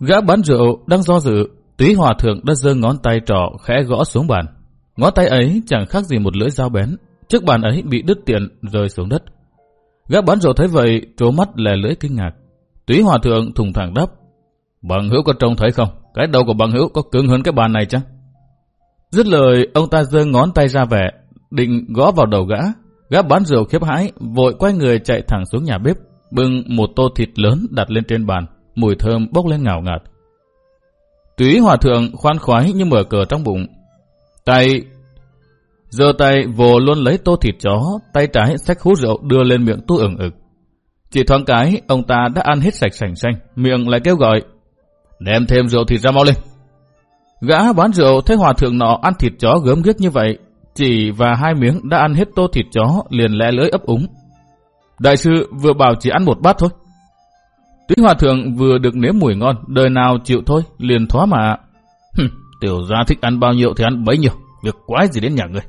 Gã bán rượu đang do dự, túy hòa thượng đã giơ ngón tay trỏ khẽ gõ xuống bàn. Ngón tay ấy chẳng khác gì một lưỡi dao bén, chiếc bàn ấy bị đứt tiện rơi xuống đất. Gã bán rượu thấy vậy, trố mắt lè lưỡi kinh ngạc. Túy hòa thượng thùng thẳng đáp, bằng hữu có trông thấy không? Cái đầu của bằng hữu có cứng hơn cái bàn này chăng? Dứt lời, ông ta giơ ngón tay ra vẻ, định gõ vào đầu gã. Gã bán rượu khiếp hãi, vội quay người chạy thẳng xuống nhà bếp, bưng một tô thịt lớn đặt lên trên bàn, mùi thơm bốc lên ngào ngạt. Túy hòa thượng khoan khoái như mở cờ trong bụng. Tay giờ tay vồ luôn lấy tô thịt chó, tay trái xách hút rượu đưa lên miệng tu ửng ực. Chỉ thoáng cái, ông ta đã ăn hết sạch sành xanh, miệng lại kêu gọi. Đem thêm rượu thịt ra mau lên. Gã bán rượu thấy hòa thượng nọ ăn thịt chó gớm ghiếc như vậy, chỉ và hai miếng đã ăn hết tô thịt chó liền lẽ lưỡi ấp úng. Đại sư vừa bảo chỉ ăn một bát thôi. Túy hòa thượng vừa được nếm mùi ngon, đời nào chịu thôi, liền thoá mà. Hừm, tiểu gia thích ăn bao nhiêu thì ăn bấy nhiêu, việc quái gì đến nhà người.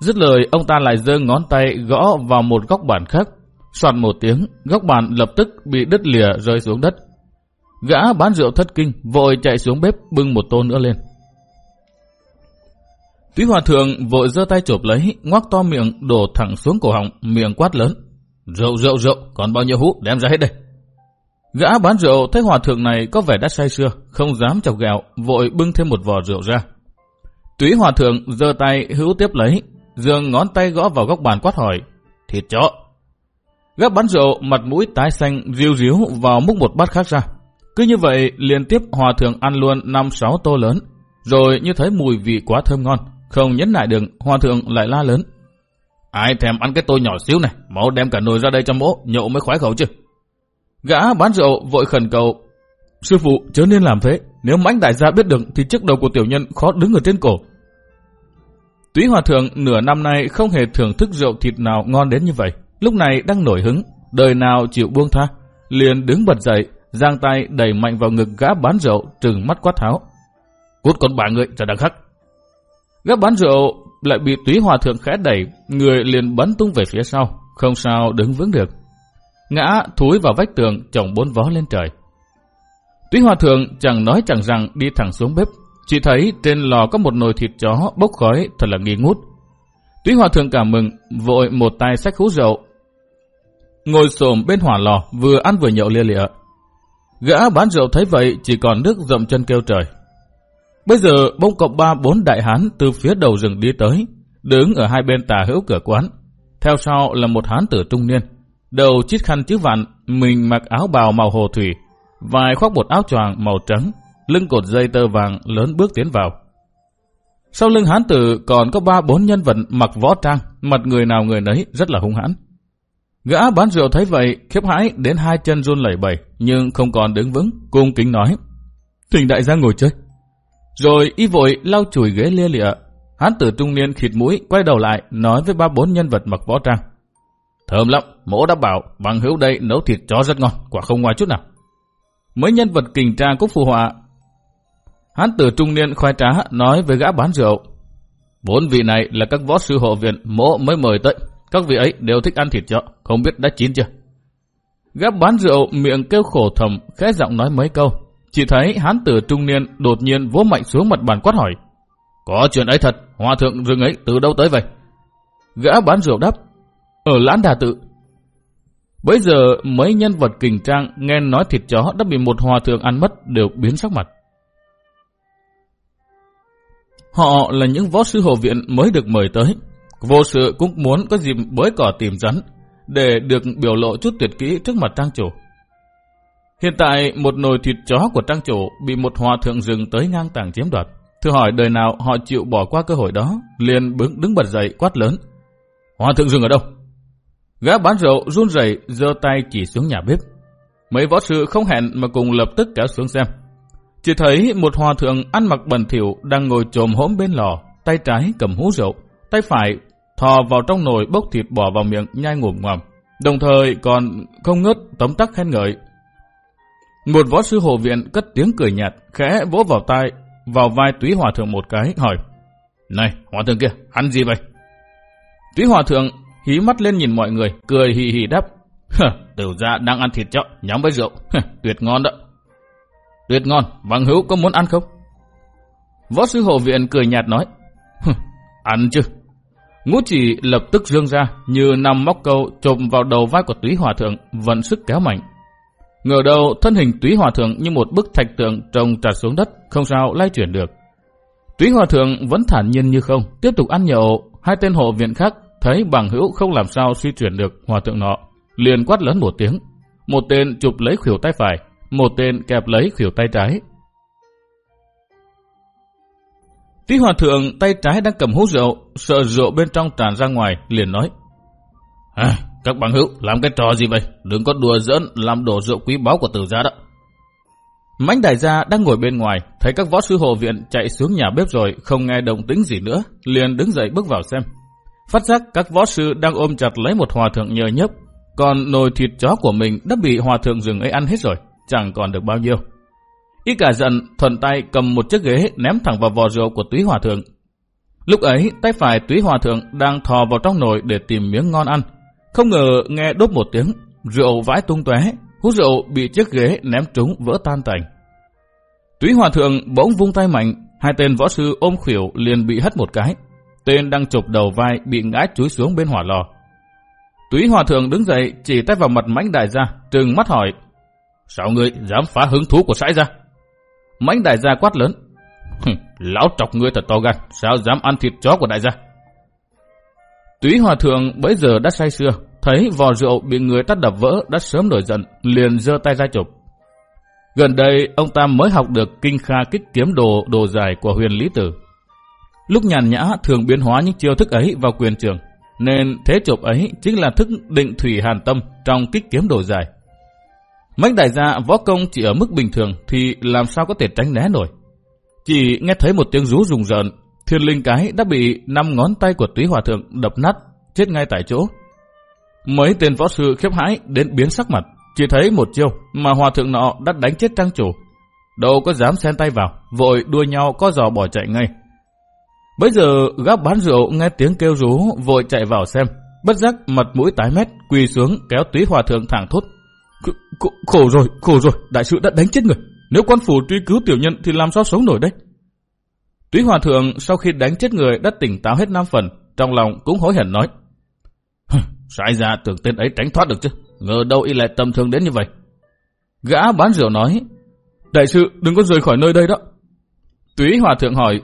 Dứt lời, ông ta lại giơ ngón tay gõ vào một góc bàn khác. Soạt một tiếng, góc bàn lập tức bị đứt lìa rơi xuống đất. Gã bán rượu thất kinh, vội chạy xuống bếp bưng một tô nữa lên. Túy hòa thượng vội giơ tay chộp lấy, ngoác to miệng đổ thẳng xuống cổ họng, miệng quát lớn. Rượu rượu rượu, còn bao nhiêu hũ, đem ra hết đây. Gã bán rượu thấy hòa thượng này có vẻ đã say sưa, không dám chọc ghẹo, vội bưng thêm một vò rượu ra. Túy hòa thượng giơ tay hữu tiếp lấy, dường ngón tay gõ vào góc bàn quát hỏi. Thịt chó. Gã bán rượu mặt mũi tái xanh riu riếu vào múc một bát khác ra. Cứ như vậy liên tiếp hòa thượng ăn luôn 5-6 tô lớn, rồi như thấy mùi vị quá thơm ngon, không nhấn lại được, hòa thượng lại la lớn. Ai thèm ăn cái tô nhỏ xíu này, mau đem cả nồi ra đây cho mỗ, nhậu mới khoái khẩu chứ. Gã bán rượu vội khẩn cầu. Sư phụ chớ nên làm thế, nếu mãnh đại gia biết được thì chiếc đầu của tiểu nhân khó đứng ở trên cổ. Túy hòa thượng nửa năm nay không hề thưởng thức rượu thịt nào ngon đến như vậy. Lúc này đang nổi hứng, đời nào chịu buông tha. Liền đứng bật dậy, giang tay đẩy mạnh vào ngực gã bán rượu, trừng mắt quát tháo. Cút con bà người ra đằng khắc. Gã bán rượu lại bị túy hòa thượng khẽ đẩy, người liền bắn tung về phía sau, không sao đứng vững được. Ngã thúi vào vách tường, chồng bốn vó lên trời. Tuy hòa thượng chẳng nói chẳng rằng đi thẳng xuống bếp, chỉ thấy trên lò có một nồi thịt chó bốc khói thật là nghi ngút. Tuy hòa thượng cảm mừng, vội một tay xách hú rượu. Ngồi xổm bên hỏa lò, vừa ăn vừa nhậu lia lịa. Gã bán rượu thấy vậy chỉ còn nước dậm chân kêu trời. Bây giờ bông cộng ba bốn đại hán từ phía đầu rừng đi tới, đứng ở hai bên tà hữu cửa quán. Theo sau là một hán tử trung niên, đầu chiếc khăn chữ vạn, mình mặc áo bào màu hồ thủy, vài khoác một áo choàng màu trắng, lưng cột dây tơ vàng lớn bước tiến vào. Sau lưng hán tử còn có ba bốn nhân vật mặc võ trang, mặt người nào người nấy rất là hung hãn. Gã bán rượu thấy vậy, khiếp hãi đến hai chân run lẩy bẩy, nhưng không còn đứng vững, cung kính nói. Thỉnh đại gia ngồi chơi. Rồi y vội lau chùi ghế lia lịa. Hán tử trung niên khịt mũi, quay đầu lại, nói với ba bốn nhân vật mặc võ trang. Thơm lắm, mỗ đã bảo, bằng hữu đây nấu thịt chó rất ngon, quả không ngoài chút nào. Mấy nhân vật kình trang cũng phù họa. Hán tử trung niên khoai trá nói với gã bán rượu. Bốn vị này là các võ sư hộ viện mỗ mới mời tới. Các vị ấy đều thích ăn thịt chó, không biết đã chín chưa. Gã bán rượu miệng kêu khổ thầm, khẽ giọng nói mấy câu. Chỉ thấy hán tử trung niên đột nhiên vỗ mạnh xuống mặt bàn quát hỏi. Có chuyện ấy thật, hòa thượng rừng ấy từ đâu tới vậy? Gã bán rượu đáp. Ở lãn đà tự. Bây giờ mấy nhân vật kình trang nghe nói thịt chó đã bị một hòa thượng ăn mất đều biến sắc mặt. Họ là những võ sư hộ viện mới được mời tới. Vô sự cũng muốn có dịp bới cỏ tìm rắn để được biểu lộ chút tuyệt kỹ trước mặt trang chủ. Hiện tại một nồi thịt chó của trang chủ bị một hòa thượng rừng tới ngang tàng chiếm đoạt. Thưa hỏi đời nào họ chịu bỏ qua cơ hội đó, liền đứng, đứng bật dậy quát lớn. Hòa thượng rừng ở đâu? Gã bán rượu run rẩy giơ tay chỉ xuống nhà bếp. Mấy võ sư không hẹn mà cùng lập tức kéo xuống xem. Chỉ thấy một hòa thượng ăn mặc bẩn thỉu đang ngồi trồm hổm bên lò, tay trái cầm hú rượu, tay phải thò vào trong nồi bốc thịt bỏ vào miệng nhai ngụm ngoằm, đồng thời còn không ngớt tấm tắc khen ngợi. Một võ sư hộ viện cất tiếng cười nhạt, khẽ vỗ vào tai, vào vai túy hòa thượng một cái, hỏi. Này, hòa thượng kia, ăn gì vậy? Túy hòa thượng hí mắt lên nhìn mọi người, cười hì hì đáp. Tiểu gia đang ăn thịt chó, nhắm với rượu, tuyệt ngon đó. Tuyệt ngon, bằng hữu có muốn ăn không? Võ sư hộ viện cười nhạt nói. ăn chứ. Ngũ chỉ lập tức dương ra như nằm móc câu trộm vào đầu vai của túy hòa thượng vận sức kéo mạnh. Ngờ đầu thân hình túy hòa thượng như một bức thạch tượng trồng trạt xuống đất không sao lay chuyển được. Túy hòa thượng vẫn thản nhiên như không tiếp tục ăn nhậu hai tên hộ viện khác thấy bằng hữu không làm sao suy chuyển được hòa thượng nọ liền quát lớn một tiếng. Một tên chụp lấy khuỷu tay phải một tên kẹp lấy khuỷu tay trái. Tí hòa thượng tay trái đang cầm hút rượu, sợ rượu bên trong tràn ra ngoài, liền nói. À, các bằng hữu, làm cái trò gì vậy? Đừng có đùa giỡn, làm đổ rượu quý báu của tử gia đó. Mãnh đại gia đang ngồi bên ngoài, thấy các võ sư hộ viện chạy xuống nhà bếp rồi, không nghe động tĩnh gì nữa, liền đứng dậy bước vào xem. Phát giác các võ sư đang ôm chặt lấy một hòa thượng nhờ nhấp, còn nồi thịt chó của mình đã bị hòa thượng rừng ấy ăn hết rồi chẳng còn được bao nhiêu. Y cả giận, thuận tay cầm một chiếc ghế ném thẳng vào vò rượu của túy hòa thượng. Lúc ấy, tay phải túy hòa thượng đang thò vào trong nồi để tìm miếng ngon ăn. Không ngờ nghe đốt một tiếng, rượu vãi tung tóe, hút rượu bị chiếc ghế ném trúng vỡ tan tành. Túy hòa thượng bỗng vung tay mạnh, hai tên võ sư ôm khỉu liền bị hất một cái. Tên đang chụp đầu vai bị ngã chúi xuống bên hỏa lò. Túy hòa thượng đứng dậy chỉ tay vào mặt mãnh đại gia, trừng mắt hỏi Sao ngươi dám phá hứng thú của sãi ra? Mãnh đại gia quát lớn. Lão trọc ngươi thật to gan, sao dám ăn thịt chó của đại gia? Túy hòa thượng bấy giờ đã say xưa, thấy vò rượu bị người tắt đập vỡ đã sớm nổi giận, liền giơ tay ra chụp. Gần đây, ông ta mới học được kinh kha kích kiếm đồ đồ dài của huyền lý tử. Lúc nhàn nhã thường biến hóa những chiêu thức ấy vào quyền trường, nên thế chộp ấy chính là thức định thủy hàn tâm trong kích kiếm đồ dài. Mách đại gia võ công chỉ ở mức bình thường thì làm sao có thể tránh né nổi. Chỉ nghe thấy một tiếng rú rùng rợn, thiên linh cái đã bị năm ngón tay của túy hòa thượng đập nát, chết ngay tại chỗ. Mấy tên võ sư khiếp hãi đến biến sắc mặt, chỉ thấy một chiêu mà hòa thượng nọ đã đánh chết trang chủ. Đâu có dám xen tay vào, vội đua nhau có giò bỏ chạy ngay. Bây giờ gác bán rượu nghe tiếng kêu rú vội chạy vào xem, bất giác mặt mũi tái mét quỳ xuống kéo túy hòa thượng thẳng thốt. Khổ rồi, khổ rồi, đại sự đã đánh chết người. Nếu quan phủ truy cứu tiểu nhân thì làm sao sống nổi đấy? Túy Hòa Thượng sau khi đánh chết người đã tỉnh táo hết năm phần, trong lòng cũng hối hận nói. Sai ra tưởng tên ấy tránh thoát được chứ, ngờ đâu y lại tầm thường đến như vậy. Gã bán rượu nói, đại sự đừng có rời khỏi nơi đây đó. Túy Hòa Thượng hỏi,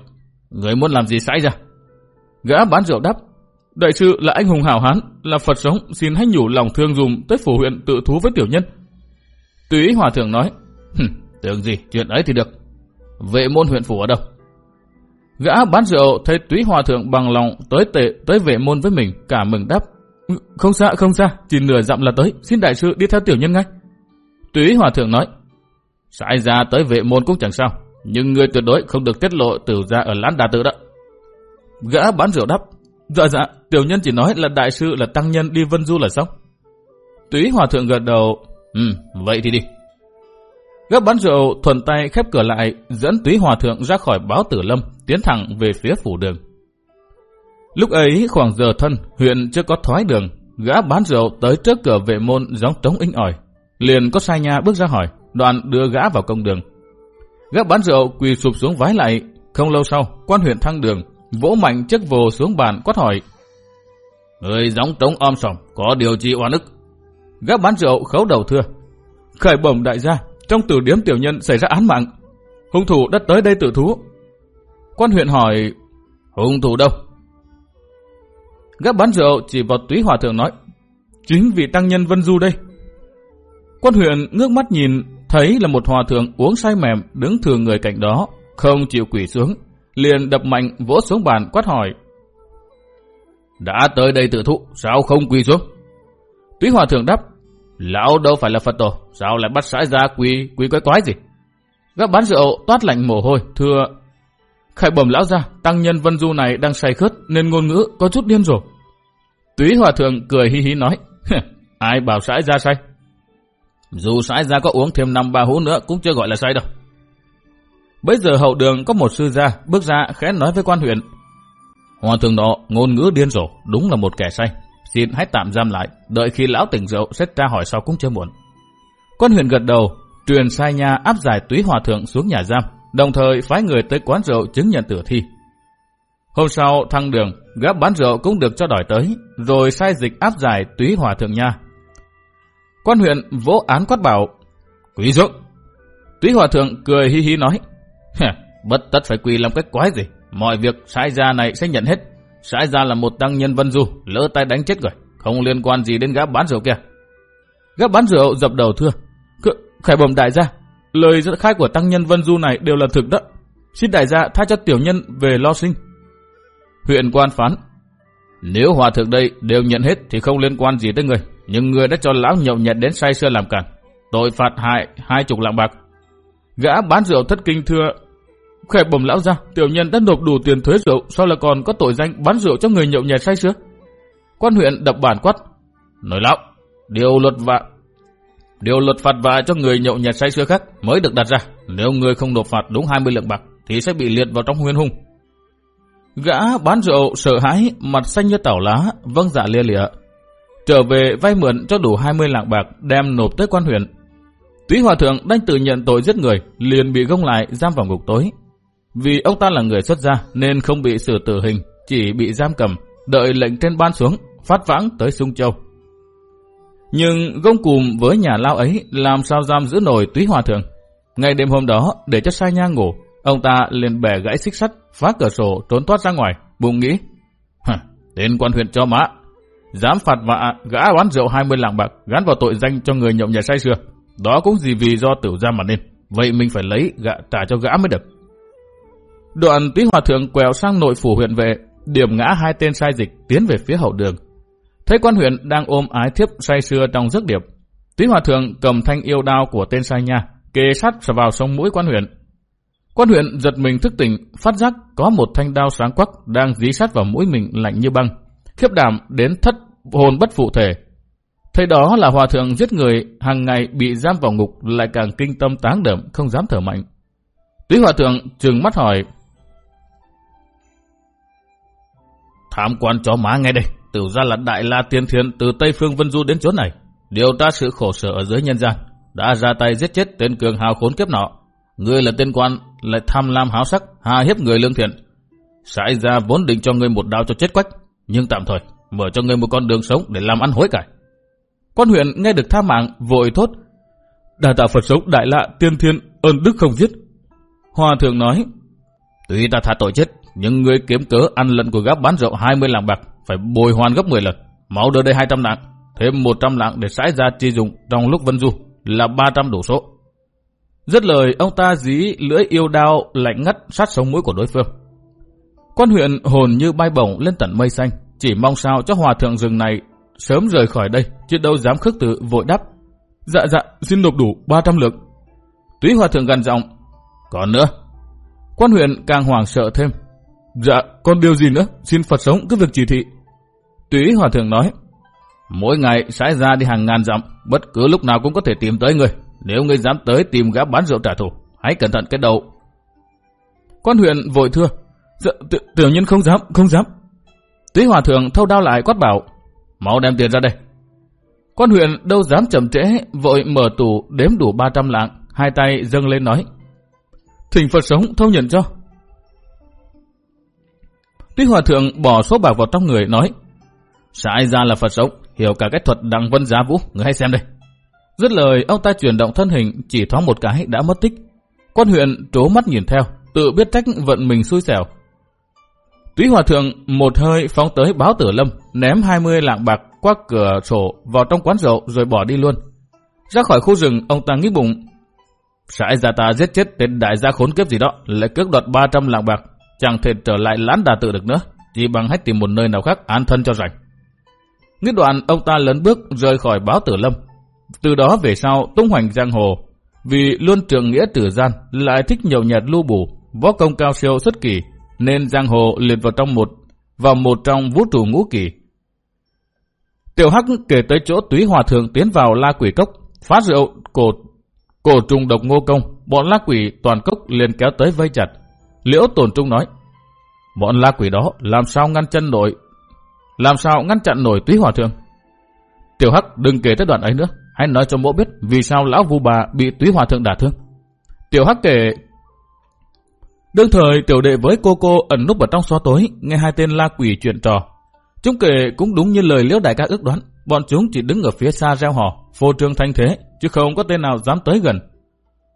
người muốn làm gì sai ra? Gã bán rượu đáp, Đại sư là anh hùng hảo hán, là Phật sống, xin hãy nhủ lòng thương dùng tới phủ huyện tự thú với tiểu nhân. Túy hòa thượng nói, tưởng gì, chuyện ấy thì được. Vệ môn huyện phủ ở đâu? Gã bán rượu thấy túy hòa thượng bằng lòng tới tệ tới vệ môn với mình, cả mừng đáp. Ừ, không xa, không xa, chỉ nửa dặm là tới, xin đại sư đi theo tiểu nhân ngay. Túy hòa thượng nói, sai ra tới vệ môn cũng chẳng sao, nhưng người tuyệt đối không được tiết lộ tử ra ở lãn đà tự đó. Gã bán rượu đáp, Dạ dạ, tiểu nhân chỉ nói là đại sư là tăng nhân đi vân du là xong. Túy hòa thượng gật đầu, ừ, vậy thì đi. gã bán rượu thuần tay khép cửa lại, dẫn túy hòa thượng ra khỏi báo tử lâm, tiến thẳng về phía phủ đường. Lúc ấy khoảng giờ thân, huyện chưa có thoái đường, gã bán rượu tới trước cửa vệ môn giống trống inh ỏi. Liền có sai nha bước ra hỏi, đoạn đưa gã vào công đường. Gã bán rượu quỳ sụp xuống vái lại, không lâu sau, quan huyện thăng đường, vỗ mạnh chiếc vồ xuống bàn quát hỏi. Người giống trống om sòm, có điều trị oan ức. Gã bán rượu khấu đầu thưa. Khởi bẩm đại gia, trong tử điếm tiểu nhân xảy ra án mạng. Hung thủ đã tới đây tự thú. Quan huyện hỏi, hung thủ đâu? Gã bán rượu chỉ vào túy hòa thượng nói, chính vị tăng nhân Vân Du đây. Quan huyện ngước mắt nhìn, thấy là một hòa thượng uống say mềm đứng thường người cạnh đó, không chịu quỷ xuống, liền đập mạnh vỗ xuống bàn quát hỏi. Đã tới đây tự thụ, sao không quỳ xuống? Túy Hòa Thượng đáp, lão đâu phải là Phật tổ, sao lại bắt sãi ra quỳ, quỳ quái quái gì? Gác bán rượu toát lạnh mồ hôi, thưa, khải bẩm lão ra, tăng nhân Vân Du này đang say khướt nên ngôn ngữ có chút điên rồi Túy Hòa Thượng cười hi hi nói, ai bảo sãi ra say? Dù sãi ra có uống thêm năm ba hũ nữa cũng chưa gọi là say đâu. Bây giờ hậu đường có một sư gia bước ra khẽ nói với quan huyện. Hòa thượng đó ngôn ngữ điên rồ, đúng là một kẻ say. Xin hãy tạm giam lại, đợi khi lão tỉnh rượu sẽ tra hỏi sau cũng chưa muộn. Quan huyện gật đầu, truyền sai nha áp giải túy hòa thượng xuống nhà giam, đồng thời phái người tới quán rượu chứng nhận tử thi. Hôm sau, thăng đường, gã bán rượu cũng được cho đòi tới, rồi sai dịch áp giải túy hòa thượng nha. Quan huyện vỗ án quát bảo, quý dụng. Túy hòa thượng cười hi hi nói, bất tất phải quỳ làm cái quái gì, mọi việc sai ra này sẽ nhận hết. Sai ra là một tăng nhân vân du, lỡ tay đánh chết rồi, không liên quan gì đến gã bán rượu kia. Gã bán rượu dập đầu thưa, khải bẩm đại gia, lời dẫn khai của tăng nhân vân du này đều là thực đó. Xin đại gia tha cho tiểu nhân về lo sinh. Huyện quan phán, nếu hòa thượng đây đều nhận hết thì không liên quan gì tới người, nhưng người đã cho lão nhậu nhẹt đến say sưa làm cản, tội phạt hại hai chục lạng bạc. Gã bán rượu thất kinh thưa, khỏe bẩm lão ra, tiểu nhân đã nộp đủ tiền thuế rượu, sao là còn có tội danh bán rượu cho người nhậu nhẹt say sưa? Quan huyện đập bản quát, nói lão, điều luật vạ, điều luật phạt vạ cho người nhậu nhẹt say sưa khác mới được đặt ra. Nếu người không nộp phạt đúng 20 lượng bạc thì sẽ bị liệt vào trong huyên hung. Gã bán rượu sợ hãi, mặt xanh như tảo lá, vâng dạ lia lịa. Trở về vay mượn cho đủ 20 lạng bạc đem nộp tới quan huyện. Túy Hòa Thượng đang tự nhận tội giết người, liền bị gông lại giam vào ngục tối. Vì ông ta là người xuất gia nên không bị xử tử hình, chỉ bị giam cầm, đợi lệnh trên ban xuống, phát vãng tới Sung Châu. Nhưng gông cùm với nhà lao ấy làm sao giam giữ nổi Túy Hòa Thượng. Ngày đêm hôm đó, để cho sai nha ngủ, ông ta liền bẻ gãy xích sắt, phá cửa sổ trốn thoát ra ngoài, bụng nghĩ. Tên quan huyện cho má, dám phạt vạ gã bán rượu 20 lạng bạc gắn vào tội danh cho người nhậu nhà say sưa. Đó cũng gì vì do tiểu gia mà nên. Vậy mình phải lấy gã trả cho gã mới được. Đoạn tý hòa thượng quẹo sang nội phủ huyện vệ, điểm ngã hai tên sai dịch tiến về phía hậu đường. Thấy quan huyện đang ôm ái thiếp say sưa trong giấc điệp. tý hòa thượng cầm thanh yêu đao của tên sai nha, kề sát vào sông mũi quan huyện. Quan huyện giật mình thức tỉnh, phát giác có một thanh đao sáng quắc đang dí sát vào mũi mình lạnh như băng. Khiếp đảm đến thất hồn bất phụ thể. Thấy đó là hòa thượng giết người, hàng ngày bị giam vào ngục lại càng kinh tâm táng đậm, không dám thở mạnh. Túy hòa thượng trừng mắt hỏi, Tham quan chó má ngay đây, tử ra là đại la tiên thiên từ Tây Phương Vân Du đến chỗ này. Điều tra sự khổ sở ở dưới nhân gian, đã ra tay giết chết tên cường hào khốn kiếp nọ. Ngươi là tên quan, lại tham lam háo sắc, hà hiếp người lương thiện. Sãi ra vốn định cho ngươi một đao cho chết quách, nhưng tạm thời mở cho ngươi một con đường sống để làm ăn hối cải. Quan huyện nghe được tha mạng, vội thốt. Đà tạ Phật sống đại lạ tiên thiên, ơn đức không giết. Hòa thượng nói, tuy ta tha tội chết, nhưng ngươi kiếm cớ ăn lần của gáp bán rượu 20 lạng bạc, phải bồi hoàn gấp 10 lần. Máu đưa đây 200 lạng, thêm 100 lạng để sãi ra chi dùng trong lúc vân du, là 300 đủ số. Rất lời, ông ta dí lưỡi yêu đao lạnh ngắt sát sống mũi của đối phương. Quan huyện hồn như bay bổng lên tận mây xanh, chỉ mong sao cho hòa thượng rừng này sớm rời khỏi đây, chứ đâu dám khước từ vội đáp. Dạ dạ, xin nộp đủ 300 lượng. Túy hòa thượng gần giọng, còn nữa. Quan huyện càng hoảng sợ thêm. Dạ, còn điều gì nữa, xin Phật sống cứ việc chỉ thị. Túy hòa thượng nói, mỗi ngày sái ra đi hàng ngàn dặm, bất cứ lúc nào cũng có thể tìm tới người. Nếu ngươi dám tới tìm gã bán rượu trả thù, hãy cẩn thận cái đầu. Quan huyện vội thưa, dạ, tiểu nhân không dám, không dám. Túy hòa thượng thâu đao lại quát bảo, mau đem tiền ra đây. Quan huyện đâu dám chậm trễ, vội mở tủ đếm đủ 300 lạng, hai tay dâng lên nói. Thỉnh Phật sống thâu nhận cho. Túy hòa thượng bỏ số bạc vào trong người nói, sai ra là Phật sống, hiểu cả cái thuật đăng vân giá vũ, người hãy xem đây. Dứt lời, ông ta chuyển động thân hình chỉ thoáng một cái đã mất tích. Quan huyện trố mắt nhìn theo, tự biết trách vận mình xui xẻo. Túy Hòa Thượng một hơi phóng tới báo tử lâm, ném 20 lạng bạc qua cửa sổ vào trong quán rượu rồi bỏ đi luôn. Ra khỏi khu rừng, ông ta nghĩ bụng. Sãi gia ta giết chết tên đại gia khốn kiếp gì đó, lại cướp đoạt 300 lạng bạc. Chẳng thể trở lại lán đà tự được nữa, chỉ bằng hết tìm một nơi nào khác an thân cho rảnh. Nghĩ đoạn, ông ta lớn bước rời khỏi báo tử lâm, từ đó về sau tung hoành giang hồ, vì luôn trường nghĩa tử gian, lại thích nhậu nhạt lưu bù, võ công cao siêu xuất kỳ, nên giang hồ liệt vào trong một vào một trong vũ trụ ngũ kỳ. Tiểu Hắc kể tới chỗ túy hòa thượng tiến vào la quỷ cốc, phá rượu cổ cổ trùng độc ngô công, bọn la quỷ toàn cốc liền kéo tới vây chặt. Liễu Tồn trung nói, bọn la quỷ đó làm sao ngăn chân nổi, làm sao ngăn chặn nổi túy hòa thượng. Tiểu Hắc đừng kể tới đoạn ấy nữa, hãy nói cho mỗ biết vì sao lão vu bà bị túy hòa thượng đả thương. Tiểu Hắc kể Đương thời tiểu đệ với cô cô ẩn núp ở trong xó tối, nghe hai tên la quỷ chuyện trò. Chúng kể cũng đúng như lời liễu đại ca ước đoán, bọn chúng chỉ đứng ở phía xa reo hò, phô trương thanh thế, chứ không có tên nào dám tới gần.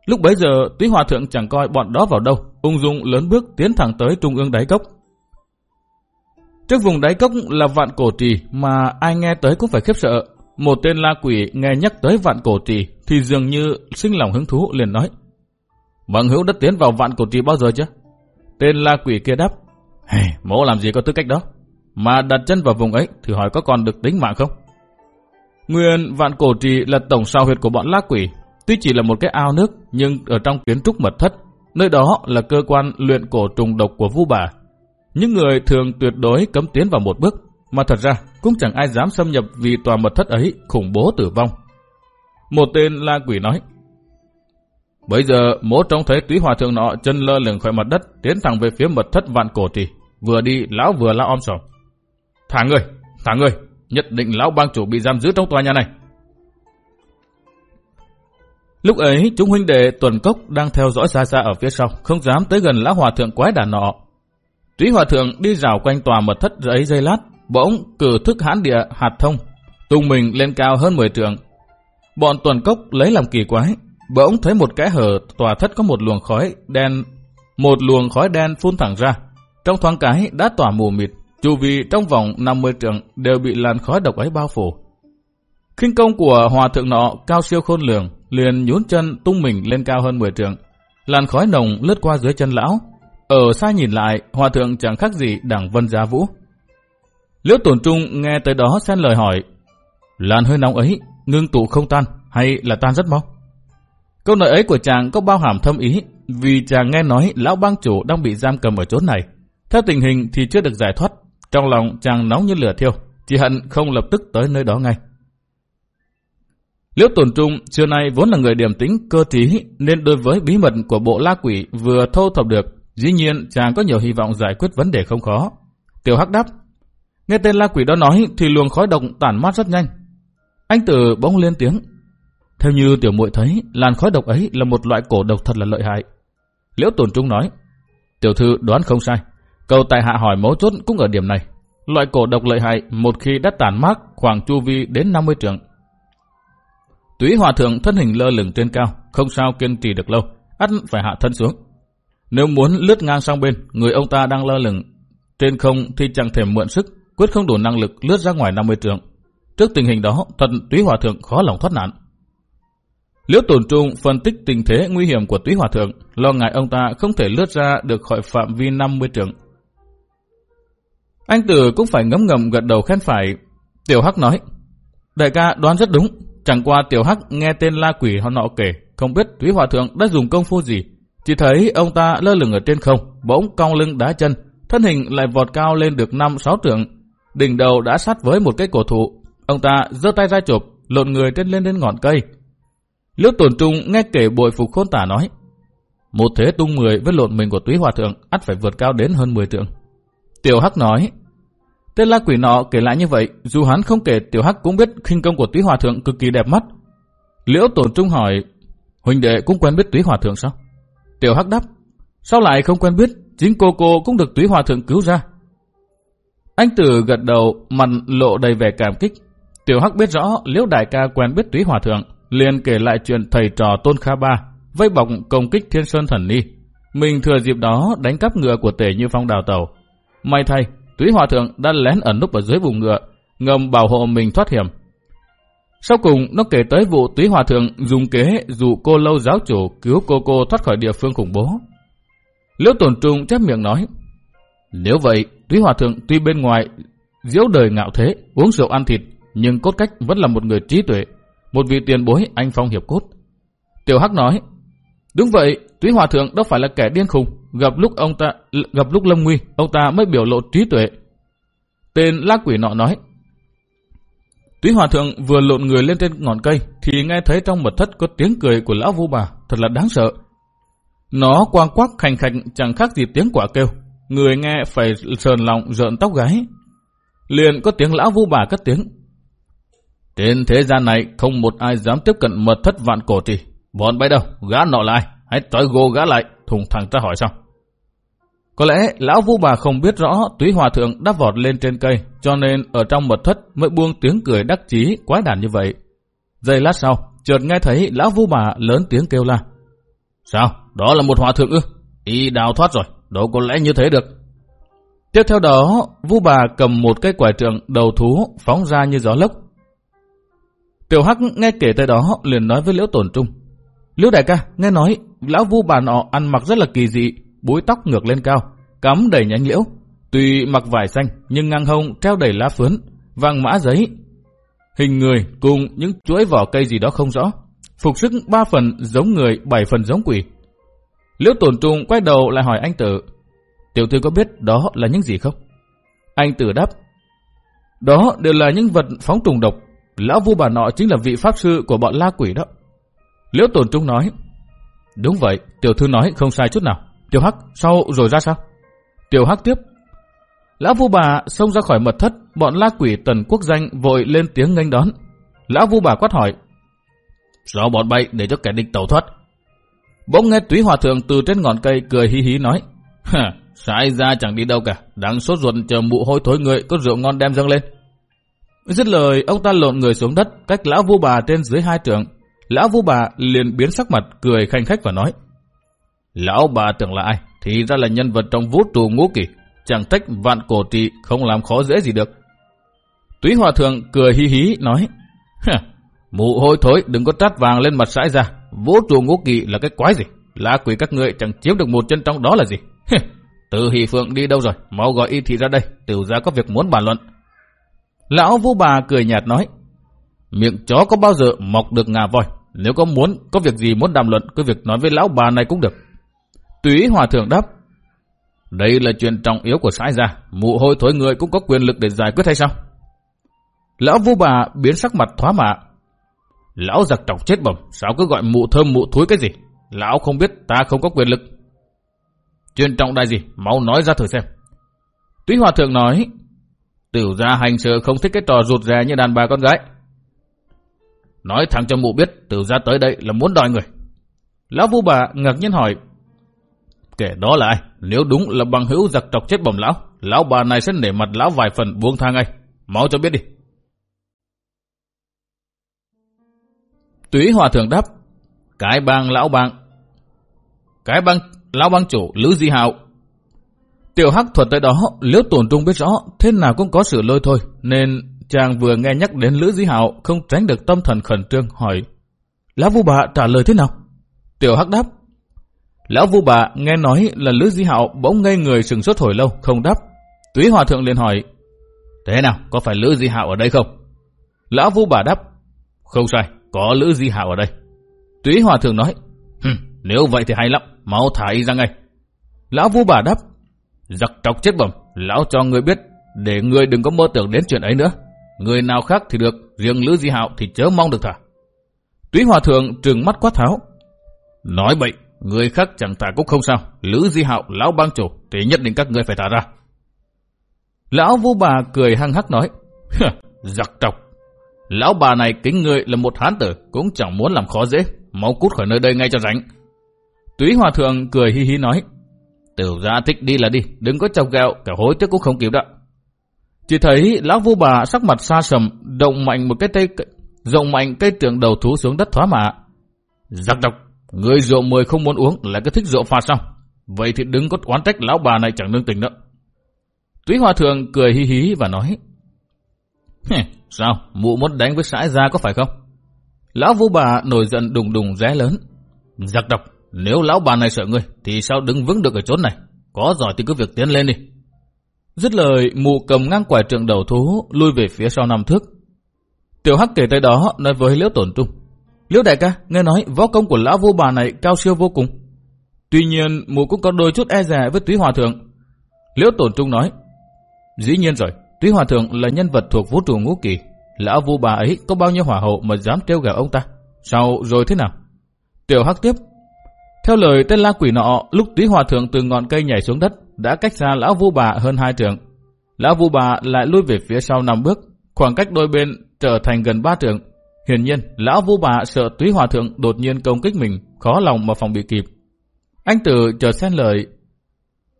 Lúc bấy giờ, túy hòa thượng chẳng coi bọn đó vào đâu, ung dung lớn bước tiến thẳng tới trung ương đáy cốc. Trước vùng đáy cốc là vạn cổ trì mà ai nghe tới cũng phải khiếp sợ. Một tên la quỷ nghe nhắc tới vạn cổ trì thì dường như sinh lòng hứng thú liền nói. Bằng hữu đã tiến vào vạn cổ trì bao giờ chứ? Tên la quỷ kia đáp. Hey, mỗ làm gì có tư cách đó? Mà đặt chân vào vùng ấy thì hỏi có còn được tính mạng không? Nguyên vạn cổ trì là tổng sao huyệt của bọn la quỷ. Tuy chỉ là một cái ao nước nhưng ở trong kiến trúc mật thất, nơi đó là cơ quan luyện cổ trùng độc của vu bà. Những người thường tuyệt đối cấm tiến vào một bước, mà thật ra cũng chẳng ai dám xâm nhập vì tòa mật thất ấy khủng bố tử vong. Một tên la quỷ nói, Bây giờ mỗ trông thấy túy hòa thượng nọ chân lơ lửng khỏi mặt đất tiến thẳng về phía mật thất vạn cổ trì. Vừa đi lão vừa la om sòm. Thả người, thả người, nhất định lão bang chủ bị giam giữ trong tòa nhà này. Lúc ấy chúng huynh đệ tuần cốc đang theo dõi xa xa ở phía sau, không dám tới gần lão hòa thượng quái đản nọ. Túy hòa thượng đi rào quanh tòa mật thất ấy dây lát, bỗng cử thức hãn địa hạt thông, tung mình lên cao hơn 10 trượng. Bọn tuần cốc lấy làm kỳ quái, bỗng thấy một kẽ hở tòa thất có một luồng khói đen, một luồng khói đen phun thẳng ra. Trong thoáng cái đã tỏa mù mịt, chu vi trong vòng 50 trượng đều bị làn khói độc ấy bao phủ. Kinh công của hòa thượng nọ cao siêu khôn lường, liền nhún chân tung mình lên cao hơn 10 trượng. Làn khói nồng lướt qua dưới chân lão. Ở xa nhìn lại, hòa thượng chẳng khác gì đảng vân giá vũ. Liễu tổn trung nghe tới đó xen lời hỏi, làn hơi nóng ấy ngưng tụ không tan hay là tan rất mau? Câu nói ấy của chàng có bao hàm thâm ý vì chàng nghe nói lão bang chủ đang bị giam cầm ở chỗ này. Theo tình hình thì chưa được giải thoát. Trong lòng chàng nóng như lửa thiêu, chỉ hận không lập tức tới nơi đó ngay. Liễu Tồn trung xưa nay vốn là người điềm tĩnh cơ trí nên đối với bí mật của bộ la quỷ vừa thâu thập được, dĩ nhiên chàng có nhiều hy vọng giải quyết vấn đề không khó. Tiểu Hắc đáp, nghe tên la quỷ đó nói thì luồng khói độc tản mát rất nhanh. Anh tử bỗng lên tiếng, theo như tiểu muội thấy, làn khói độc ấy là một loại cổ độc thật là lợi hại. Liễu Tồn trung nói, tiểu thư đoán không sai, câu tại hạ hỏi mấu chốt cũng ở điểm này. Loại cổ độc lợi hại một khi đã tàn mát khoảng chu vi đến 50 trượng. Túy hòa thượng thân hình lơ lửng trên cao, không sao kiên trì được lâu, ắt phải hạ thân xuống. Nếu muốn lướt ngang sang bên, người ông ta đang lơ lửng trên không thì chẳng thể mượn sức, quyết không đủ năng lực lướt ra ngoài 50 trượng. Trước tình hình đó, thật túy hòa thượng khó lòng thoát nạn. Liễu Tồn trung phân tích tình thế nguy hiểm của túy hòa thượng, lo ngại ông ta không thể lướt ra được khỏi phạm vi 50 trượng. Anh tử cũng phải ngấm ngầm gật đầu khen phải. Tiểu Hắc nói, đại ca đoán rất đúng, chẳng qua Tiểu Hắc nghe tên la quỷ họ nọ kể, không biết túy hòa thượng đã dùng công phu gì. Chỉ thấy ông ta lơ lửng ở trên không, bỗng cong lưng đá chân, thân hình lại vọt cao lên được 5-6 trượng. Đỉnh đầu đã sát với một cái cổ thụ. Ông ta giơ tay ra chụp, lộn người trên lên đến ngọn cây, Liễu tổn trung nghe kể bội phục khôn tả nói, một thế tung mười với lộn mình của túy hòa thượng ắt phải vượt cao đến hơn 10 tượng. Tiểu Hắc nói, tên la quỷ nọ kể lại như vậy, dù hắn không kể Tiểu Hắc cũng biết khinh công của túy hòa thượng cực kỳ đẹp mắt. Liễu tổn trung hỏi, huynh đệ cũng quen biết túy hòa thượng sao? Tiểu Hắc đáp, sao lại không quen biết, chính cô cô cũng được túy hòa thượng cứu ra. Anh Tử gật đầu, mặt lộ đầy vẻ cảm kích. Tiểu Hắc biết rõ Liễu đại ca quen biết túy hòa thượng, liền kể lại chuyện thầy trò Tôn Kha Ba vây bọc công kích Thiên Sơn Thần Ni. Mình thừa dịp đó đánh cắp ngựa của Tề Như Phong đào tàu. May thay, Túy Hòa Thượng đã lén ẩn núp ở dưới vùng ngựa, ngầm bảo hộ mình thoát hiểm. Sau cùng, nó kể tới vụ Túy Hòa Thượng dùng kế dụ cô lâu giáo chủ cứu cô cô thoát khỏi địa phương khủng bố. Liễu Tổn Trung chép miệng nói, Nếu vậy, Túy Hòa Thượng tuy bên ngoài diễu đời ngạo thế, uống rượu ăn thịt, nhưng cốt cách vẫn là một người trí tuệ, một vị tiền bối anh phong hiệp cốt. Tiểu Hắc nói, đúng vậy, Túy Hòa Thượng đâu phải là kẻ điên khùng, gặp lúc ông ta gặp lúc lâm nguy, ông ta mới biểu lộ trí tuệ. Tên lá quỷ nọ nói, Túy Hòa Thượng vừa lộn người lên trên ngọn cây thì nghe thấy trong mật thất có tiếng cười của lão vu bà, thật là đáng sợ. Nó quang quắc khành khạch chẳng khác gì tiếng quả kêu, người nghe phải sờn lòng rợn tóc gái. Liền có tiếng lão vu bà cất tiếng. Trên thế gian này không một ai dám tiếp cận mật thất vạn cổ trì. Bọn bay đâu, gã nọ lại, hãy trói gô gã lại, thùng thẳng ra hỏi sao. Có lẽ lão vu bà không biết rõ túy hòa thượng đã vọt lên trên cây, cho nên ở trong mật thất mới buông tiếng cười đắc chí quái đản như vậy. Giây lát sau, chợt nghe thấy lão vu bà lớn tiếng kêu la. Sao? Đó là một hòa thượng ư? Y đào thoát rồi, đâu có lẽ như thế được. Tiếp theo đó, vu bà cầm một cây quải trượng đầu thú phóng ra như gió lốc. Tiểu Hắc nghe kể tới đó liền nói với Liễu Tổn Trung. Liễu đại ca, nghe nói lão vu bà nọ ăn mặc rất là kỳ dị, búi tóc ngược lên cao, cắm đầy nhánh liễu. Tuy mặc vải xanh nhưng ngang hông treo đầy lá phướn, vàng mã giấy. Hình người cùng những chuỗi vỏ cây gì đó không rõ. Phục sức ba phần giống người, bảy phần giống quỷ. Liễu tổn trung quay đầu lại hỏi anh tử. Tiểu thư có biết đó là những gì không? Anh tử đáp. Đó đều là những vật phóng trùng độc. Lão vu bà nọ chính là vị pháp sư của bọn la quỷ đó. Liễu tổn trung nói. Đúng vậy, tiểu thư nói không sai chút nào. Tiểu Hắc, sau rồi ra sao? Tiểu Hắc tiếp. Lão vu bà xông ra khỏi mật thất, bọn la quỷ tần quốc danh vội lên tiếng nghênh đón. Lão vu bà quát hỏi. Sao bọn bay để cho kẻ địch tẩu thoát? Bỗng nghe túy hòa thượng từ trên ngọn cây cười hí hí nói. Hả, sai ra chẳng đi đâu cả, đang sốt ruột chờ mụ hôi thối người có rượu ngon đem dâng lên. Dứt lời, ông ta lộn người xuống đất, cách lão vu bà trên dưới hai trường. Lão vu bà liền biến sắc mặt, cười khanh khách và nói. Lão bà tưởng là ai? Thì ra là nhân vật trong vũ trụ ngũ kỳ. Chẳng trách vạn cổ trị không làm khó dễ gì được. Túy hòa thượng cười hí hí nói. Mụ hôi thối đừng có trát vàng lên mặt sãi ra. Vũ trụ ngũ kỳ là cái quái gì? Lá quỷ các ngươi chẳng chiếm được một chân trong đó là gì? Từ hỷ phượng đi đâu rồi? Mau gọi y thị ra đây. Tiểu ra có việc muốn bàn luận. Lão vũ bà cười nhạt nói. Miệng chó có bao giờ mọc được ngà voi? Nếu có muốn, có việc gì muốn đàm luận, cứ việc nói với lão bà này cũng được. Túy hòa thượng đáp. Đây là chuyện trọng yếu của sai gia, mụ hôi thối người cũng có quyền lực để giải quyết hay sao? Lão vũ bà biến sắc mặt thoá mạ. Lão giặc trọc chết bẩm, sao cứ gọi mụ thơm mụ thúi cái gì? Lão không biết ta không có quyền lực. Chuyện trọng đại gì? Mau nói ra thử xem. Túy hòa thượng nói, tiểu gia hành sự không thích cái trò rụt rè như đàn bà con gái. Nói thẳng cho mụ biết, tiểu gia tới đây là muốn đòi người. Lão vu bà ngạc nhiên hỏi, Kẻ đó là ai? Nếu đúng là bằng hữu giặc trọc chết bẩm lão, lão bà này sẽ nể mặt lão vài phần buông tha ngay. Mau cho biết đi. Túy hòa thượng đáp, cái bang lão bang. Cái bang lão bang chủ Lữ Di Hạo. Tiểu Hắc thuật tới đó, liễu tổn trung biết rõ, thế nào cũng có sự lôi thôi, nên chàng vừa nghe nhắc đến Lữ Di Hạo không tránh được tâm thần khẩn trương hỏi, Lão Vu Bà trả lời thế nào? Tiểu Hắc đáp, Lão vu bà nghe nói là Lữ Di Hạo bỗng ngây người sừng sốt hồi lâu, không đáp. Túy Hòa Thượng liền hỏi, Thế nào, có phải Lữ Di Hạo ở đây không? Lão vu bà đáp, Không sai, có Lữ Di Hạo ở đây. Túy Hòa Thượng nói, Nếu vậy thì hay lắm, mau thả y ra ngay. Lão vu bà đáp, Giặc trọc chết bẩm, lão cho người biết, để người đừng có mơ tưởng đến chuyện ấy nữa. Người nào khác thì được, riêng Lữ Di Hạo thì chớ mong được thả. Túy Hòa Thượng trừng mắt quát tháo. Nói bậy, Người khác chẳng thả cũng không sao. Lữ Di Hạo, lão bang chủ, thì nhất định các ngươi phải thả ra. Lão vu bà cười hăng hắc nói, giặc trọc. Lão bà này kính người là một hán tử, cũng chẳng muốn làm khó dễ. Mau cút khỏi nơi đây ngay cho rảnh. Túy Hòa Thượng cười hi hi nói, Tiểu gia thích đi là đi, đừng có chọc gẹo, cả hối tiếc cũng không kịp đó. Chỉ thấy lão vu bà sắc mặt xa sầm, động mạnh một cái tay, rộng mạnh cây tượng đầu thú xuống đất thoá mạ. Giặc độc, Người rượu mời không muốn uống lại cứ thích rượu pha sao? Vậy thì đừng có oán trách lão bà này chẳng nương tình đó. Túy Hòa Thượng cười hí hí và nói. Sao? Mụ muốn đánh với sãi ra có phải không? Lão vu bà nổi giận đùng đùng ré lớn. Giặc độc, nếu lão bà này sợ ngươi thì sao đứng vững được ở chốn này? Có giỏi thì cứ việc tiến lên đi. Dứt lời, mụ cầm ngang quải trượng đầu thú lui về phía sau năm thước. Tiểu Hắc kể tới đó nói với Liễu Tổn Trung. Liễu đại ca, nghe nói võ công của lão vô bà này cao siêu vô cùng. Tuy nhiên, mụ cũng có đôi chút e dè với túy hòa thượng. Liễu tổn trung nói, dĩ nhiên rồi, túy hòa thượng là nhân vật thuộc vũ trụ ngũ kỳ. Lão vô bà ấy có bao nhiêu hỏa hậu mà dám trêu ghẹo ông ta? Sao rồi thế nào? Tiểu hắc tiếp. Theo lời tên la quỷ nọ, lúc túy hòa thượng từ ngọn cây nhảy xuống đất, đã cách xa lão vu bà hơn hai trường. Lão vu bà lại lui về phía sau năm bước, khoảng cách đôi bên trở thành gần ba trường Hiển nhiên, lão vu bà sợ túy hòa thượng đột nhiên công kích mình, khó lòng mà phòng bị kịp. Anh tử chờ xen lời.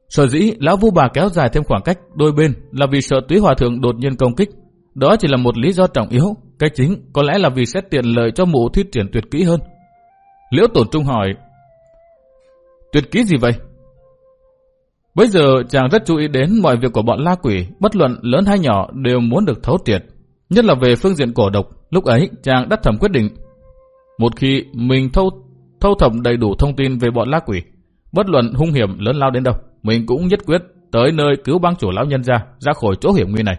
Sở dĩ lão vu bà kéo dài thêm khoảng cách đôi bên là vì sợ túy hòa thượng đột nhiên công kích. Đó chỉ là một lý do trọng yếu. Cái chính có lẽ là vì sẽ tiện lợi cho mụ thuyết triển tuyệt kỹ hơn. Liễu tổn trung hỏi. Tuyệt kỹ gì vậy? Bây giờ chàng rất chú ý đến mọi việc của bọn la quỷ, bất luận lớn hay nhỏ đều muốn được thấu triệt. Nhất là về phương diện cổ độc, lúc ấy chàng đắc thẩm quyết định. Một khi mình thâu, thâu thẩm đầy đủ thông tin về bọn la quỷ, bất luận hung hiểm lớn lao đến đâu, mình cũng nhất quyết tới nơi cứu băng chủ lão nhân ra, ra khỏi chỗ hiểm nguy này.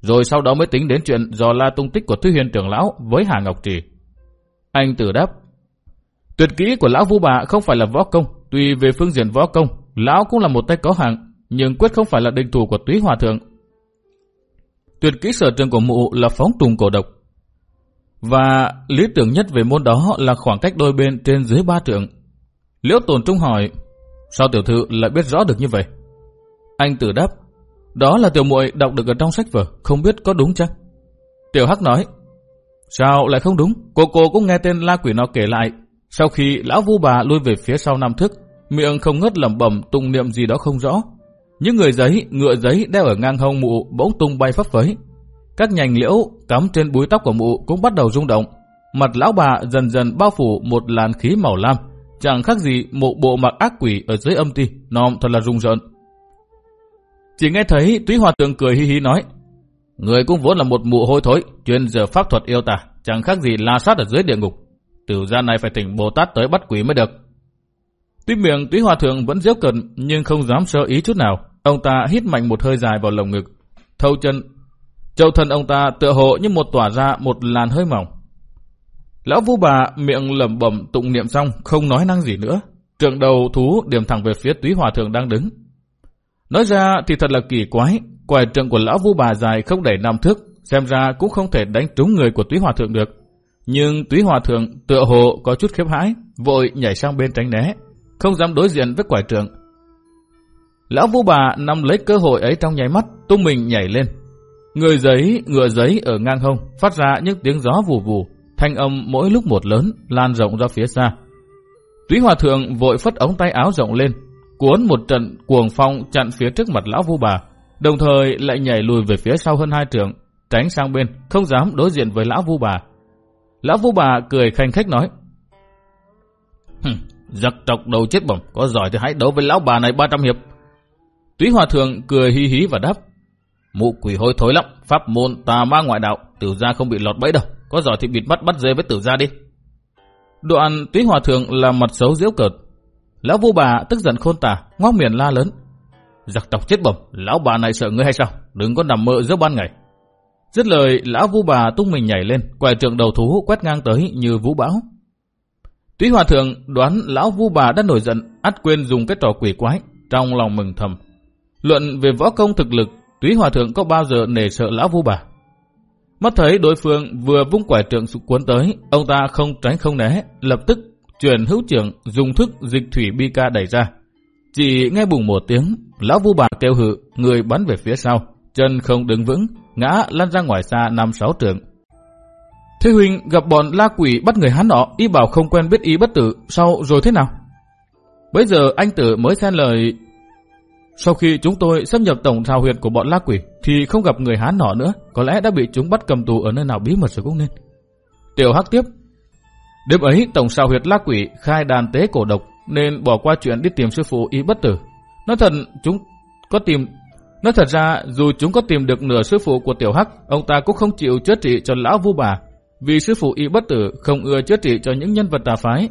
Rồi sau đó mới tính đến chuyện dò la tung tích của Thúy Huyền trưởng lão với Hà Ngọc Trì. Anh tử đáp, tuyệt kỹ của lão vũ Bà không phải là võ công, tuy về phương diện võ công, lão cũng là một tay có hạng, nhưng quyết không phải là địch thủ của Túy Hòa Thượng. Tuyệt kỹ sở trường của mụ là phóng trùng cổ độc. Và lý tưởng nhất về môn đó là khoảng cách đôi bên trên dưới ba trượng. Liễu Tồn Trung hỏi, sao tiểu thư lại biết rõ được như vậy? Anh tử đáp, đó là tiểu muội đọc được ở trong sách vở, không biết có đúng chăng? Tiểu Hắc nói, sao lại không đúng? Cô cô cũng nghe tên la quỷ nó kể lại. Sau khi lão vu bà lui về phía sau năm thước, miệng không ngớt lẩm bẩm tụng niệm gì đó không rõ. Những người giấy, ngựa giấy đeo ở ngang hông mụ bỗng tung bay phấp phới. Các nhành liễu cắm trên búi tóc của mụ cũng bắt đầu rung động. Mặt lão bà dần dần bao phủ một làn khí màu lam, chẳng khác gì một bộ mặc ác quỷ ở dưới âm ti, nòm thật là rung rợn. Chỉ nghe thấy túy hòa tượng cười hi hi nói, Người cũng vốn là một mụ hôi thối, chuyên giờ pháp thuật yêu tà, chẳng khác gì la sát ở dưới địa ngục. tiểu gia này phải thỉnh Bồ Tát tới bắt quỷ mới được. Tuy miệng túy hòa thượng vẫn giễu cận nhưng không dám sơ ý chút nào. Ông ta hít mạnh một hơi dài vào lồng ngực. Thâu chân. Châu thân ông ta tựa hộ như một tỏa ra một làn hơi mỏng. Lão vu bà miệng lẩm bẩm tụng niệm xong không nói năng gì nữa. Trượng đầu thú điểm thẳng về phía túy hòa thượng đang đứng. Nói ra thì thật là kỳ quái. Quài trượng của lão vu bà dài không đẩy năm thước. Xem ra cũng không thể đánh trúng người của túy hòa thượng được. Nhưng túy hòa thượng tựa hồ có chút khiếp hãi, vội nhảy sang bên tránh né không dám đối diện với quải trưởng. Lão vũ bà nắm lấy cơ hội ấy trong nháy mắt, tung mình nhảy lên. Người giấy, ngựa giấy ở ngang hông, phát ra những tiếng gió vù vù, thanh âm mỗi lúc một lớn, lan rộng ra phía xa. Túy Hòa Thượng vội phất ống tay áo rộng lên, cuốn một trận cuồng phong chặn phía trước mặt lão vu bà, đồng thời lại nhảy lùi về phía sau hơn hai trượng, tránh sang bên, không dám đối diện với lão vu bà. Lão vu bà cười khanh khách nói, Giặc trọc đầu chết bẩm, có giỏi thì hãy đấu với lão bà này 300 hiệp. Túy Hòa Thượng cười hí hí và đáp. Mụ quỷ hôi thối lắm, pháp môn tà ma ngoại đạo, tử gia không bị lọt bẫy đâu. Có giỏi thì bịt mắt bắt dê với tử gia đi. Đoạn Túy Hòa Thượng là mặt xấu diễu cợt. Lão vô bà tức giận khôn tả, ngoác miệng la lớn. Giặc tộc chết bẩm, lão bà này sợ ngươi hay sao? Đừng có nằm mơ giữa ban ngày. Dứt lời, lão vu bà tung mình nhảy lên, quài trượng đầu thú quét ngang tới như vũ bão. Túy Hòa Thượng đoán lão vu bà đã nổi giận, át quên dùng cái trò quỷ quái, trong lòng mừng thầm. Luận về võ công thực lực, Túy Hòa Thượng có bao giờ nể sợ lão vu bà. Mắt thấy đối phương vừa vung quải trượng cuốn tới, ông ta không tránh không né, lập tức chuyển hữu trưởng dùng thức dịch thủy bi ca đẩy ra. Chỉ nghe bùng một tiếng, lão vu bà kêu hự, người bắn về phía sau, chân không đứng vững, ngã lăn ra ngoài xa năm sáu trượng. Thế Huynh gặp bọn la quỷ bắt người hắn nọ, y bảo không quen biết ý bất tử, sau rồi thế nào? Bây giờ anh tử mới xen lời sau khi chúng tôi xâm nhập tổng trào huyệt của bọn la quỷ thì không gặp người Hán nọ nữa, có lẽ đã bị chúng bắt cầm tù ở nơi nào bí mật rồi cũng nên. Tiểu Hắc tiếp. Đêm ấy tổng sao huyệt la quỷ khai đàn tế cổ độc nên bỏ qua chuyện đi tìm sư phụ y bất tử. Nói thật chúng có tìm Nói thật ra dù chúng có tìm được nửa sư phụ của Tiểu Hắc, ông ta cũng không chịu chữa trị cho lão vu bà vì sư phụ y bất tử không ưa chữa trị cho những nhân vật tà phái.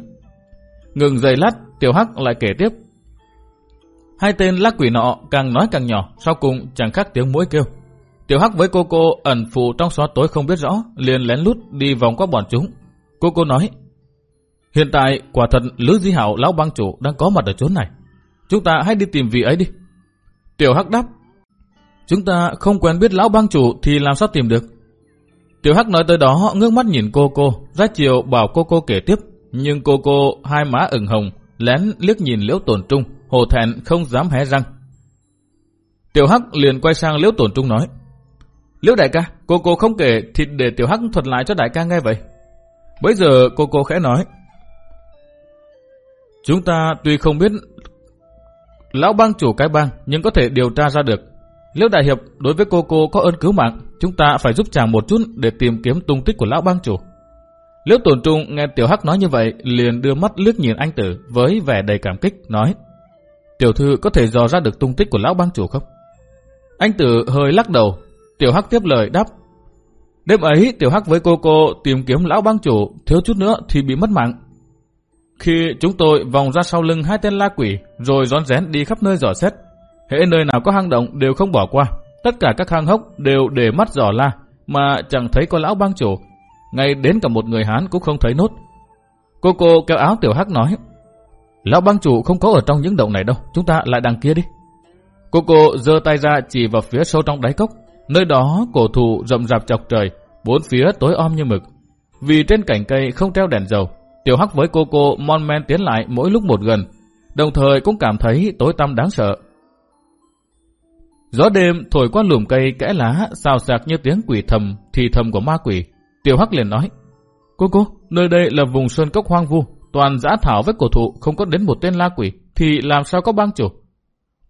Ngừng giây lát, Tiểu Hắc lại kể tiếp. Hai tên lắc quỷ nọ càng nói càng nhỏ, sau cùng chẳng khác tiếng mũi kêu. Tiểu Hắc với cô cô ẩn phụ trong xó tối không biết rõ, liền lén lút đi vòng qua bọn chúng. Cô cô nói, hiện tại quả thật Lữ Di Hảo lão bang chủ đang có mặt ở chỗ này. Chúng ta hãy đi tìm vị ấy đi. Tiểu Hắc đáp, chúng ta không quen biết lão bang chủ thì làm sao tìm được. Tiểu Hắc nói tới đó ngước mắt nhìn cô cô, ra chiều bảo cô cô kể tiếp, nhưng cô cô hai má ửng hồng, lén liếc nhìn liễu tổn trung, hồ thẹn không dám hé răng. Tiểu Hắc liền quay sang liễu tổn trung nói, Liễu đại ca, cô cô không kể thì để tiểu hắc thuật lại cho đại ca nghe vậy. Bây giờ cô cô khẽ nói. Chúng ta tuy không biết lão bang chủ cái bang nhưng có thể điều tra ra được. Liễu đại hiệp đối với cô cô có ơn cứu mạng, chúng ta phải giúp chàng một chút để tìm kiếm tung tích của lão bang chủ. Liễu Tồn trung nghe tiểu hắc nói như vậy liền đưa mắt liếc nhìn anh tử với vẻ đầy cảm kích nói. Tiểu thư có thể dò ra được tung tích của lão bang chủ không? Anh tử hơi lắc đầu, tiểu hắc tiếp lời đáp. Đêm ấy tiểu hắc với cô cô tìm kiếm lão bang chủ, thiếu chút nữa thì bị mất mạng. Khi chúng tôi vòng ra sau lưng hai tên la quỷ, rồi rón rén đi khắp nơi dò xét. Hễ nơi nào có hang động đều không bỏ qua. Tất cả các hang hốc đều để mắt dò la, mà chẳng thấy có lão bang chủ. Ngay đến cả một người Hán cũng không thấy nốt. Cô cô kéo áo tiểu hắc nói, Lão bang chủ không có ở trong những động này đâu, chúng ta lại đằng kia đi. Cô cô giơ tay ra chỉ vào phía sâu trong đáy cốc, nơi đó cổ thụ rậm rạp chọc trời, bốn phía tối om như mực. Vì trên cành cây không treo đèn dầu, tiểu hắc với cô cô mon men tiến lại mỗi lúc một gần, đồng thời cũng cảm thấy tối tăm đáng sợ. Gió đêm thổi qua lùm cây kẽ lá, xào xạc như tiếng quỷ thầm, thì thầm của ma quỷ. Tiểu hắc liền nói, Cô cô, nơi đây là vùng sơn cốc hoang vu, toàn giã thảo với cổ thụ không có đến một tên la quỷ, thì làm sao có bang chủ?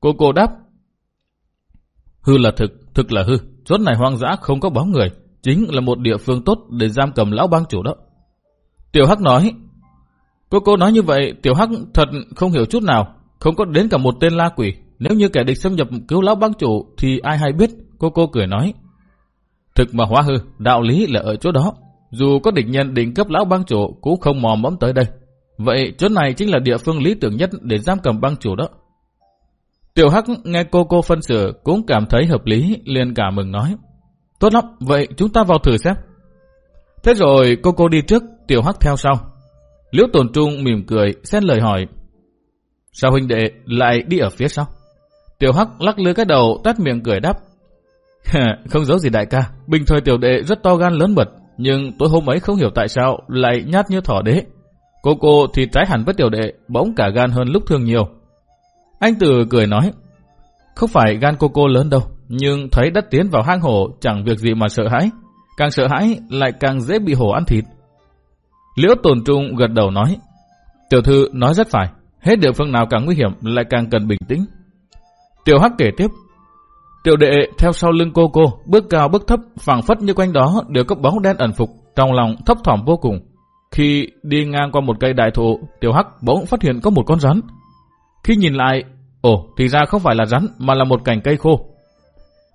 Cô cô đáp, hư là thực, thực là hư, chốt này hoang dã không có bóng người, chính là một địa phương tốt để giam cầm lão bang chủ đó. Tiểu Hắc nói, cô cô nói như vậy, Tiểu Hắc thật không hiểu chút nào, không có đến cả một tên la quỷ, nếu như kẻ địch xâm nhập cứu lão bang chủ thì ai hay biết, cô cô cười nói. Thực mà hóa hư, đạo lý là ở chỗ đó, dù có địch nhân định cấp lão bang chủ cũng không mò mẫm tới đây. Vậy chỗ này chính là địa phương lý tưởng nhất để giam cầm băng chủ đó. Tiểu Hắc nghe cô cô phân xử cũng cảm thấy hợp lý, liền cả mừng nói. Tốt lắm, vậy chúng ta vào thử xem. Thế rồi cô cô đi trước, Tiểu Hắc theo sau. Liễu Tồn Trung mỉm cười, xen lời hỏi. Sao huynh đệ lại đi ở phía sau? Tiểu Hắc lắc lư cái đầu, tắt miệng cười đáp. không giấu gì đại ca, bình thời tiểu đệ rất to gan lớn mật, nhưng tối hôm ấy không hiểu tại sao lại nhát như thỏ đế. Cô cô thì trái hẳn với tiểu đệ, bỗng cả gan hơn lúc thường nhiều. Anh Tử cười nói, không phải gan cô cô lớn đâu, nhưng thấy đất tiến vào hang hổ chẳng việc gì mà sợ hãi. Càng sợ hãi lại càng dễ bị hổ ăn thịt. Liễu tồn trung gật đầu nói, tiểu thư nói rất phải, hết địa phương nào càng nguy hiểm lại càng cần bình tĩnh. Tiểu Hắc kể tiếp, tiểu đệ theo sau lưng cô cô, bước cao bước thấp, phẳng phất như quanh đó đều có bóng đen ẩn phục, trong lòng thấp thỏm vô cùng. Khi đi ngang qua một cây đại thụ, tiểu hắc bỗng phát hiện có một con rắn. Khi nhìn lại, ồ, thì ra không phải là rắn mà là một cành cây khô.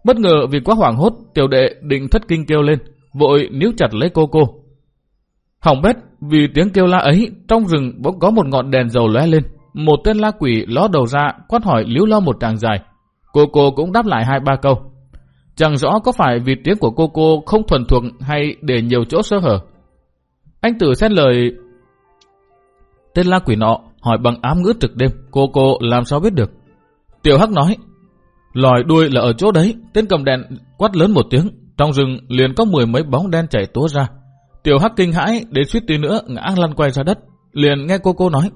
Bất ngờ vì quá hoảng hốt, tiểu đệ định thất kinh kêu lên, vội níu chặt lấy cô cô. Hỏng bét, vì tiếng kêu la ấy, trong rừng bỗng có một ngọn đèn dầu lóe lên. Một tên la quỷ ló đầu ra, quát hỏi liếu lo một tràng dài. Cô cô cũng đáp lại hai ba câu. Chẳng rõ có phải vì tiếng của cô cô không thuần thuộc hay để nhiều chỗ sơ hở. Anh Tử xét lời tên la quỷ nọ hỏi bằng ám ngữ trực đêm, cô cô làm sao biết được. Tiểu Hắc nói, lòi đuôi là ở chỗ đấy, tên cầm đèn quát lớn một tiếng, trong rừng liền có mười mấy bóng đen chảy túa ra. Tiểu Hắc kinh hãi đến suýt tí nữa ngã lăn quay ra đất, liền nghe cô cô nói,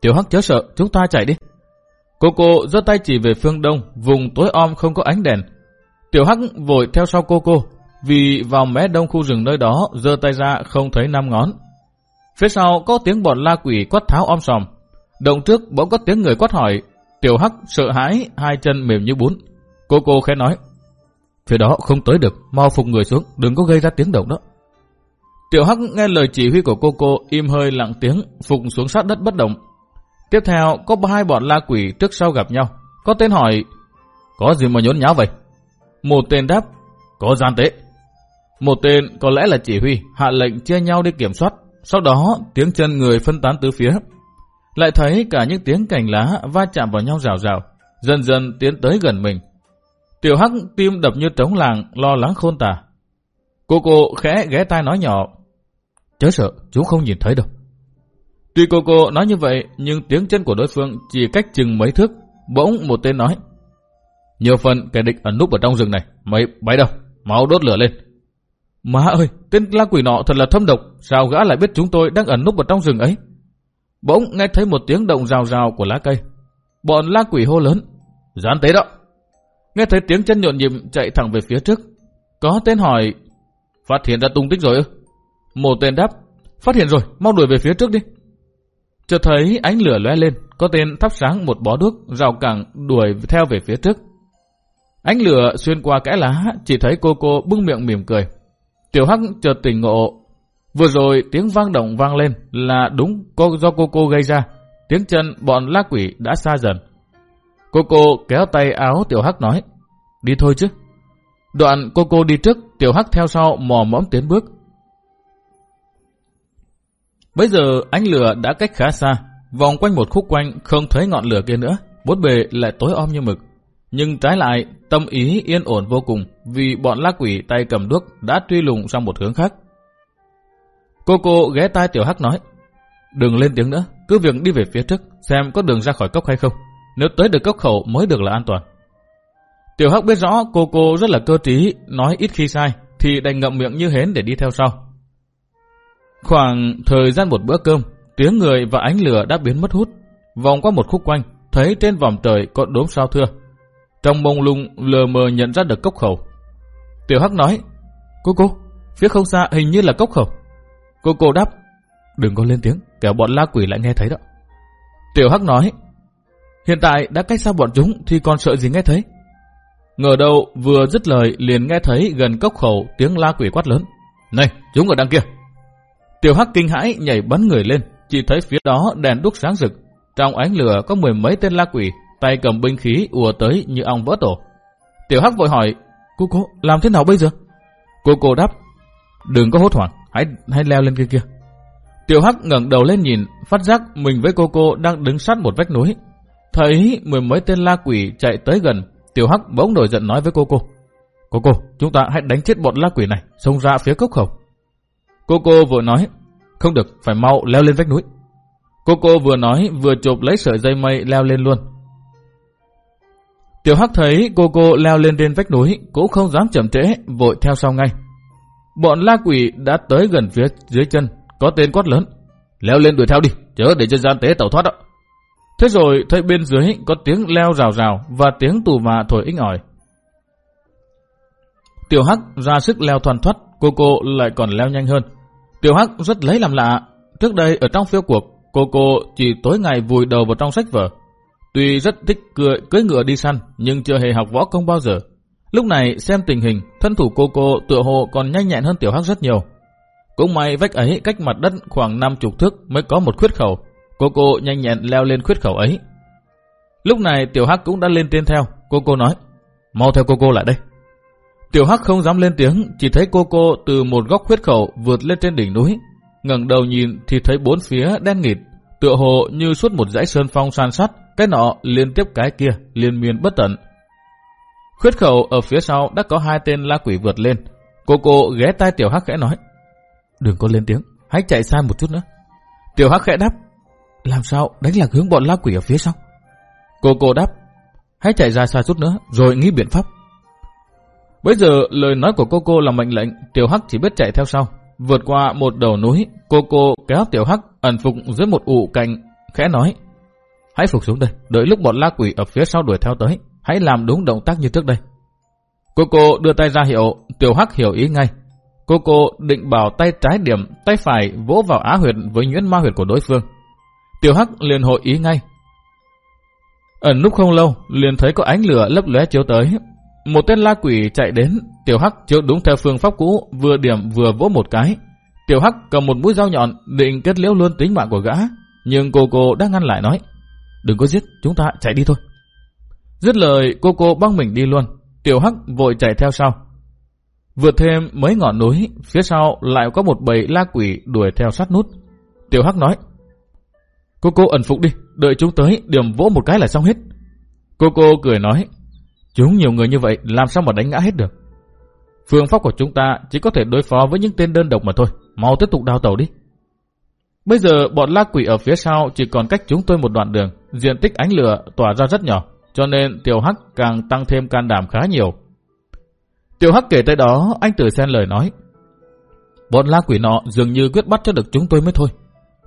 Tiểu Hắc chớ sợ, chúng ta chạy đi. Cô cô giơ tay chỉ về phương đông, vùng tối om không có ánh đèn. Tiểu Hắc vội theo sau cô cô, vì vào mé đông khu rừng nơi đó, giơ tay ra không thấy năm ngón. Phía sau có tiếng bọn la quỷ quát tháo om sòm. Động trước bỗng có tiếng người quát hỏi, tiểu hắc sợ hãi, hai chân mềm như bún. Cô cô khẽ nói, phía đó không tới được, mau phục người xuống, đừng có gây ra tiếng động đó. Tiểu hắc nghe lời chỉ huy của cô cô im hơi lặng tiếng, phục xuống sát đất bất động. Tiếp theo có hai bọn la quỷ trước sau gặp nhau. Có tên hỏi, có gì mà nhốn nháo vậy? Một tên đáp, có gian tế. Một tên có lẽ là chỉ huy, hạ lệnh chia nhau đi kiểm soát. Sau đó tiếng chân người phân tán tứ phía. Lại thấy cả những tiếng cành lá va chạm vào nhau rào rào, dần dần tiến tới gần mình. Tiểu Hắc tim đập như trống làng, lo lắng khôn tả. Cô cô khẽ ghé tai nói nhỏ. Chớ sợ, chú không nhìn thấy đâu. Tuy cô cô nói như vậy, nhưng tiếng chân của đối phương chỉ cách chừng mấy thước. Bỗng một tên nói. Nhiều phần kẻ địch ẩn núp ở trong rừng này, mấy bay đâu, máu đốt lửa lên. Má ơi, tên la quỷ nọ thật là thâm độc, sao gã lại biết chúng tôi đang ẩn núp ở trong rừng ấy? Bỗng nghe thấy một tiếng động rào rào của lá cây. Bọn la quỷ hô lớn, gián tế đó. Nghe thấy tiếng chân nhộn nhịp chạy thẳng về phía trước. Có tên hỏi, phát hiện ra tung tích rồi ư? Một tên đáp, phát hiện rồi, mau đuổi về phía trước đi. Chợt thấy ánh lửa lóe lên, có tên thắp sáng một bó đuốc, rào cẳng đuổi theo về phía trước. Ánh lửa xuyên qua kẽ lá, chỉ thấy cô cô bưng miệng mỉm cười. Tiểu Hắc chợt tỉnh ngộ. Vừa rồi tiếng vang động vang lên là đúng cô do cô cô gây ra. Tiếng chân bọn lá quỷ đã xa dần. Cô cô kéo tay áo Tiểu Hắc nói, đi thôi chứ. Đoạn cô cô đi trước, Tiểu Hắc theo sau mò mẫm tiến bước. Bây giờ ánh lửa đã cách khá xa, vòng quanh một khúc quanh không thấy ngọn lửa kia nữa, bốn bề lại tối om như mực. Nhưng trái lại, tâm ý yên ổn vô cùng vì bọn lá quỷ tay cầm đuốc đã truy lùng sang một hướng khác. Cô cô ghé tai Tiểu Hắc nói, đừng lên tiếng nữa, cứ việc đi về phía trước, xem có đường ra khỏi cốc hay không. Nếu tới được cốc khẩu mới được là an toàn. Tiểu Hắc biết rõ cô cô rất là cơ trí, nói ít khi sai, thì đành ngậm miệng như hến để đi theo sau. Khoảng thời gian một bữa cơm, tiếng người và ánh lửa đã biến mất hút. Vòng qua một khúc quanh, thấy trên vòng trời có đốm sao thưa. Trong mông lung lờ mờ nhận ra được cốc khẩu. Tiểu Hắc nói, Cô cô, phía không xa hình như là cốc khẩu. Cô cô đáp, đừng có lên tiếng, kẻo bọn la quỷ lại nghe thấy đó. Tiểu Hắc nói, hiện tại đã cách xa bọn chúng thì còn sợ gì nghe thấy. Ngờ đâu vừa dứt lời liền nghe thấy gần cốc khẩu tiếng la quỷ quát lớn. Này, chúng ở đằng kia. Tiểu Hắc kinh hãi nhảy bắn người lên, chỉ thấy phía đó đèn đúc sáng rực. Trong ánh lửa có mười mấy tên la quỷ, tay cầm binh khí ùa tới như ong vỡ tổ. Tiểu Hắc vội hỏi, cô cô, làm thế nào bây giờ? Cô cô đáp, đừng có hốt hoảng, hãy hãy leo lên kia kia. Tiểu Hắc ngẩng đầu lên nhìn, phát giác mình với cô cô đang đứng sát một vách núi. Thấy mười mấy tên la quỷ chạy tới gần, Tiểu Hắc bỗng nổi giận nói với cô cô. Cô cô, chúng ta hãy đánh chết bọn la quỷ này, xông ra phía cốc khẩu. Cô cô vừa nói, không được, phải mau leo lên vách núi. Cô cô vừa nói vừa chụp lấy sợi dây mây leo lên luôn. Tiểu Hắc thấy cô cô leo lên trên vách núi cũng không dám chậm trễ, vội theo sau ngay. Bọn la quỷ đã tới gần phía dưới chân, có tên quát lớn. Leo lên đuổi theo đi, chớ để cho gian tế tẩu thoát đó. Thế rồi thấy bên dưới có tiếng leo rào rào và tiếng tù mà thổi inh ỏi. Tiểu Hắc ra sức leo thoàn thoát, cô cô lại còn leo nhanh hơn. Tiểu Hắc rất lấy làm lạ. Trước đây ở trong phiêu cuộc, cô cô chỉ tối ngày vùi đầu vào trong sách vở. Tuy rất thích cười, cưới ngựa đi săn, nhưng chưa hề học võ công bao giờ. Lúc này xem tình hình, thân thủ cô cô tựa hồ còn nhanh nhẹn hơn Tiểu Hắc rất nhiều. Cũng may vách ấy cách mặt đất khoảng 50 thước mới có một khuyết khẩu. Cô cô nhanh nhẹn leo lên khuyết khẩu ấy. Lúc này Tiểu Hắc cũng đã lên tiên theo. Cô cô nói, mau theo cô cô lại đây. Tiểu Hắc không dám lên tiếng, chỉ thấy cô cô từ một góc khuyết khẩu vượt lên trên đỉnh núi. ngẩng đầu nhìn thì thấy bốn phía đen nghịt, tựa hồ như suốt một dãy sơn phong san sắt, cái nọ liên tiếp cái kia, liên miên bất tận. Khuyết khẩu ở phía sau đã có hai tên la quỷ vượt lên. Cô cô ghé tai Tiểu Hắc khẽ nói, đừng có lên tiếng, hãy chạy xa một chút nữa. Tiểu Hắc khẽ đáp, làm sao đánh lạc hướng bọn la quỷ ở phía sau? Cô cô đáp, hãy chạy ra xa chút nữa rồi nghĩ biện pháp. Bây giờ lời nói của cô cô là mệnh lệnh, Tiểu Hắc chỉ biết chạy theo sau. Vượt qua một đầu núi, cô cô kéo Tiểu Hắc ẩn phục dưới một ụ cành, khẽ nói. Hãy phục xuống đây, đợi lúc bọn la quỷ ở phía sau đuổi theo tới, hãy làm đúng động tác như trước đây. Cô cô đưa tay ra hiệu, Tiểu Hắc hiểu ý ngay. Cô cô định bảo tay trái điểm, tay phải vỗ vào á huyệt với nhuyễn ma huyệt của đối phương. Tiểu Hắc liền hội ý ngay. Ẩn núp không lâu, liền thấy có ánh lửa lấp lóe chiếu tới, một tên la quỷ chạy đến, Tiểu Hắc chiếu đúng theo phương pháp cũ, vừa điểm vừa vỗ một cái. Tiểu Hắc cầm một mũi dao nhọn định kết liễu luôn tính mạng của gã, nhưng cô cô đã ngăn lại nói, đừng có giết, chúng ta chạy đi thôi. Dứt lời, cô cô băng mình đi luôn, Tiểu Hắc vội chạy theo sau. Vượt thêm mấy ngọn núi, phía sau lại có một bầy la quỷ đuổi theo sát nút. Tiểu Hắc nói, cô cô ẩn phục đi, đợi chúng tới, điểm vỗ một cái là xong hết. Cô cô cười nói, Chúng nhiều người như vậy làm sao mà đánh ngã hết được. Phương pháp của chúng ta chỉ có thể đối phó với những tên đơn độc mà thôi. Mau tiếp tục đào tàu đi. Bây giờ bọn la quỷ ở phía sau chỉ còn cách chúng tôi một đoạn đường. Diện tích ánh lửa tỏa ra rất nhỏ. Cho nên Tiểu Hắc càng tăng thêm can đảm khá nhiều. Tiểu Hắc kể tới đó, anh Tử xen lời nói. Bọn la quỷ nọ dường như quyết bắt cho được chúng tôi mới thôi.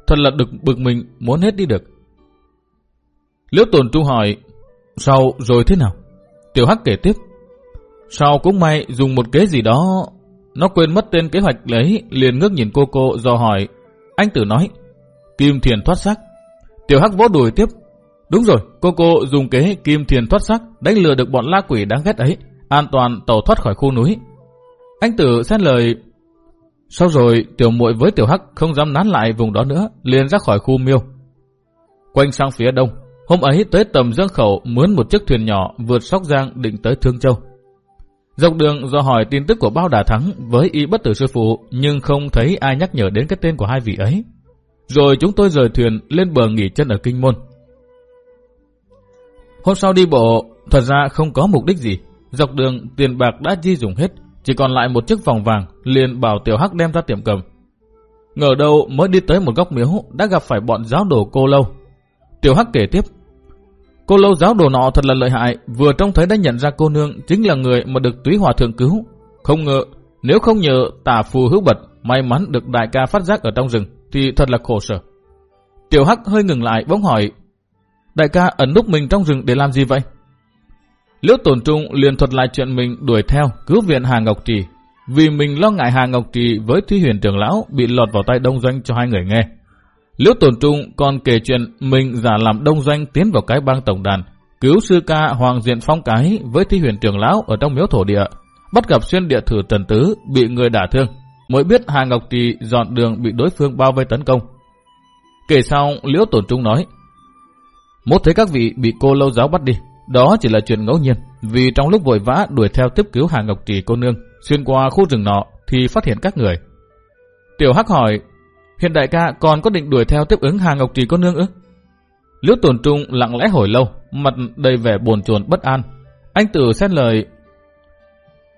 Thật là được bực mình muốn hết đi được. Liễu tồn trung hỏi, sau rồi thế nào? Tiểu Hắc kể tiếp. Sau cũng may dùng một kế gì đó, nó quên mất tên kế hoạch lấy, liền ngước nhìn cô cô do hỏi. Anh tử nói, kim thiền thoát xác. Tiểu Hắc vỗ đùi tiếp. Đúng rồi, cô cô dùng kế kim thiền thoát xác, đánh lừa được bọn la quỷ đáng ghét ấy, an toàn tàu thoát khỏi khu núi. Anh tử xét lời, sau rồi tiểu muội với tiểu Hắc không dám nán lại vùng đó nữa, liền ra khỏi khu miêu. Quanh sang phía đông, hôm ấy tới tầm dương khẩu mướn một chiếc thuyền nhỏ vượt sóc giang định tới Thương Châu. Dọc đường do hỏi tin tức của Bao Đà Thắng với y bất tử sư phụ nhưng không thấy ai nhắc nhở đến cái tên của hai vị ấy. Rồi chúng tôi rời thuyền lên bờ nghỉ chân ở Kinh Môn. Hôm sau đi bộ, thật ra không có mục đích gì. Dọc đường tiền bạc đã di dùng hết, chỉ còn lại một chiếc vòng vàng, liền bảo Tiểu Hắc đem ra tiệm cầm. Ngờ đâu mới đi tới một góc miếu đã gặp phải bọn giáo đồ cô lâu. Tiểu Hắc kể tiếp, Cô lâu giáo đồ nọ thật là lợi hại, vừa trông thấy đã nhận ra cô nương chính là người mà được túy hòa thượng cứu. Không ngờ, nếu không nhờ tả phù hữu bật, may mắn được đại ca phát giác ở trong rừng, thì thật là khổ sở. Tiểu Hắc hơi ngừng lại bỗng hỏi, đại ca ẩn núp mình trong rừng để làm gì vậy? Liễu tổn trung liền thuật lại chuyện mình đuổi theo cứu viện Hà Ngọc Trì, vì mình lo ngại Hà Ngọc Trì với Thúy Huyền trưởng lão bị lọt vào tay đông doanh cho hai người nghe. Liễu Tồn Trung còn kể chuyện mình giả làm đông doanh tiến vào cái bang tổng đàn, cứu sư ca Hoàng Diện Phong Cái với thi huyền trưởng lão ở trong miếu thổ địa, bắt gặp xuyên địa thử tần tứ bị người đả thương, mới biết Hà Ngọc Trì dọn đường bị đối phương bao vây tấn công. Kể sau Liễu Tồn Trung nói, Mốt thấy các vị bị cô lâu giáo bắt đi, đó chỉ là chuyện ngẫu nhiên, vì trong lúc vội vã đuổi theo tiếp cứu Hà Ngọc Trì cô nương, xuyên qua khu rừng nọ thì phát hiện các người. Tiểu Hắc hỏi, Hiện đại ca còn có định đuổi theo tiếp ứng Hà Ngọc Trì cô nương ư? Liễu Tồn trung lặng lẽ hồi lâu, mặt đầy vẻ buồn chồn bất an. Anh tử xét lời.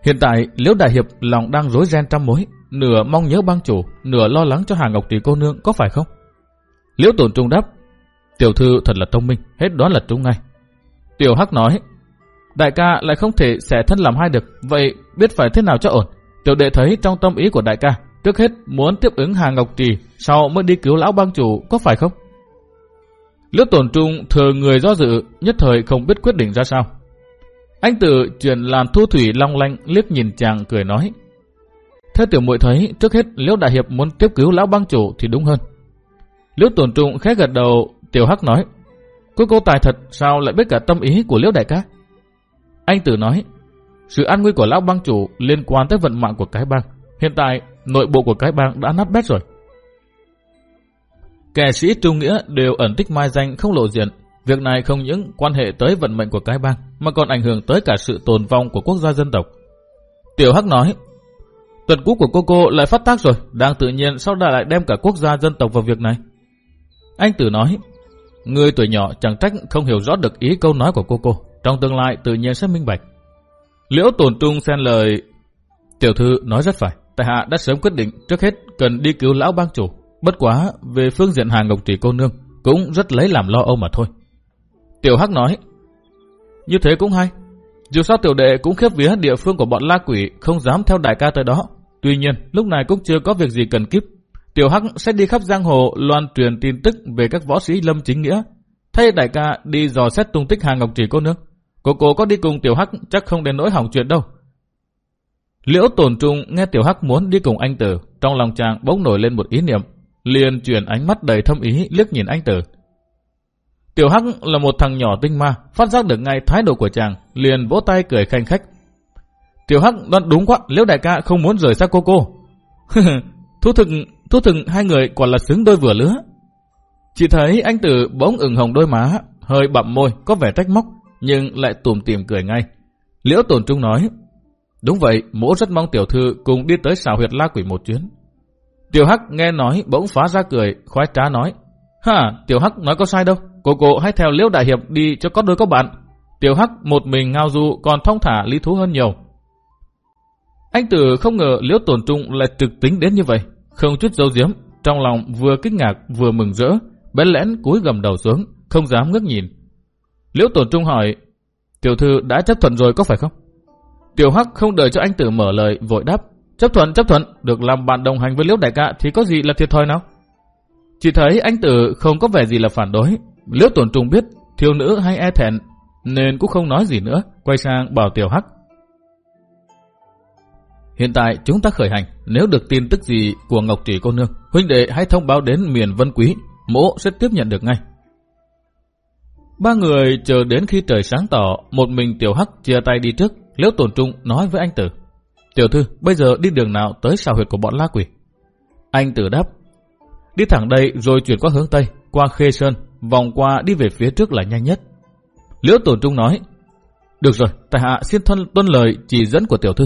Hiện tại Liễu Đại Hiệp lòng đang rối ren trăm mối, nửa mong nhớ bang chủ, nửa lo lắng cho Hà Ngọc Trì cô nương, có phải không? Liễu Tồn trung đáp. Tiểu thư thật là thông minh, hết đoán là trúng ngay. Tiểu Hắc nói. Đại ca lại không thể xẻ thân làm hai được, vậy biết phải thế nào cho ổn. Tiểu đệ thấy trong tâm ý của đại ca, Trước hết muốn tiếp ứng Hà Ngọc Trì, sau mới đi cứu lão bang chủ, có phải không? Liễu tổn trung thừa người do dự, nhất thời không biết quyết định ra sao. Anh tử chuyển làm thu thủy long lanh liếc nhìn chàng cười nói. Theo tiểu muội thấy, trước hết Liễu Đại Hiệp muốn tiếp cứu lão bang chủ thì đúng hơn. Liễu tổn trung khẽ gật đầu, tiểu hắc nói. Cô cô tài thật, sao lại biết cả tâm ý của Liễu Đại ca? Anh tử nói, sự an nguy của lão bang chủ liên quan tới vận mạng của cái bang. Hiện tại nội bộ của cái bang đã nát bét rồi. Kẻ sĩ trung nghĩa đều ẩn tích mai danh không lộ diện. Việc này không những quan hệ tới vận mệnh của cái bang, mà còn ảnh hưởng tới cả sự tồn vong của quốc gia dân tộc. Tiểu Hắc nói, tuần cú của cô cô lại phát tác rồi, đang tự nhiên sao đã lại đem cả quốc gia dân tộc vào việc này. Anh Tử nói, người tuổi nhỏ chẳng trách không hiểu rõ được ý câu nói của cô cô, trong tương lai tự nhiên sẽ minh bạch. Liễu tổn trung xen lời, tiểu thư nói rất phải. Tại hạ đã sớm quyết định trước hết cần đi cứu lão bang chủ. Bất quá về phương diện hàng ngọc trì cô nương cũng rất lấy làm lo âu mà thôi. Tiểu Hắc nói, như thế cũng hay. Dù sao tiểu đệ cũng khiếp vía địa phương của bọn la quỷ không dám theo đại ca tới đó. Tuy nhiên lúc này cũng chưa có việc gì cần kíp. Tiểu Hắc sẽ đi khắp giang hồ loan truyền tin tức về các võ sĩ lâm chính nghĩa. Thay đại ca đi dò xét tung tích hàng ngọc trì cô nương. Cô cô có đi cùng Tiểu Hắc chắc không đến nỗi hỏng chuyện đâu. Liễu tổn trung nghe Tiểu Hắc muốn đi cùng anh Tử, trong lòng chàng bỗng nổi lên một ý niệm, liền chuyển ánh mắt đầy thâm ý liếc nhìn anh Tử. Tiểu Hắc là một thằng nhỏ tinh ma, phát giác được ngay thái độ của chàng, liền vỗ tay cười khanh khách. Tiểu Hắc đoán đúng quá, Liễu đại ca không muốn rời xa cô cô. thú thực, thú thực hai người quả là xứng đôi vừa lứa. Chỉ thấy anh Tử bỗng ửng hồng đôi má, hơi bặm môi, có vẻ trách móc, nhưng lại tùm tìm cười ngay. Liễu tổn trung nói, Đúng vậy, mỗ rất mong tiểu thư cùng đi tới xào huyệt la quỷ một chuyến. Tiểu Hắc nghe nói bỗng phá ra cười, khoái trá nói. Ha, Tiểu Hắc nói có sai đâu, cô cô hãy theo Liễu Đại Hiệp đi cho có đôi có bạn. Tiểu Hắc một mình ngao du còn thông thả lý thú hơn nhiều. Anh Tử không ngờ Liễu Tổn Trung lại trực tính đến như vậy, không chút dấu diếm, trong lòng vừa kinh ngạc vừa mừng rỡ, bén lẽn cúi gầm đầu xuống, không dám ngước nhìn. Liễu Tổn Trung hỏi, tiểu thư đã chấp thuận rồi có phải không? Tiểu Hắc không đợi cho anh Tử mở lời, vội đáp. Chấp thuận, chấp thuận, được làm bạn đồng hành với Liễu Đại Ca thì có gì là thiệt thòi nào? Chỉ thấy anh Tử không có vẻ gì là phản đối. Liễu Tuần Trung biết thiếu nữ hay e thẹn nên cũng không nói gì nữa, quay sang bảo Tiểu Hắc. Hiện tại chúng ta khởi hành, nếu được tin tức gì của Ngọc Trì cô nương, huynh đệ hãy thông báo đến miền Vân Quý, mỗ sẽ tiếp nhận được ngay. Ba người chờ đến khi trời sáng tỏ, một mình Tiểu Hắc chia tay đi trước, Liễu Tồn Trung nói với anh Tử. Tiểu thư, bây giờ đi đường nào tới xào huyệt của bọn la quỷ? Anh Tử đáp. Đi thẳng đây rồi chuyển qua hướng Tây, qua Khê Sơn, vòng qua đi về phía trước là nhanh nhất. Liễu Tồn Trung nói. Được rồi, tại hạ xin thân tuân lời chỉ dẫn của tiểu thư.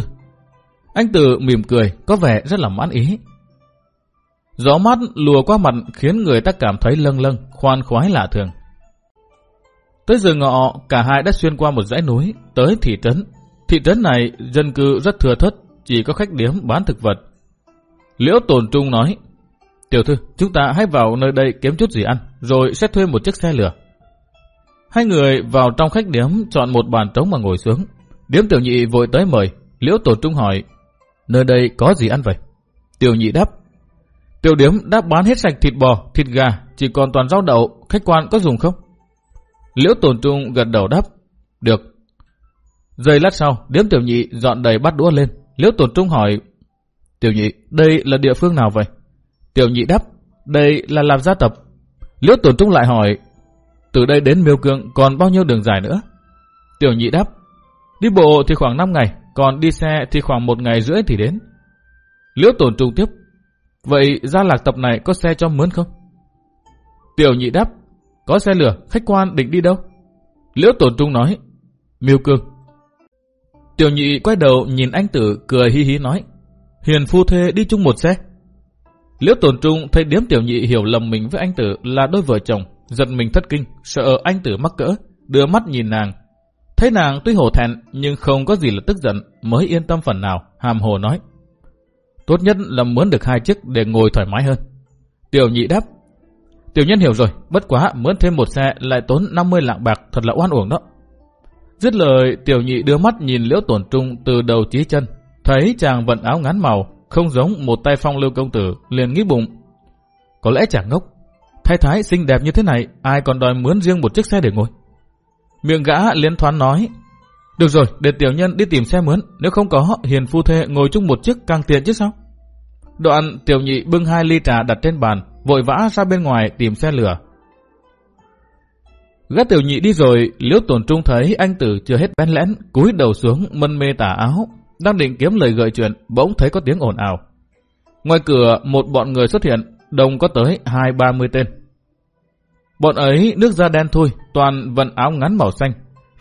Anh Tử mỉm cười, có vẻ rất là mãn ý. Gió mát lùa qua mặt khiến người ta cảm thấy lâng lâng, khoan khoái lạ thường. Tới giờ ngọ, cả hai đã xuyên qua một dãy núi, tới thị trấn. Thị trấn này dân cư rất thừa thất, chỉ có khách điếm bán thực vật. Liễu Tồn Trung nói, Tiểu thư, chúng ta hãy vào nơi đây kiếm chút gì ăn, rồi sẽ thuê một chiếc xe lửa. Hai người vào trong khách điếm chọn một bàn trống mà ngồi xuống. Điếm tiểu nhị vội tới mời, Liễu Tồn Trung hỏi, nơi đây có gì ăn vậy? Tiểu nhị đáp, tiểu điếm đã bán hết sạch thịt bò, thịt gà, chỉ còn toàn rau đậu, khách quan có dùng không? Liễu Tồn Trung gật đầu đáp, được. Giây lát sau, điếm tiểu nhị dọn đầy bát đũa lên. Liễu tổn Trung hỏi, tiểu nhị, đây là địa phương nào vậy? Tiểu nhị đáp, đây là làm gia tập. Liễu tổn Trung lại hỏi, từ đây đến Miêu Cương còn bao nhiêu đường dài nữa? Tiểu nhị đáp, đi bộ thì khoảng 5 ngày, còn đi xe thì khoảng một ngày rưỡi thì đến. Liễu tổn Trung tiếp, vậy gia lạc tập này có xe cho mướn không? Tiểu nhị đáp, có xe lửa, khách quan định đi đâu? Liễu tổn Trung nói, Miêu Cương. Tiểu nhị quay đầu nhìn anh tử cười hi hí nói, hiền phu thê đi chung một xe. Liễu Tồn Trung thấy điếm tiểu nhị hiểu lầm mình với anh tử là đôi vợ chồng, giật mình thất kinh, sợ anh tử mắc cỡ, đưa mắt nhìn nàng. Thấy nàng tuy hổ thẹn nhưng không có gì là tức giận, mới yên tâm phần nào, hàm hồ nói. Tốt nhất là muốn được hai chiếc để ngồi thoải mái hơn. Tiểu nhị đáp, Tiểu nhân hiểu rồi, bất quá mướn thêm một xe lại tốn 50 lạng bạc, thật là oan uổng đó. Dứt lời, tiểu nhị đưa mắt nhìn liễu tổn trung từ đầu chí chân, thấy chàng vận áo ngắn màu, không giống một tay phong lưu công tử, liền nghĩ bụng. Có lẽ chàng ngốc, thái thái xinh đẹp như thế này, ai còn đòi mướn riêng một chiếc xe để ngồi. Miệng gã liên thoán nói, được rồi, để tiểu nhân đi tìm xe mướn, nếu không có, hiền phu thê ngồi chung một chiếc càng tiện chứ sao? Đoạn tiểu nhị bưng hai ly trà đặt trên bàn, vội vã ra bên ngoài tìm xe lửa. Gã tiểu nhị đi rồi, liễu tổn trung thấy anh tử chưa hết bén lẽn, cúi đầu xuống mân mê tả áo, đang định kiếm lời gợi chuyện, bỗng thấy có tiếng ồn ào. Ngoài cửa, một bọn người xuất hiện, đông có tới hai ba mươi tên. Bọn ấy nước da đen thui, toàn vận áo ngắn màu xanh.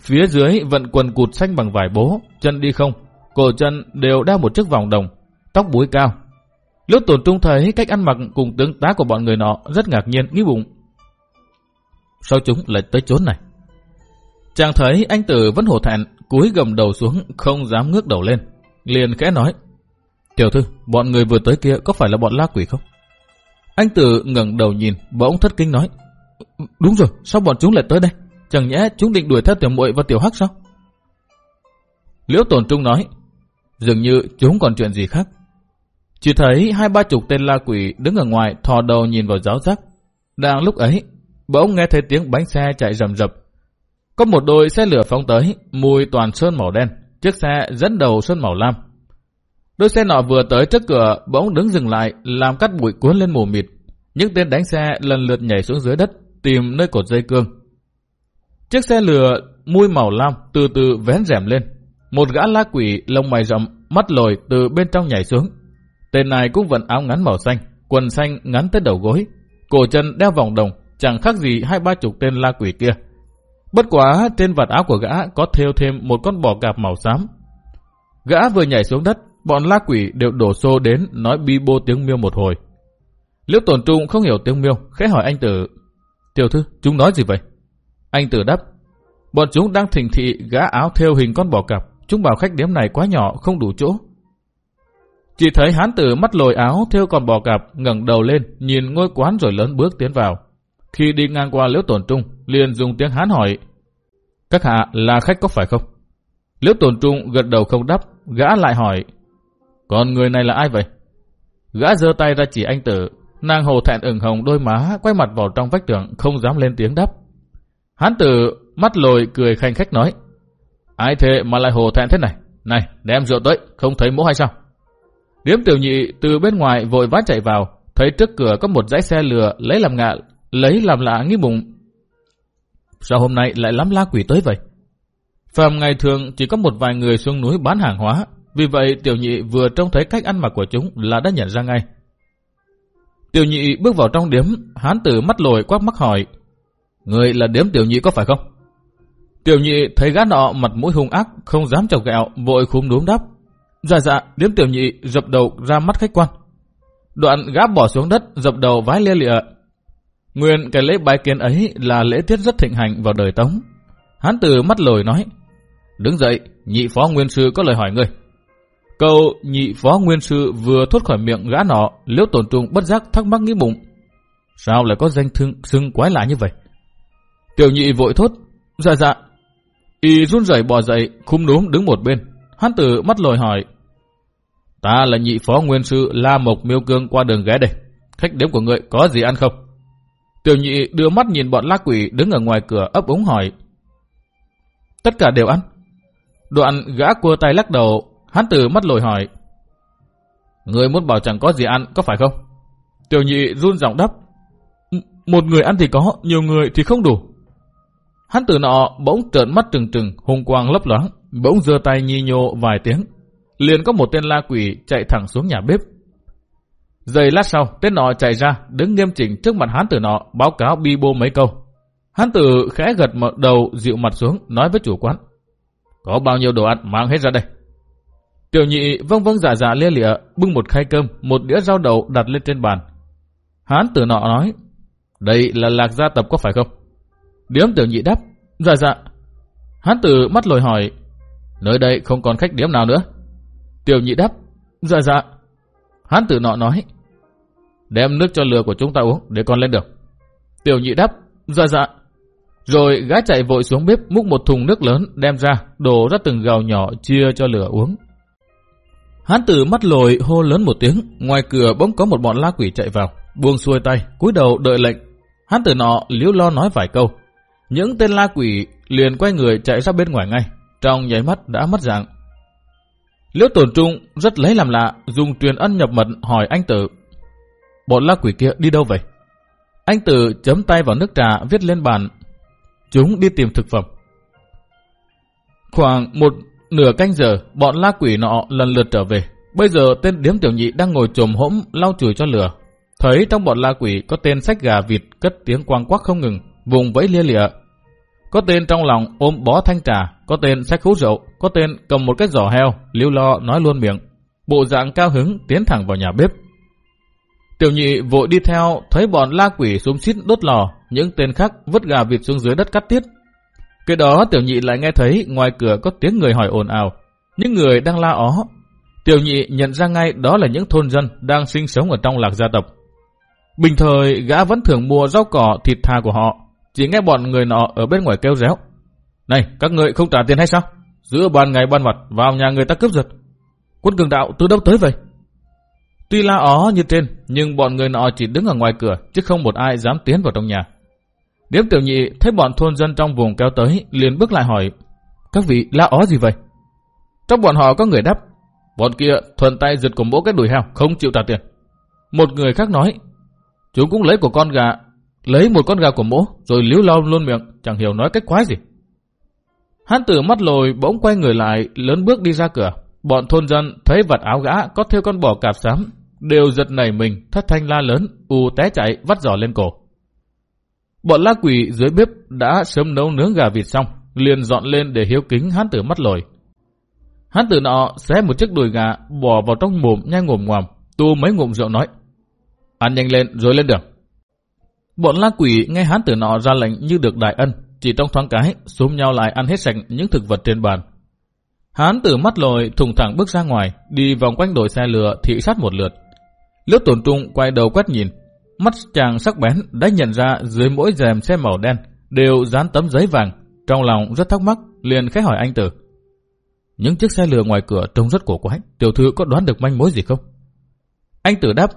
Phía dưới vận quần cụt xanh bằng vải bố, chân đi không, cổ chân đều đeo một chiếc vòng đồng, tóc búi cao, liễu tổn trung thấy cách ăn mặc cùng tướng tá của bọn người nọ rất ngạc nhiên, nghĩ bụng. Sao chúng lại tới chốn này? Chàng thấy anh tử vẫn hổ thẹn, cúi gầm đầu xuống, không dám ngước đầu lên. Liền khẽ nói, Tiểu thư, bọn người vừa tới kia có phải là bọn la quỷ không? Anh tử ngẩng đầu nhìn, bỗng thất kinh nói, Đúng rồi, sao bọn chúng lại tới đây? Chẳng nhẽ chúng định đuổi theo tiểu muội và tiểu hắc sao? Liễu tổn trung nói, dường như chúng còn chuyện gì khác. Chỉ thấy hai ba chục tên la quỷ đứng ở ngoài thò đầu nhìn vào giáo giác. Đang lúc ấy, bỗng nghe thấy tiếng bánh xe chạy rầm rập. Có một đôi xe lửa phóng tới, mùi toàn sơn màu đen, chiếc xe dẫn đầu sơn màu lam. Đôi xe nọ vừa tới trước cửa, bỗng đứng dừng lại, làm cắt bụi cuốn lên mù mịt. Những tên đánh xe lần lượt nhảy xuống dưới đất, tìm nơi cột dây cương. Chiếc xe lửa mùi màu lam từ từ vén rèm lên. Một gã lá quỷ lông mày rậm, mắt lồi từ bên trong nhảy xuống, Tên này cũng vận áo ngắn màu xanh, quần xanh ngắn tới đầu gối, cổ chân đeo vòng đồng, chẳng khác gì hai ba chục tên la quỷ kia. Bất quá trên vạt áo của gã có thêu thêm một con bò cạp màu xám. Gã vừa nhảy xuống đất, bọn la quỷ đều đổ xô đến nói bi bô tiếng miêu một hồi. Liễu tổn trung không hiểu tiếng miêu, khẽ hỏi anh tử. Tiểu thư, chúng nói gì vậy? Anh tử đáp. Bọn chúng đang thỉnh thị gã áo thêu hình con bò cạp. Chúng bảo khách điếm này quá nhỏ, không đủ chỗ. Chỉ thấy hán tử mắt lồi áo theo còn bò cạp ngẩng đầu lên nhìn ngôi quán rồi lớn bước tiến vào. Khi đi ngang qua liễu tổn trung liền dùng tiếng hán hỏi Các hạ là khách có phải không? Liễu tổn trung gật đầu không đáp gã lại hỏi Còn người này là ai vậy? Gã giơ tay ra chỉ anh tử Nàng hồ thẹn ửng hồng đôi má quay mặt vào trong vách tường không dám lên tiếng đáp. Hán tử mắt lồi cười khanh khách nói Ai thế mà lại hồ thẹn thế này? Này đem rượu tới không thấy mỗ hay sao? Điếm tiểu nhị từ bên ngoài vội vã chạy vào, thấy trước cửa có một dãy xe lừa lấy làm ngạ, lấy làm lạ nghĩ bụng. Sao hôm nay lại lắm la quỷ tới vậy? Phàm ngày thường chỉ có một vài người xuống núi bán hàng hóa, vì vậy tiểu nhị vừa trông thấy cách ăn mặc của chúng là đã nhận ra ngay. Tiểu nhị bước vào trong điếm, hán tử mắt lồi quắc mắt hỏi. Người là điếm tiểu nhị có phải không? Tiểu nhị thấy gã nọ mặt mũi hung ác, không dám chọc gẹo, vội khúm đốm đáp. Dạ dạ, điếm tiểu nhị dập đầu ra mắt khách quan. Đoạn gã bỏ xuống đất, dập đầu vái lia lịa. Nguyên cái lễ bái kiến ấy là lễ tiết rất thịnh hành vào đời Tống. Hán tử mắt lồi nói. Đứng dậy, nhị phó nguyên sư có lời hỏi ngươi. Câu nhị phó nguyên sư vừa thốt khỏi miệng gã nọ, liễu tổn trung bất giác thắc mắc nghĩ bụng. Sao lại có danh thương xưng quái lạ như vậy? Tiểu nhị vội thốt. Dạ dạ. Y run rẩy bò dậy, khung núm đứng một bên. Hán tử mắt lồi hỏi. Ta là nhị phó nguyên sư La Mộc Miêu Cương qua đường ghé đây. Khách đếm của ngươi có gì ăn không? Tiểu nhị đưa mắt nhìn bọn lác quỷ đứng ở ngoài cửa ấp úng hỏi. Tất cả đều ăn. Đoạn gã cua tay lắc đầu, hắn tử mắt lồi hỏi. Người muốn bảo chẳng có gì ăn, có phải không? Tiểu nhị run giọng đáp. Một người ăn thì có, nhiều người thì không đủ. Hắn tử nọ bỗng trợn mắt trừng trừng, hùng quang lấp loáng, bỗng giơ tay nhi nhô vài tiếng. Liền có một tên la quỷ chạy thẳng xuống nhà bếp. Giây lát sau, tên nọ chạy ra, đứng nghiêm chỉnh trước mặt hán tử nọ, báo cáo bi bô mấy câu. Hán tử khẽ gật đầu dịu mặt xuống, nói với chủ quán. Có bao nhiêu đồ ăn mang hết ra đây. Tiểu nhị vâng vâng giả giả lia lịa, bưng một khay cơm, một đĩa rau đậu đặt lên trên bàn. Hán tử nọ nói, đây là lạc gia tập có phải không? Điếm tiểu nhị đáp, dạ dạ. Hán tử mắt lồi hỏi, nơi đây không còn khách điếm nào nữa. Tiểu nhị đáp, dạ dạ. Hán tử nọ nói, đem nước cho lừa của chúng ta uống để con lên được. Tiểu nhị đáp, dạ dạ. Rồi gái chạy vội xuống bếp múc một thùng nước lớn đem ra, đổ ra từng gào nhỏ chia cho lửa uống. Hán tử mắt lồi hô lớn một tiếng, ngoài cửa bỗng có một bọn la quỷ chạy vào, buông xuôi tay, cúi đầu đợi lệnh. Hán tử nọ liếu lo nói vài câu. Những tên la quỷ liền quay người chạy ra bên ngoài ngay, trong nháy mắt đã mất dạng. Liễu tổn trung rất lấy làm lạ, dùng truyền ân nhập mật hỏi anh tử. Bọn la quỷ kia đi đâu vậy? Anh tử chấm tay vào nước trà viết lên bàn. Chúng đi tìm thực phẩm. Khoảng một nửa canh giờ, bọn la quỷ nọ lần lượt trở về. Bây giờ tên điếm tiểu nhị đang ngồi trồm hỗm lau chùi cho lửa. Thấy trong bọn la quỷ có tên sách gà vịt cất tiếng quang quắc không ngừng, vùng vẫy lia lịa. Có tên trong lòng ôm bó thanh trà, có tên sách hút rượu, có tên cầm một cái giỏ heo, lưu lo nói luôn miệng. Bộ dạng cao hứng tiến thẳng vào nhà bếp. Tiểu nhị vội đi theo, thấy bọn la quỷ xuống xít đốt lò, những tên khác vứt gà vịt xuống dưới đất cắt tiết. Cái đó tiểu nhị lại nghe thấy ngoài cửa có tiếng người hỏi ồn ào. Những người đang la ó. Tiểu nhị nhận ra ngay đó là những thôn dân đang sinh sống ở trong lạc gia tộc. Bình thời gã vẫn thường mua rau cỏ thịt thà của họ, chỉ nghe bọn người nọ ở bên ngoài kêu réo. Này, các người không trả tiền hay sao? Giữa ban ngày ban mặt vào nhà người ta cướp giật. Quân cường đạo từ đâu tới vậy? Tuy la ó như trên, nhưng bọn người nọ chỉ đứng ở ngoài cửa, chứ không một ai dám tiến vào trong nhà. Điếm tiểu nhị thấy bọn thôn dân trong vùng kéo tới, liền bước lại hỏi, các vị la ó gì vậy? Trong bọn họ có người đáp, bọn kia thuần tay giật của bố cái đùi heo, không chịu trả tiền. Một người khác nói, chúng cũng lấy của con gà, lấy một con gà của mỗ, rồi liếu lo luôn miệng, chẳng hiểu nói cách quái gì. Hán tử mắt lồi bỗng quay người lại, lớn bước đi ra cửa. Bọn thôn dân thấy vật áo gã có theo con bò cạp xám, đều giật nảy mình, thất thanh la lớn, u té chạy, vắt giỏ lên cổ. Bọn la quỷ dưới bếp đã sớm nấu nướng gà vịt xong, liền dọn lên để hiếu kính hán tử mắt lồi. Hán tử nọ xé một chiếc đùi gà, bỏ vào trong mồm nhai ngồm ngoàm, tu mấy ngụm rượu nói. Ăn nhanh lên rồi lên đường. Bọn la quỷ nghe hán tử nọ ra lệnh như được đại ân, chỉ trong thoáng cái, xúm nhau lại ăn hết sạch những thực vật trên bàn. Hán tử mắt lồi thùng thẳng bước ra ngoài, đi vòng quanh đội xe lửa thị sát một lượt. Liễu tổn trung quay đầu quét nhìn, mắt chàng sắc bén đã nhận ra dưới mỗi rèm xe màu đen đều dán tấm giấy vàng, trong lòng rất thắc mắc, liền khẽ hỏi anh tử. Những chiếc xe lửa ngoài cửa trông rất cổ quái, tiểu thư có đoán được manh mối gì không? Anh tử đáp,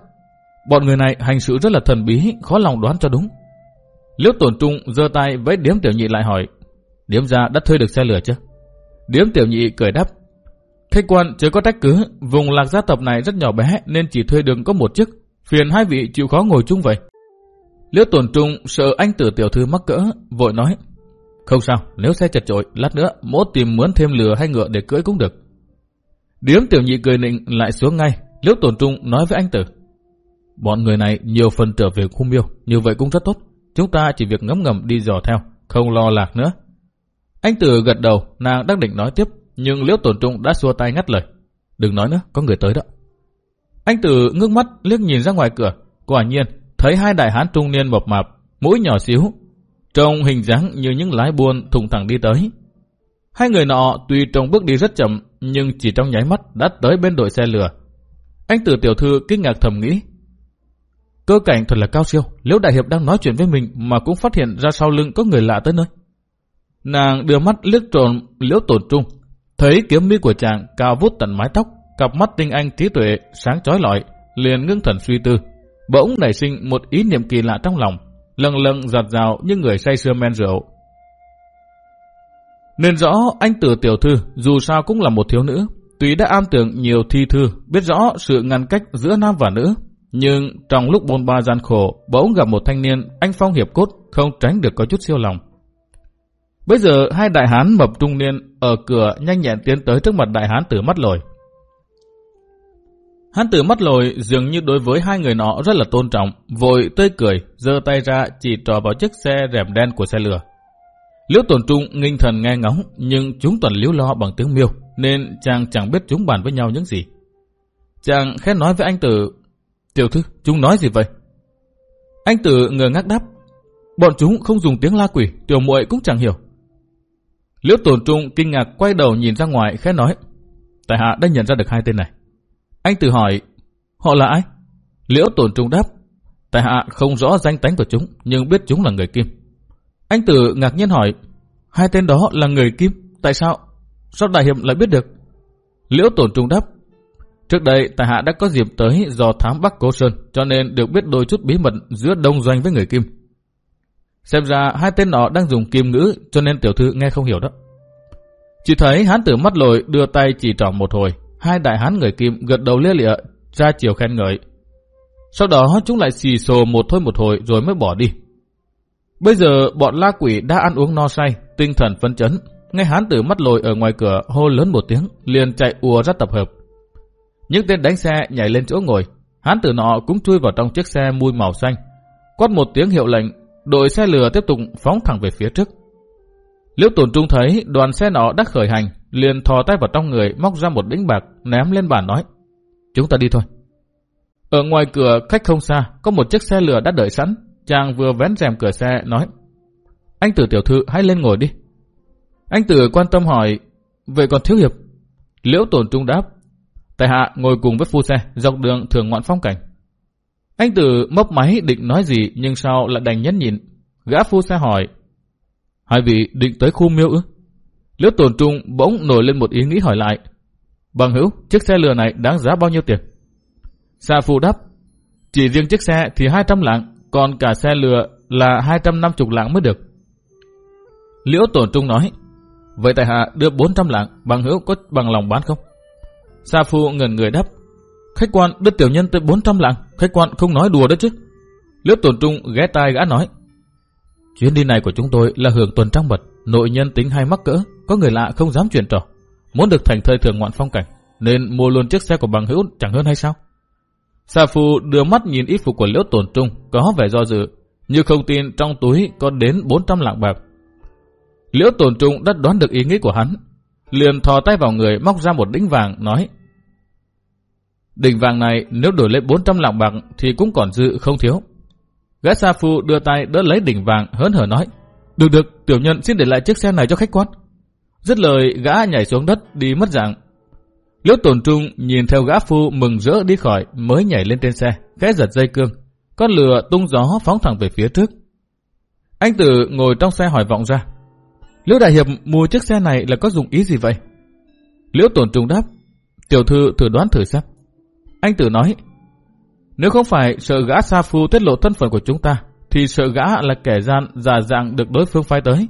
bọn người này hành sự rất là thần bí, khó lòng đoán cho đúng. Liễu tổn trung giơ tay với điếm tiểu nhị lại hỏi, điếm ra đã thuê được xe lửa chưa? Điếm tiểu nhị cười đáp, Khách quan chưa có trách cứ, vùng lạc gia tộc này rất nhỏ bé nên chỉ thuê đường có một chiếc, phiền hai vị chịu khó ngồi chung vậy. Liễu tổn trung sợ anh tử tiểu thư mắc cỡ, vội nói. Không sao, nếu xe chật chội, lát nữa mốt tìm mướn thêm lừa hay ngựa để cưỡi cũng được. Điếm tiểu nhị cười nịnh lại xuống ngay, Liễu tổn trung nói với anh tử. Bọn người này nhiều phần trở về khu miêu, như vậy cũng rất tốt. Chúng ta chỉ việc ngấm ngầm đi dò theo, không lo lạc nữa. Anh tử gật đầu, nàng đang định nói tiếp, nhưng Liễu tổn trung đã xua tay ngắt lời. Đừng nói nữa, có người tới đó. Anh tử ngước mắt liếc nhìn ra ngoài cửa, quả nhiên thấy hai đại hán trung niên mập mạp, mũi nhỏ xíu, trông hình dáng như những lái buôn thùng thẳng đi tới. Hai người nọ tuy trông bước đi rất chậm, nhưng chỉ trong nháy mắt đã tới bên đội xe lửa. Anh tử tiểu thư kinh ngạc thầm nghĩ. Cơ cảnh thật là cao siêu, liễu đại hiệp đang nói chuyện với mình mà cũng phát hiện ra sau lưng có người lạ tới nơi. Nàng đưa mắt liếc trộn liễu tổn trung, thấy kiếm mi của chàng cao vút tận mái tóc, cặp mắt tinh anh trí tuệ sáng chói lọi, liền ngưng thần suy tư. Bỗng nảy sinh một ý niệm kỳ lạ trong lòng, lâng lâng giặt rào như người say sưa men rượu. Nên rõ anh tử tiểu thư dù sao cũng là một thiếu nữ, tuy đã am tưởng nhiều thi thư, biết rõ sự ngăn cách giữa nam và nữ, nhưng trong lúc bôn ba gian khổ, bỗng gặp một thanh niên anh phong hiệp cốt, không tránh được có chút siêu lòng. Bây giờ hai đại hán mập trung niên ở cửa nhanh nhẹn tiến tới trước mặt đại hán tử mắt lồi. Hán tử mắt lồi dường như đối với hai người nọ rất là tôn trọng, vội tươi cười, giơ tay ra chỉ trò vào chiếc xe rèm đen của xe lửa. Liễu tổn trung nghinh thần nghe ngóng, nhưng chúng toàn liễu lo bằng tiếng miêu, nên chàng chẳng biết chúng bàn với nhau những gì. Chàng khẽ nói với anh tử, tiểu thư, chúng nói gì vậy? Anh tử ngờ ngác đáp, bọn chúng không dùng tiếng la quỷ, tiểu muội cũng chẳng hiểu. Liễu tổn trung kinh ngạc quay đầu nhìn ra ngoài khẽ nói, tại hạ đã nhận ra được hai tên này. Anh tử hỏi, họ là ai? Liễu tổn trung đáp, tại hạ không rõ danh tánh của chúng, nhưng biết chúng là người Kim. Anh tử ngạc nhiên hỏi, hai tên đó là người Kim, tại sao? Sao đại hiệp lại biết được? Liễu tổn trung đáp, trước đây tại hạ đã có dịp tới dò thám Bắc Cố Sơn, cho nên được biết đôi chút bí mật giữa đông doanh với người Kim. Xem ra hai tên nọ đang dùng kim ngữ, cho nên tiểu thư nghe không hiểu đó. Chỉ thấy hán tử mắt lồi đưa tay chỉ trỏ một hồi, hai đại hán người kim gật đầu lia lịa, ra chiều khen ngợi. Sau đó chúng lại xì xồ một thôi một hồi rồi mới bỏ đi. Bây giờ bọn la quỷ đã ăn uống no say, tinh thần phấn chấn. Nghe hán tử mắt lồi ở ngoài cửa hô lớn một tiếng, liền chạy ùa ra tập hợp. Những tên đánh xe nhảy lên chỗ ngồi, hán tử nọ cũng chui vào trong chiếc xe mui màu xanh. Quát một tiếng hiệu lệnh, đội xe lửa tiếp tục phóng thẳng về phía trước. Liễu Tồn trung thấy đoàn xe nọ đã khởi hành, liền thò tay vào trong người móc ra một đĩnh bạc ném lên bàn nói. Chúng ta đi thôi. Ở ngoài cửa cách không xa, có một chiếc xe lửa đã đợi sẵn. Chàng vừa vén rèm cửa xe nói. Anh tử tiểu thư hãy lên ngồi đi. Anh tử quan tâm hỏi, vậy còn thiếu hiệp? Liễu Tồn trung đáp, tại hạ ngồi cùng với phu xe, dọc đường thường ngoạn phong cảnh. Anh tử mấp máy định nói gì nhưng sau lại đành nhẫn nhịn. Gã phu xe hỏi, hai vị định tới khu miêu ư? Liễu tổn trung bỗng nổi lên một ý nghĩ hỏi lại. Bằng hữu, chiếc xe lừa này đáng giá bao nhiêu tiền? Sa phu đáp, chỉ riêng chiếc xe thì 200 lạng, còn cả xe lừa là 250 lạng mới được. Liễu tổn trung nói, vậy tại hạ đưa 400 lạng, bằng hữu có bằng lòng bán không? Sa phu ngần người đáp, khách quan đưa tiểu nhân tới 400 lạng, khách quan không nói đùa đó chứ. Liễu tổn trung ghé tai gã nói, chuyến đi này của chúng tôi là hưởng tuần trăng mật, nội nhân tính hay mắc cỡ, có người lạ không dám chuyển trò. Muốn được thành thời thường ngoạn phong cảnh, nên mua luôn chiếc xe của bằng hữu chẳng hơn hay sao? Sa Phu đưa mắt nhìn ít phục của Liễu Tổn Trung, có vẻ do dự, như không tin trong túi có đến 400 lạng bạc. Liễu Tổn Trung đã đoán được ý nghĩ của hắn, liền thò tay vào người móc ra một đĩnh vàng, nói Đỉnh vàng này nếu đổi lấy 400 lạng bạc thì cũng còn dự không thiếu. Gã Sa Phu đưa tay đỡ lấy đỉnh vàng hớn hở nói Được được, tiểu nhân xin để lại chiếc xe này cho khách quan. Dứt lời gã nhảy xuống đất đi mất dạng. Liễu tổn trung nhìn theo gã phu mừng rỡ đi khỏi mới nhảy lên trên xe, khẽ giật dây cương. Con lừa tung gió phóng thẳng về phía trước. Anh Tử ngồi trong xe hỏi vọng ra. Liễu Đại Hiệp mua chiếc xe này là có dụng ý gì vậy? Liễu tổn trung đáp. Tiểu thư thử đoán thử xem. Anh Tử nói. Nếu không phải sợ gã sa phu tiết lộ thân phận của chúng ta, thì sợ gã là kẻ gian giả dạng được đối phương phái tới.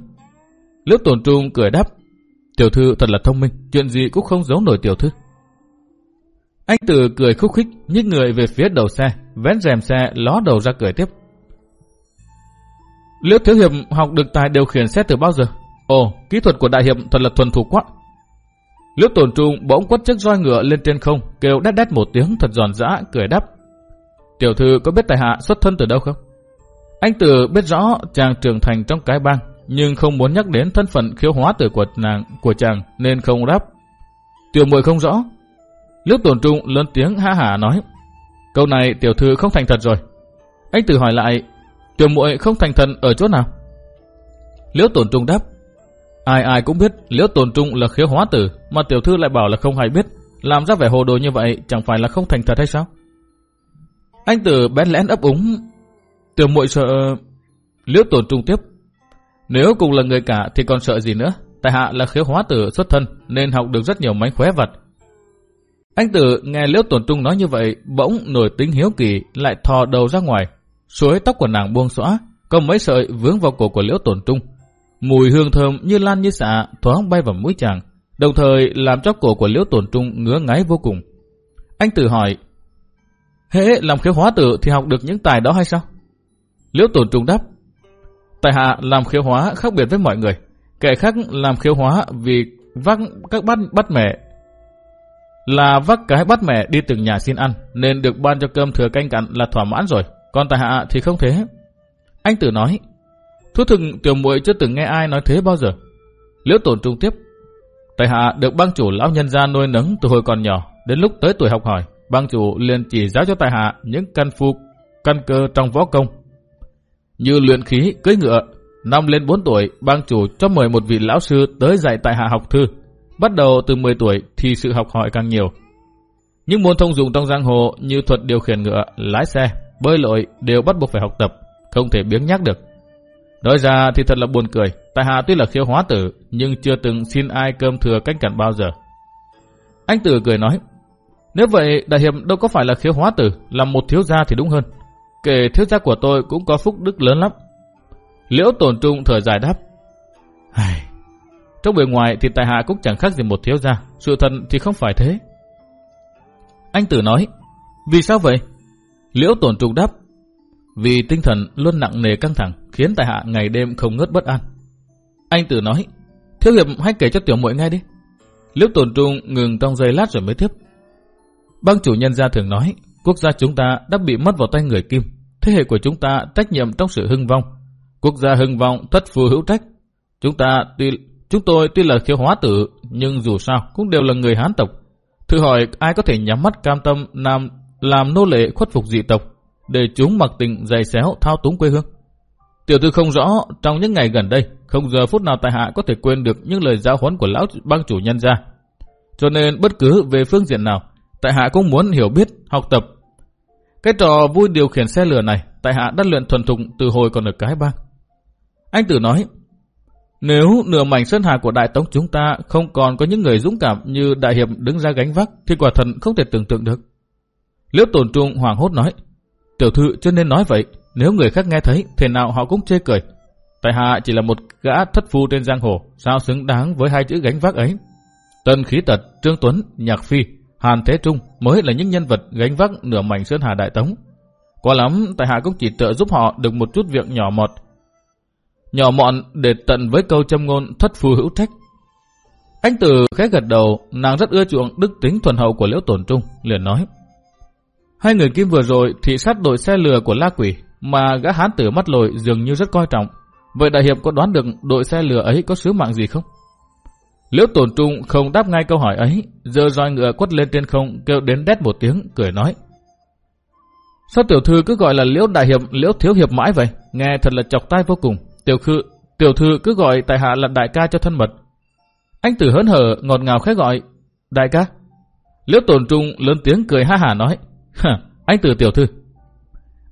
Lớp tổn trung cười đáp. Tiểu thư thật là thông minh, chuyện gì cũng không giấu nổi tiểu thư. Anh Tử cười khúc khích, nhích người về phía đầu xe, vén rèm xe, ló đầu ra cười tiếp. Liễu Thiếu Hiệp học được tài điều khiển xe từ bao giờ? Ồ, kỹ thuật của đại hiệp thật là thuần thục quá. Liễu Tổn Trung bỗng quất chiếc roi ngựa lên trên không, kêu đét đét một tiếng thật giòn giã, cười đáp. Tiểu thư có biết tài hạ xuất thân từ đâu không? Anh Tử biết rõ chàng trưởng thành trong cái bang, nhưng không muốn nhắc đến thân phận khiếu hóa tử của nàng của chàng nên không đáp. Tiểu muội không rõ. Liễu Tổn Trung lớn tiếng ha hả nói. Câu này tiểu thư không thành thật rồi. Anh Tử hỏi lại, tiểu muội không thành thật ở chỗ nào? Liễu Tổn Trung đáp, ai ai cũng biết Liễu tồn Trung là khiếu hóa tử, mà tiểu thư lại bảo là không hay biết, làm ra vẻ hồ đồ như vậy chẳng phải là không thành thật hay sao? Anh Tử bén lén ấp úng, tiểu muội sợ... Liễu tồn Trung tiếp, nếu cùng là người cả thì còn sợ gì nữa? Tại hạ là khiếu hóa tử xuất thân nên học được rất nhiều mánh khóe vật. Anh tử nghe Liễu Tổn Trung nói như vậy, bỗng nổi tính hiếu kỳ, lại thò đầu ra ngoài. Suối tóc của nàng buông xõa, có mấy sợi vướng vào cổ của Liễu Tổn Trung. Mùi hương thơm như lan như xạ thoáng bay vào mũi chàng, đồng thời làm cho cổ của Liễu Tổn Trung ngứa ngáy vô cùng. Anh tự hỏi, Hễ làm khiếu hóa tử thì học được những tài đó hay sao? Liễu Tổn Trung đáp, Tại hạ làm khiếu hóa khác biệt với mọi người. Kẻ khác làm khiếu hóa vì vác các bát bắt mẹ là vác cái bắt mẹ đi từng nhà xin ăn nên được ban cho cơm thừa canh cặn là thỏa mãn rồi. Còn tại hạ thì không thế. Anh tử nói, thú thực tiểu muội chưa từng nghe ai nói thế bao giờ. Liễu tổn trung tiếp, tại hạ được bang chủ lão nhân gia nuôi nấng từ hồi còn nhỏ, đến lúc tới tuổi học hỏi, bang chủ liền chỉ giáo cho tại hạ những căn phu căn cơ trong võ công như luyện khí, cưỡi ngựa. Năm lên 4 tuổi, bang chủ cho mời một vị lão sư tới dạy tại hạ học thư. Bắt đầu từ 10 tuổi thì sự học hỏi càng nhiều. Những môn thông dụng trong giang hồ như thuật điều khiển ngựa, lái xe, bơi lội đều bắt buộc phải học tập, không thể biếng nhắc được. Nói ra thì thật là buồn cười, tại hạ tuy là khiếu hóa tử, nhưng chưa từng xin ai cơm thừa cách cản bao giờ. Anh tử cười nói, nếu vậy đại hiệp đâu có phải là khiếu hóa tử, là một thiếu gia thì đúng hơn. Kể thiếu gia của tôi cũng có phúc đức lớn lắm. Liễu tổn trung thở dài đáp. Ai... Trong bề ngoài thì tài hạ cũng chẳng khác gì một thiếu gia, sự thật thì không phải thế. Anh tử nói, vì sao vậy? Liễu tổn trung đáp, vì tinh thần luôn nặng nề căng thẳng, khiến tài hạ ngày đêm không ngớt bất an. Anh tử nói, thiếu hiệp hãy kể cho tiểu muội nghe đi. Liễu Tồn trung ngừng trong giây lát rồi mới tiếp. Bang chủ nhân gia thường nói, Quốc gia chúng ta đã bị mất vào tay người Kim. Thế hệ của chúng ta trách nhiệm trong sự hưng vong. Quốc gia hưng vong thất phù hữu trách. Chúng ta tuy chúng tôi tuy là khiêu hóa tử, nhưng dù sao cũng đều là người Hán tộc. Thử hỏi ai có thể nhắm mắt cam tâm làm, làm nô lệ khuất phục dị tộc, để chúng mặc tình dày xéo thao túng quê hương. Tiểu thư không rõ, trong những ngày gần đây, không giờ phút nào tại hạ có thể quên được những lời giáo huấn của lão bang chủ nhân gia. Cho nên bất cứ về phương diện nào, tại hạ cũng muốn hiểu biết, học tập. Cái trò vui điều khiển xe lửa này, tại hạ đã luyện thuần thục từ hồi còn ở cái bang. Anh Tử nói, nếu nửa mảnh sơn hà của đại tống chúng ta không còn có những người dũng cảm như đại hiệp đứng ra gánh vác, thì quả thần không thể tưởng tượng được. Liễu tổn trung hoàng hốt nói, tiểu thư cho nên nói vậy, nếu người khác nghe thấy, thế nào họ cũng chê cười. Tại hạ chỉ là một gã thất phu trên giang hồ, sao xứng đáng với hai chữ gánh vác ấy. Tân khí tật, Trương Tuấn, Nhạc Phi, Hàn Thế Trung mới là những nhân vật gánh vác nửa mảnh Sơn Hà Đại Tống. Quá lắm, tại hạ cũng chỉ trợ giúp họ được một chút việc nhỏ mọt. Nhỏ mọn để tận với câu châm ngôn thất phu hữu trách. Anh Tử khẽ gật đầu, nàng rất ưa chuộng đức tính thuần hậu của Liễu Tổn Trung, liền nói. Hai người kim vừa rồi thị sát đội xe lừa của La Quỷ, mà gã hán tử mắt lồi dường như rất coi trọng. Vậy đại hiệp có đoán được đội xe lửa ấy có sứ mạng gì không? Liễu tổn trung không đáp ngay câu hỏi ấy, giờ roi ngựa quất lên trên không kêu đến đét một tiếng, cười nói. Sao tiểu thư cứ gọi là liễu đại hiệp, liễu thiếu hiệp mãi vậy? Nghe thật là chọc tai vô cùng. Tiểu thư, tiểu thư cứ gọi tại hạ là đại ca cho thân mật. Anh tử hớn hở, ngọt ngào khẽ gọi. Đại ca. Liễu tổn trung lớn tiếng cười ha hà nói. anh tử tiểu thư.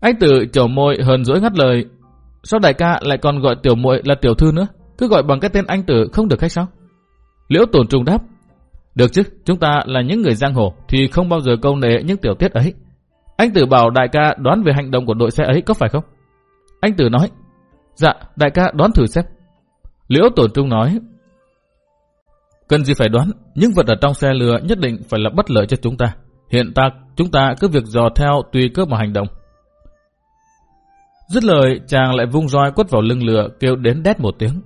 Anh tử chổ môi hờn dỗi ngắt lời. Sao đại ca lại còn gọi tiểu muội là tiểu thư nữa? Cứ gọi bằng cái tên anh tử không được hay sao? Liễu tổn trung đáp, được chứ, chúng ta là những người giang hồ thì không bao giờ câu nệ những tiểu tiết ấy. Anh Tử bảo đại ca đoán về hành động của đội xe ấy có phải không? Anh Tử nói, dạ, đại ca đoán thử xem. Liễu tổn trung nói, Cần gì phải đoán, những vật ở trong xe lừa nhất định phải là bất lợi cho chúng ta. Hiện tại chúng ta cứ việc dò theo tùy cơ mà hành động. Dứt lời, chàng lại vung roi quất vào lưng lừa kêu đến đét một tiếng.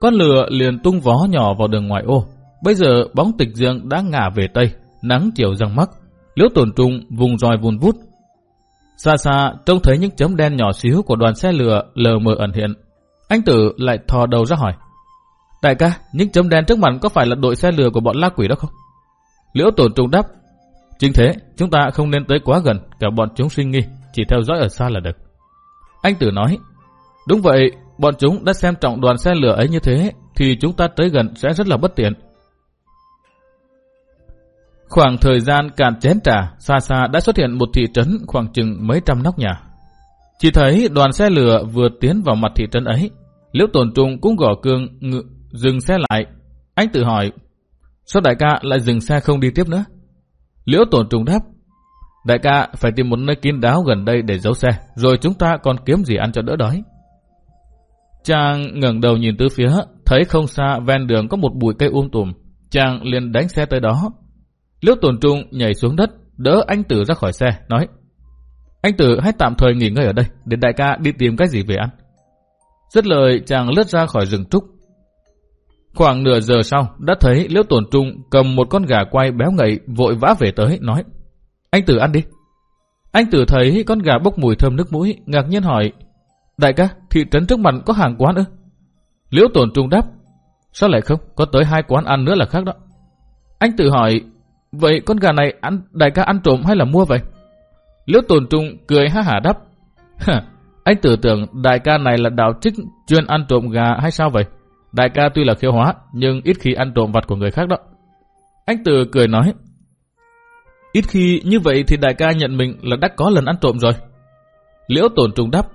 Con lừa liền tung vó nhỏ vào đường ngoài ô. Bây giờ bóng tịch dương đã ngả về tây, nắng chiều răng mắc. Liễu tổn trung vùng roi vun vút. Xa xa trông thấy những chấm đen nhỏ xíu của đoàn xe lừa lờ mờ ẩn hiện. Anh tử lại thò đầu ra hỏi. Đại ca, những chấm đen trước mặt có phải là đội xe lừa của bọn la quỷ đó không? Liễu tổn trung đáp. Chính thế, chúng ta không nên tới quá gần, cả bọn chúng sinh nghi, chỉ theo dõi ở xa là được. Anh tử nói. Đúng vậy, bọn chúng đã xem trọng đoàn xe lửa ấy như thế, thì chúng ta tới gần sẽ rất là bất tiện. Khoảng thời gian cạn chén trà, xa xa đã xuất hiện một thị trấn khoảng chừng mấy trăm nóc nhà. Chỉ thấy đoàn xe lửa vừa tiến vào mặt thị trấn ấy, Liễu Tồn Trung cũng gõ cương ngự, dừng xe lại. Anh tự hỏi, sao đại ca lại dừng xe không đi tiếp nữa? Liễu Tồn Trung đáp, đại ca phải tìm một nơi kín đáo gần đây để giấu xe, rồi chúng ta còn kiếm gì ăn cho đỡ đói. Chàng ngẩng đầu nhìn tứ phía, thấy không xa ven đường có một bụi cây um tùm. Chàng liền đánh xe tới đó. Liễu Tồn Trung nhảy xuống đất, đỡ anh Tử ra khỏi xe, nói Anh Tử hãy tạm thời nghỉ ngơi ở đây, để đại ca đi tìm cái gì về ăn. Dứt lời chàng lướt ra khỏi rừng trúc. Khoảng nửa giờ sau, đã thấy Liễu Tồn Trung cầm một con gà quay béo ngậy vội vã về tới, nói anh Tử ăn đi. Anh Tử thấy con gà bốc mùi thơm nước mũi, ngạc nhiên hỏi Đại ca, thị trấn trước mặt có hàng quán ư? Liễu tổn Trung đáp Sao lại không? Có tới hai quán ăn nữa là khác đó. Anh tự hỏi Vậy con gà này ăn đại ca ăn trộm hay là mua vậy? Liễu tổn Trung cười ha hả đáp Anh Tử tưởng đại ca này là đạo trích chuyên ăn trộm gà hay sao vậy? Đại ca tuy là khiêu hóa, nhưng ít khi ăn trộm vật của người khác đó. Anh Tử cười nói, ít khi như vậy thì đại ca nhận mình là đã có lần ăn trộm rồi. Liễu tổn trung đáp,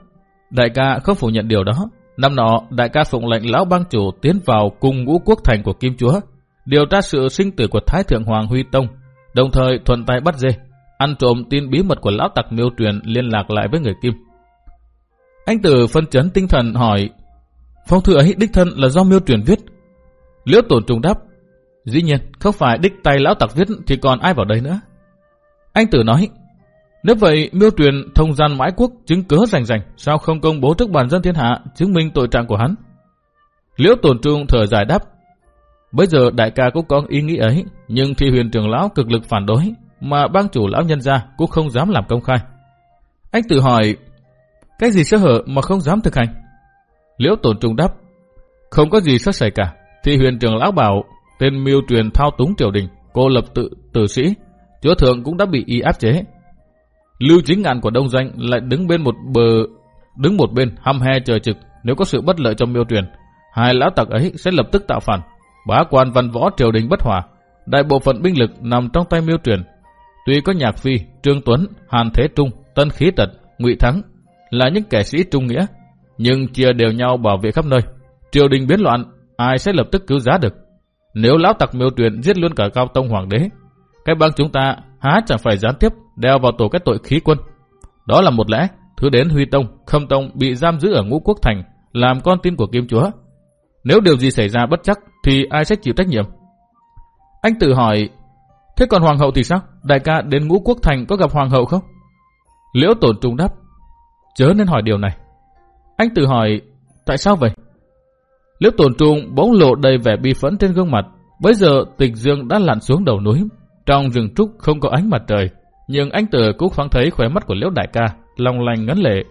đại ca không phủ nhận điều đó. Năm nọ, đại ca phụng lệnh lão bang chủ tiến vào cùng ngũ quốc thành của Kim Chúa, điều tra sự sinh tử của Thái Thượng Hoàng Huy Tông, đồng thời thuận tay bắt dê, ăn trộm tin bí mật của lão tặc miêu truyền liên lạc lại với người Kim. Anh Tử phân chấn tinh thần hỏi, phong thư ấy đích thân là do miêu truyền viết. Liễu tổn trùng đáp, dĩ nhiên không phải đích tay lão tặc viết thì còn ai vào đây nữa. Anh Tử nói, nếu vậy miêu truyền thông gian mãi quốc chứng cớ rành rành, sao không công bố trước bản dân thiên hạ chứng minh tội trạng của hắn? Liễu tổn trung thở dài đáp, bây giờ đại ca cũng có ý nghĩ ấy, nhưng thì huyền trưởng lão cực lực phản đối, mà bang chủ lão nhân gia cũng không dám làm công khai. Anh tự hỏi, cái gì sơ hở mà không dám thực hành? Liễu tổn trung đáp, không có gì sơ xảy cả. Thì huyền trưởng lão bảo, tên miêu truyền thao túng triều đình, cô lập tự tử sĩ, chúa thượng cũng đã bị y áp chế. Lưu chính ngàn của đông doanh lại đứng bên một bờ, đứng một bên hăm he chờ trực, nếu có sự bất lợi trong miêu truyền, hai lão tặc ấy sẽ lập tức tạo phản. Bá quan văn võ triều đình bất hòa, đại bộ phận binh lực nằm trong tay miêu truyền. Tuy có Nhạc Phi, Trương Tuấn, Hàn Thế Trung, Tân Khí Tật, Ngụy Thắng là những kẻ sĩ trung nghĩa, nhưng chia đều nhau bảo vệ khắp nơi. Triều đình biến loạn, ai sẽ lập tức cứu giá được? Nếu lão tặc miêu truyền giết luôn cả cao tông hoàng đế, cái bang chúng ta há chẳng phải gián tiếp đeo vào tổ các tội khí quân. Đó là một lẽ, thứ đến Huy Tông, Khâm Tông bị giam giữ ở ngũ quốc thành, làm con tin của kiếm Chúa. Nếu điều gì xảy ra bất chắc, thì ai sẽ chịu trách nhiệm? Anh tự hỏi, thế còn Hoàng hậu thì sao? Đại ca đến ngũ quốc thành có gặp Hoàng hậu không? Liễu tổn trung đáp, chớ nên hỏi điều này. Anh tự hỏi, tại sao vậy? Liễu tổn trung bỗng lộ đầy vẻ bi phẫn trên gương mặt. Bây giờ tịch dương đã lặn xuống đầu núi. Trong rừng trúc không có ánh mặt trời. Nhưng anh tử cũng thoáng thấy khóe mắt của Liễu đại ca, lòng lành ngấn lệ.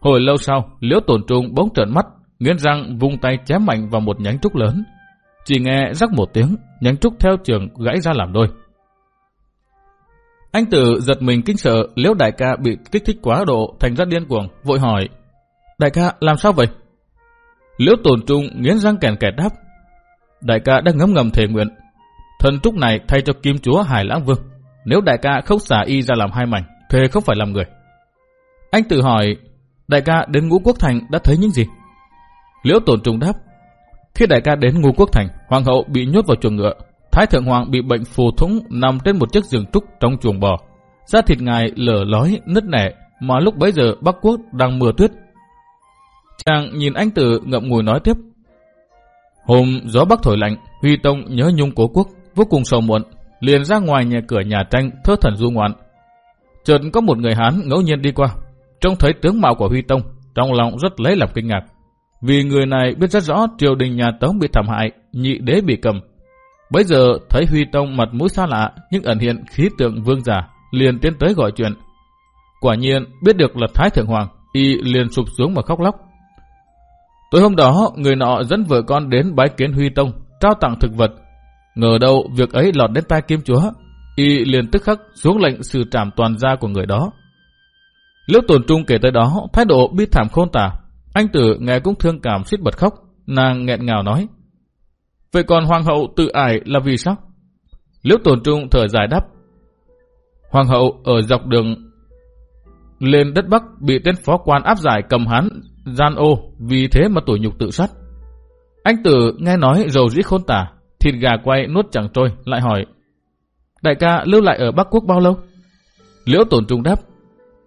Hồi lâu sau, Liễu tổn trung bỗng trợn mắt, nghiến răng vung tay chém mạnh vào một nhánh trúc lớn. Chỉ nghe rắc một tiếng, nhánh trúc theo trường gãy ra làm đôi. Anh tử giật mình kinh sợ, Liễu đại ca bị kích thích quá độ, thành ra điên cuồng, vội hỏi. Đại ca, làm sao vậy? Liễu tổn trung nghiến răng kèn kẹt đáp. Đại ca đang ngấm ngầm thể nguyện. Thần trúc này thay cho kim chúa Hải Lãng Vương. Nếu đại ca không xả y ra làm hai mảnh, thế không phải làm người. Anh tự hỏi, đại ca đến ngũ quốc thành đã thấy những gì? Liễu tổn trùng đáp. Khi đại ca đến ngũ quốc thành, hoàng hậu bị nhốt vào chuồng ngựa. Thái thượng hoàng bị bệnh phù thủng nằm trên một chiếc giường trúc trong chuồng bò. Da thịt ngài lở lói, nứt nẻ, mà lúc bấy giờ Bắc Quốc đang mưa tuyết Chàng nhìn anh tử ngậm ngùi nói tiếp. Hôm gió bắc thổi lạnh, Huy Tông nhớ nhung cố quốc, vô cùng sầu muộn, liền ra ngoài nhà cửa nhà tranh thơ thần du ngoạn. Chợt có một người Hán ngẫu nhiên đi qua, trông thấy tướng mạo của Huy Tông, trong lòng rất lấy làm kinh ngạc. Vì người này biết rất rõ triều đình nhà Tống bị thảm hại, nhị đế bị cầm. Bây giờ thấy Huy Tông mặt mũi xa lạ nhưng ẩn hiện khí tượng vương giả, liền tiến tới gọi chuyện. Quả nhiên biết được là Thái Thượng Hoàng, y liền sụp xuống mà khóc lóc. Tối hôm đó, người nọ dẫn vợ con đến bái kiến Huy Tông, trao tặng thực vật. Ngờ đâu việc ấy lọt đến tai kim chúa, y liền tức khắc xuống lệnh xử trảm toàn gia của người đó. Liễu tổn trung kể tới đó, thái độ bi thảm khôn tả. Anh tử nghe cũng thương cảm suýt bật khóc, nàng nghẹn ngào nói. Vậy còn hoàng hậu tự ải là vì sao? Liễu tổn trung thở dài đáp. Hoàng hậu ở dọc đường lên đất Bắc bị tên phó quan áp giải cầm hắn gian ô vì thế mà tủi nhục tự sát. Anh tử nghe nói rầu rĩ khôn tả, thịt gà quay nuốt chẳng trôi, lại hỏi. Đại ca lưu lại ở Bắc Quốc bao lâu? Liễu tổn trung đáp.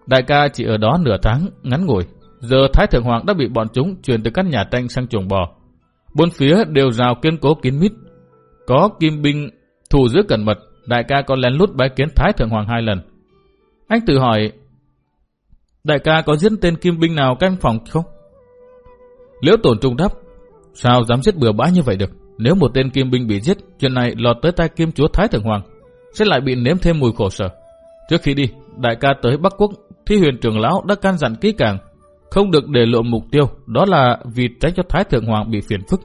Đại ca chỉ ở đó nửa tháng, ngắn ngủi. Giờ Thái Thượng Hoàng đã bị bọn chúng chuyển từ các nhà tranh sang chuồng bò. Bốn phía đều rào kiên cố kín mít. Có kim binh thủ giữ cẩn mật, đại ca còn lén lút bái kiến Thái Thượng Hoàng hai lần. Anh tự hỏi, đại ca có giết tên kim binh nào canh phòng không? Liễu tổn trung đáp, sao dám giết bừa bãi như vậy được? Nếu một tên kim binh bị giết, chuyện này lọt tới tay kim chúa Thái Thượng Hoàng, sẽ lại bị nếm thêm mùi khổ sở. Trước khi đi, đại ca tới Bắc Quốc, thi huyền trưởng lão đã can dặn kỹ càng, không được để lộ mục tiêu, đó là vì tránh cho Thái Thượng Hoàng bị phiền phức.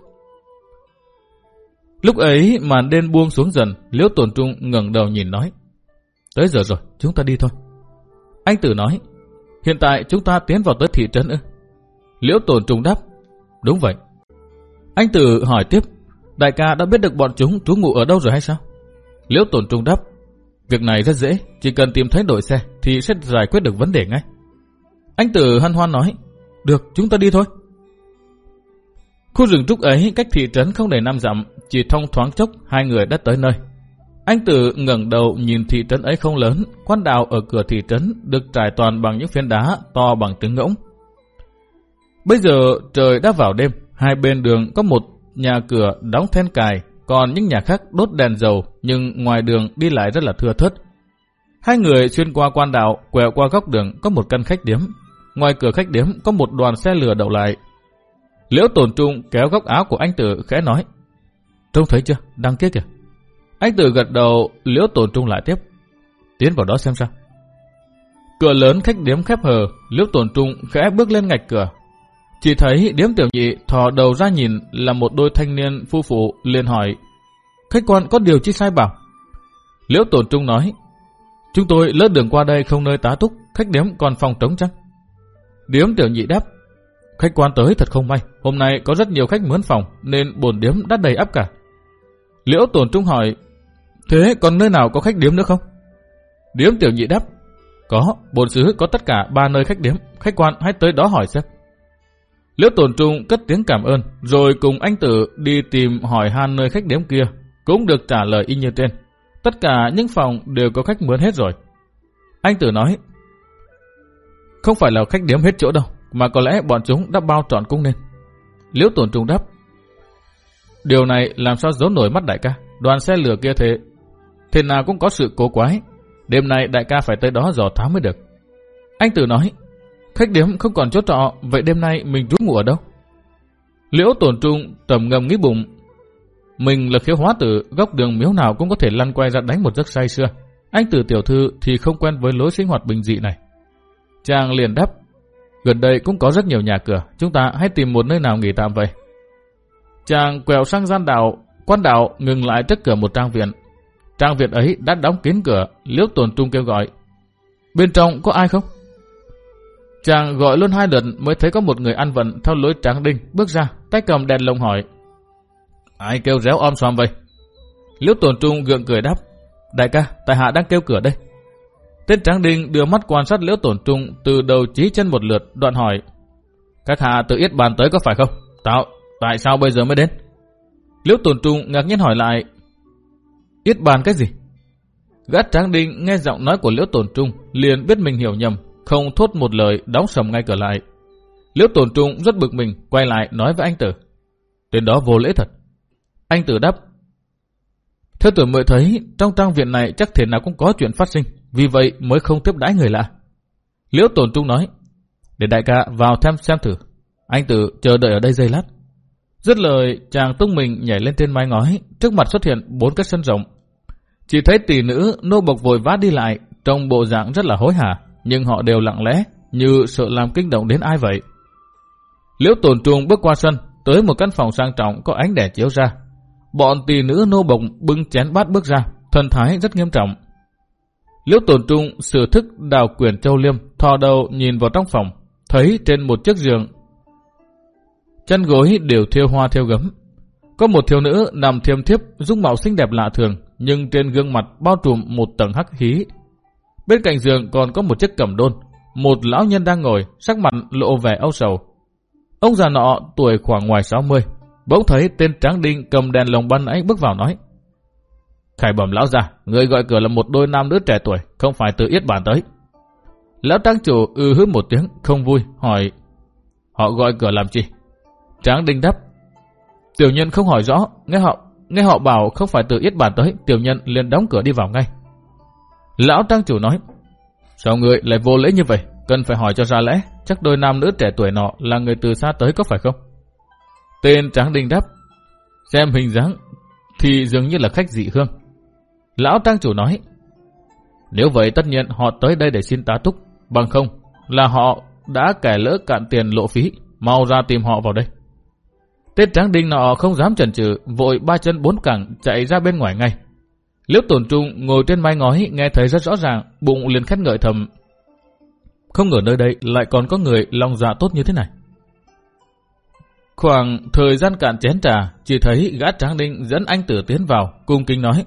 Lúc ấy màn đêm buông xuống dần, Liễu Tổn Trung ngẩng đầu nhìn nói. Tới giờ rồi, chúng ta đi thôi. Anh Tử nói, hiện tại chúng ta tiến vào tới thị trấn ư? Liễu Tổn Trung đáp, đúng vậy. Anh Tử hỏi tiếp, đại ca đã biết được bọn chúng trú ngụ ở đâu rồi hay sao? Liễu Tổn Trung đáp, việc này rất dễ, chỉ cần tìm thấy đội xe thì sẽ giải quyết được vấn đề ngay. Anh Tử hân hoan nói, được, chúng ta đi thôi. Khu rừng trúc ấy cách thị trấn không đầy năm dặm, chỉ thông thoáng chốc hai người đã tới nơi. Anh Tử ngẩng đầu nhìn thị trấn ấy không lớn, quan đào ở cửa thị trấn được trải toàn bằng những phiến đá to bằng trứng ngỗng. Bây giờ trời đã vào đêm, hai bên đường có một nhà cửa đóng then cài, còn những nhà khác đốt đèn dầu nhưng ngoài đường đi lại rất là thưa thớt. Hai người xuyên qua quan đạo, quẹo qua góc đường có một căn khách điếm. Ngoài cửa khách điếm có một đoàn xe lửa đậu lại. Liễu tổn trung kéo góc áo của anh Tử khẽ nói. Trông thấy chưa? Đăng kia kìa. Anh Tử gật đầu, liễu tổn trung lại tiếp. Tiến vào đó xem sao. Cửa lớn khách điếm khép hờ, liễu tổn trung khẽ bước lên ngạch cửa. Chỉ thấy điếm tiểu nhị thò đầu ra nhìn là một đôi thanh niên phu phụ liền hỏi. Khách quan có điều chi sai bảo? Liễu tổn trung nói. Chúng tôi lỡ đường qua đây không nơi tá túc, khách điếm còn phòng trống chăng? Điếm tiểu nhị đáp. Khách quan tới thật không may, hôm nay có rất nhiều khách mướn phòng nên bồn điếm đã đầy ắp cả. Liễu tổn trung hỏi, thế còn nơi nào có khách điếm nữa không? Điếm tiểu nhị đáp, có, bồn xứ có tất cả ba nơi khách điếm, khách quan hãy tới đó hỏi xem. Liễu Tồn trung cất tiếng cảm ơn, rồi cùng anh tử đi tìm hỏi han nơi khách đếm kia, cũng được trả lời y như trên. Tất cả những phòng đều có khách mướn hết rồi. Anh tử nói, không phải là khách điếm hết chỗ đâu, mà có lẽ bọn chúng đã bao trọn cung nên. Liễu Tồn trung đáp, điều này làm sao giấu nổi mắt đại ca, đoàn xe lửa kia thế, thế nào cũng có sự cố quái, đêm nay đại ca phải tới đó dò thám mới được. Anh tử nói, khách điếm không còn chỗ trọ, vậy đêm nay mình trú ngủ ở đâu? Liễu tổn trung trầm ngầm nghĩ bụng, mình là khiếu hóa tử, góc đường miếu nào cũng có thể lăn quay ra đánh một giấc say xưa. Anh tử tiểu thư thì không quen với lối sinh hoạt bình dị này. Chàng liền đáp, gần đây cũng có rất nhiều nhà cửa, chúng ta hãy tìm một nơi nào nghỉ tạm vậy. Chàng quẹo sang gian đạo, quan đạo ngừng lại trước cửa một trang viện. Trang viện ấy đã đóng kín cửa, liễu tổn trung kêu gọi. Bên trong có ai không? Chàng gọi luôn hai lần mới thấy có một người ăn vận theo lối tráng đinh bước ra, tay cầm đèn lồng hỏi. Ai kêu réo om xòm vậy? Liễu tổn trung gượng cười đáp. Đại ca, tại hạ đang kêu cửa đây. Tên Tráng Đinh đưa mắt quan sát liễu tổn trung từ đầu chí chân một lượt, đoạn hỏi. Các hạ tự yết bàn tới có phải không? Tạo, tại sao bây giờ mới đến? Liễu tổn trung ngạc nhiên hỏi lại. Yết bàn cái gì? Gã Tráng Đinh nghe giọng nói của liễu tổn trung, liền biết mình hiểu nhầm, không thốt một lời, đóng sầm ngay cửa lại. Liễu tổn trung rất bực mình, quay lại nói với anh tử. Tên đó vô lễ thật, Anh tử đáp. Theo tuổi mới thấy, trong trang viện này chắc thể nào cũng có chuyện phát sinh, vì vậy mới không tiếp đãi người lạ. Liễu tổn trung nói, để đại ca vào thêm xem thử. Anh tử chờ đợi ở đây giây lát. Dứt lời, chàng tung mình nhảy lên trên mái ngói, trước mặt xuất hiện bốn cái sân rộng. Chỉ thấy tỷ nữ nô bộc vội vã đi lại, trong bộ dạng rất là hối hả, nhưng họ đều lặng lẽ, như sợ làm kinh động đến ai vậy. Liễu tổn trung bước qua sân, tới một căn phòng sang trọng có ánh đèn chiếu ra. Bọn tỷ nữ nô bộc bưng chén bát bước ra, thần thái rất nghiêm trọng. Liễu tổn trung sửa thức đào quyền châu liêm, thò đầu nhìn vào trong phòng, thấy trên một chiếc giường chân gối đều thêu hoa thiêu gấm. Có một thiếu nữ nằm thiêm thiếp, dung mạo xinh đẹp lạ thường, nhưng trên gương mặt bao trùm một tầng hắc khí. Bên cạnh giường còn có một chiếc cẩm đôn, một lão nhân đang ngồi, sắc mặt lộ vẻ âu sầu. Ông già nọ tuổi khoảng ngoài 60, bỗng thấy tên Tráng Đinh cầm đèn lồng ban ấy bước vào nói. Khải bẩm lão già, người gọi cửa là một đôi nam nữ trẻ tuổi, không phải từ yết bản tới. Lão trang chủ ư hứ một tiếng, không vui, hỏi Họ gọi cửa làm chi? Tráng Đinh đáp Tiểu nhân không hỏi rõ, nghe họ nghe họ bảo không phải từ yết bản tới, tiểu nhân liền đóng cửa đi vào ngay. Lão trang chủ nói Sao người lại vô lễ như vậy? Cần phải hỏi cho ra lẽ, chắc đôi nam nữ trẻ tuổi nọ là người từ xa tới có phải không? Tên Tráng Đinh đáp Xem hình dáng thì dường như là khách dị hương. Lão trang chủ nói Nếu vậy tất nhiên họ tới đây để xin tá túc Bằng không là họ đã kẻ lỡ cạn tiền lộ phí, mau ra tìm họ vào đây. Tên tráng đinh nọ không dám chần chừ, vội ba chân bốn cẳng chạy ra bên ngoài ngay. Liễu tổn trung ngồi trên mái ngói nghe thấy rất rõ ràng, bụng liền khét ngợi thầm. Không ngờ nơi đây lại còn có người lòng dạ tốt như thế này. Khoảng thời gian cạn chén trà, chỉ thấy gã tráng đinh dẫn anh tử tiến vào, cung kính nói.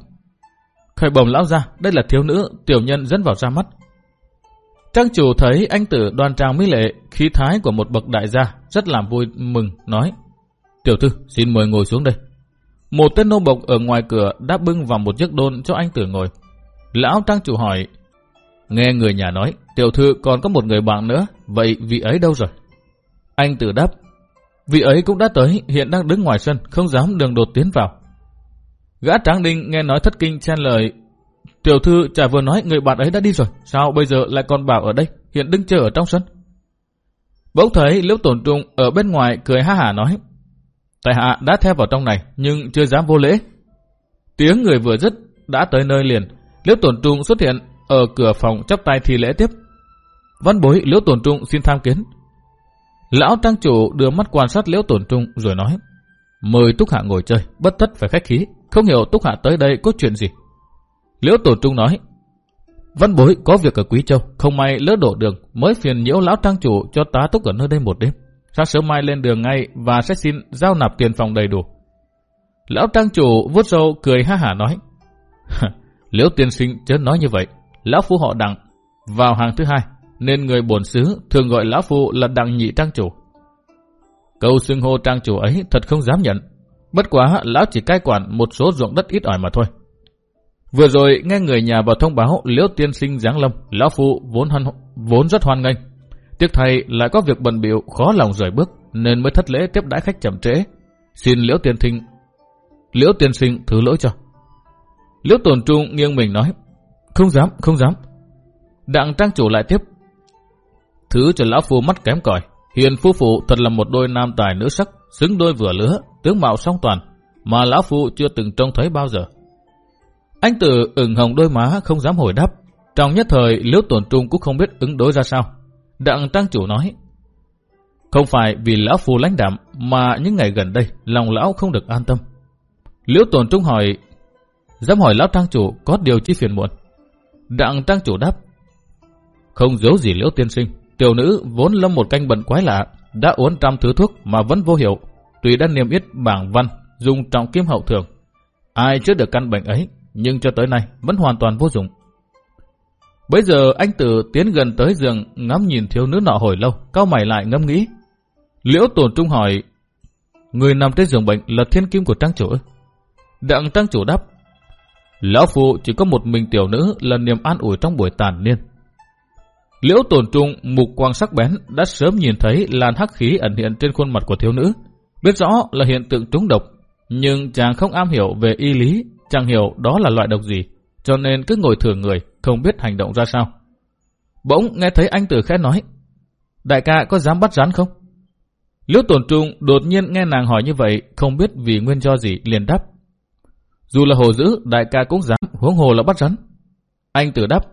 Khởi bồng lão ra, đây là thiếu nữ, tiểu nhân dẫn vào ra mắt. Trang chủ thấy anh tử đoan trang mỹ lệ, khí thái của một bậc đại gia, rất làm vui mừng, nói. Tiểu thư, xin mời ngồi xuống đây. Một tên nô bộc ở ngoài cửa đã bưng vào một chiếc đôn cho anh tử ngồi. Lão trang chủ hỏi, nghe người nhà nói, tiểu thư còn có một người bạn nữa, vậy vị ấy đâu rồi? Anh tử đáp, vị ấy cũng đã tới, hiện đang đứng ngoài sân, không dám đường đột tiến vào. Gã tráng đinh nghe nói thất kinh chen lời, Tiểu thư chả vừa nói người bạn ấy đã đi rồi, sao bây giờ lại còn bảo ở đây, hiện đứng chờ ở trong sân. Bỗng thấy Liễu Tổn Trung ở bên ngoài cười ha hả nói, Tại hạ đã theo vào trong này, nhưng chưa dám vô lễ. Tiếng người vừa dứt, đã tới nơi liền, Liễu Tổn Trung xuất hiện ở cửa phòng chắp tay thi lễ tiếp. Văn bối Liễu Tổn Trung xin tham kiến. Lão trang chủ đưa mắt quan sát Liễu Tổn Trung rồi nói, mời Túc Hạ ngồi chơi, bất thất phải khách khí, không hiểu Túc Hạ tới đây có chuyện gì. Liễu Tổn Trung nói, Văn bối có việc ở Quý Châu, không may lỡ đổ đường, mới phiền nhiễu lão trang chủ cho tá túc ở nơi đây một đêm. Sáng sớm mai lên đường ngay và sẽ xin giao nạp tiền phòng đầy đủ. Lão trang chủ vuốt râu cười ha hả nói, Liễu tiên sinh chớ nói như vậy, lão phu họ đặng, vào hàng thứ hai, nên người bổn xứ thường gọi lão phu là đặng nhị trang chủ. Câu xưng hô trang chủ ấy thật không dám nhận, bất quá lão chỉ cai quản một số ruộng đất ít ỏi mà thôi. Vừa rồi nghe người nhà vào thông báo liễu tiên sinh giáng lâm, lão phụ vốn hân, vốn rất hoan nghênh. Tiếc thay lại có việc bận biểu khó lòng rời bước nên mới thất lễ tiếp đãi khách chậm trễ. Xin liễu tiên sinh liễu tiên sinh thứ lỗi cho. Liễu tồn trung nghiêng mình nói, không dám, không dám. Đặng trang chủ lại tiếp, thứ cho lão phu mắt kém cỏi. Hiền phu phụ thật là một đôi nam tài nữ sắc, xứng đôi vừa lứa, tướng mạo song toàn, mà lão phu chưa từng trông thấy bao giờ. Anh tử ửng hồng đôi má không dám hồi đáp. Trong nhất thời liễu Tồn trung cũng không biết ứng đối ra sao. Đặng trang chủ nói. Không phải vì lão phù lãnh đạm mà những ngày gần đây lòng lão không được an tâm. Liễu Tồn trung hỏi. Dám hỏi lão trang chủ có điều chi phiền muộn. Đặng trang chủ đáp. Không giấu gì liễu tiên sinh. Tiểu nữ vốn lâm một canh bận quái lạ. Đã uống trăm thứ thuốc mà vẫn vô hiệu. Tùy đã niêm yết bảng văn, dùng trọng kim hậu thường. Ai chữa được căn bệnh ấy, nhưng cho tới nay vẫn hoàn toàn vô dụng. Bây giờ anh Tử tiến gần tới giường ngắm nhìn thiếu nữ nọ hồi lâu, cao mày lại ngâm nghĩ. Liễu tổn trung hỏi, người nằm trên giường bệnh là thiên kim của trang chủ Đặng trang chủ đáp, Lão phụ chỉ có một mình tiểu nữ là niềm an ủi trong buổi tàn niên. Liễu tổn trung mục quang sắc bén đã sớm nhìn thấy làn hắc khí ẩn hiện trên khuôn mặt của thiếu nữ, biết rõ là hiện tượng trúng độc, Nhưng chàng không am hiểu về y lý, chẳng hiểu đó là loại độc gì, cho nên cứ ngồi thừa người, không biết hành động ra sao. Bỗng nghe thấy anh Tử khẽ nói, đại ca có dám bắt rắn không? Liễu tổn trung đột nhiên nghe nàng hỏi như vậy, không biết vì nguyên do gì, liền đáp. Dù là hồ dữ, đại ca cũng dám, huống hồ là bắt rắn. Anh Tử đáp,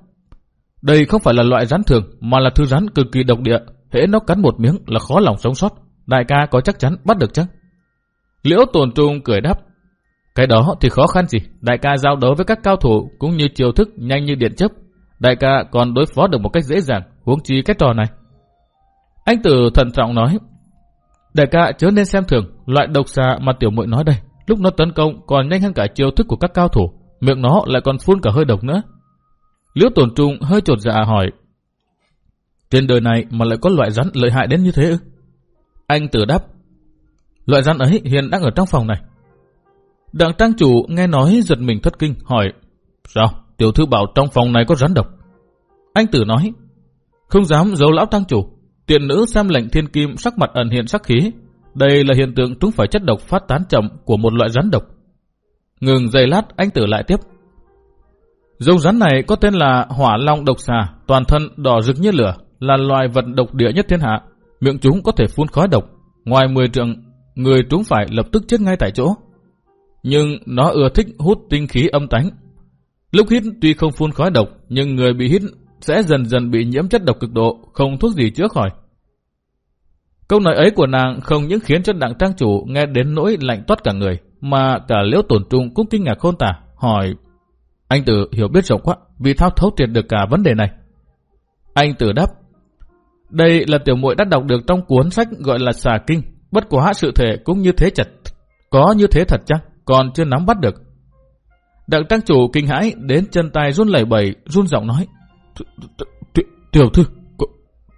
đây không phải là loại rắn thường, mà là thứ rắn cực kỳ độc địa, hễ nó cắn một miếng là khó lòng sống sót. Đại ca có chắc chắn bắt được chăng? Liễu tồn trung cười đáp. Cái đó thì khó khăn gì, đại ca giao đấu với các cao thủ cũng như chiêu thức nhanh như điện chớp. Đại ca còn đối phó được một cách dễ dàng, huống chi cái trò này. Anh tử thận trọng nói, đại ca chớ nên xem thường loại độc xà mà tiểu muội nói đây. Lúc nó tấn công còn nhanh hơn cả chiêu thức của các cao thủ, miệng nó lại còn phun cả hơi độc nữa. Liễu tổn trung hơi trột dạ hỏi, trên đời này mà lại có loại rắn lợi hại đến như thế ư? Anh tử đáp, loại rắn ấy hiện đang ở trong phòng này. Đặng trang chủ nghe nói giật mình thất kinh, hỏi, sao, tiểu thư bảo trong phòng này có rắn độc? Anh tử nói, không dám giấu lão trang chủ, tiện nữ xem lệnh thiên kim sắc mặt ẩn hiện sắc khí. Đây là hiện tượng trúng phải chất độc phát tán chậm của một loại rắn độc. Ngừng giây lát, anh tử lại tiếp. Dông rắn này có tên là hỏa long độc xà, toàn thân đỏ rực như lửa, là loài vật độc địa nhất thiên hạ. Miệng chúng có thể phun khói độc. Ngoài 10 trường, người chúng phải lập tức chết ngay tại chỗ. Nhưng nó ưa thích hút tinh khí âm tánh. Lúc hít tuy không phun khói độc, nhưng người bị hít sẽ dần dần bị nhiễm chất độc cực độ, không thuốc gì chữa khỏi. Câu nói ấy của nàng không những khiến cho đặng trang chủ nghe đến nỗi lạnh toát cả người, mà cả liễu tổn trung cũng kinh ngạc khôn tả, hỏi Anh Tử hiểu biết rộng quá, vì thao thấu triệt được cả vấn đề này. Anh Tử đáp đây là tiểu muội đã đọc được trong cuốn sách gọi là xà kinh. Bất quá sự thể cũng như thế chặt, Có như thế thật chăng? Còn chưa nắm bắt được. Đặng trang chủ kinh hãi đến chân tay run lẩy bẩy, run giọng nói. Tiểu thư,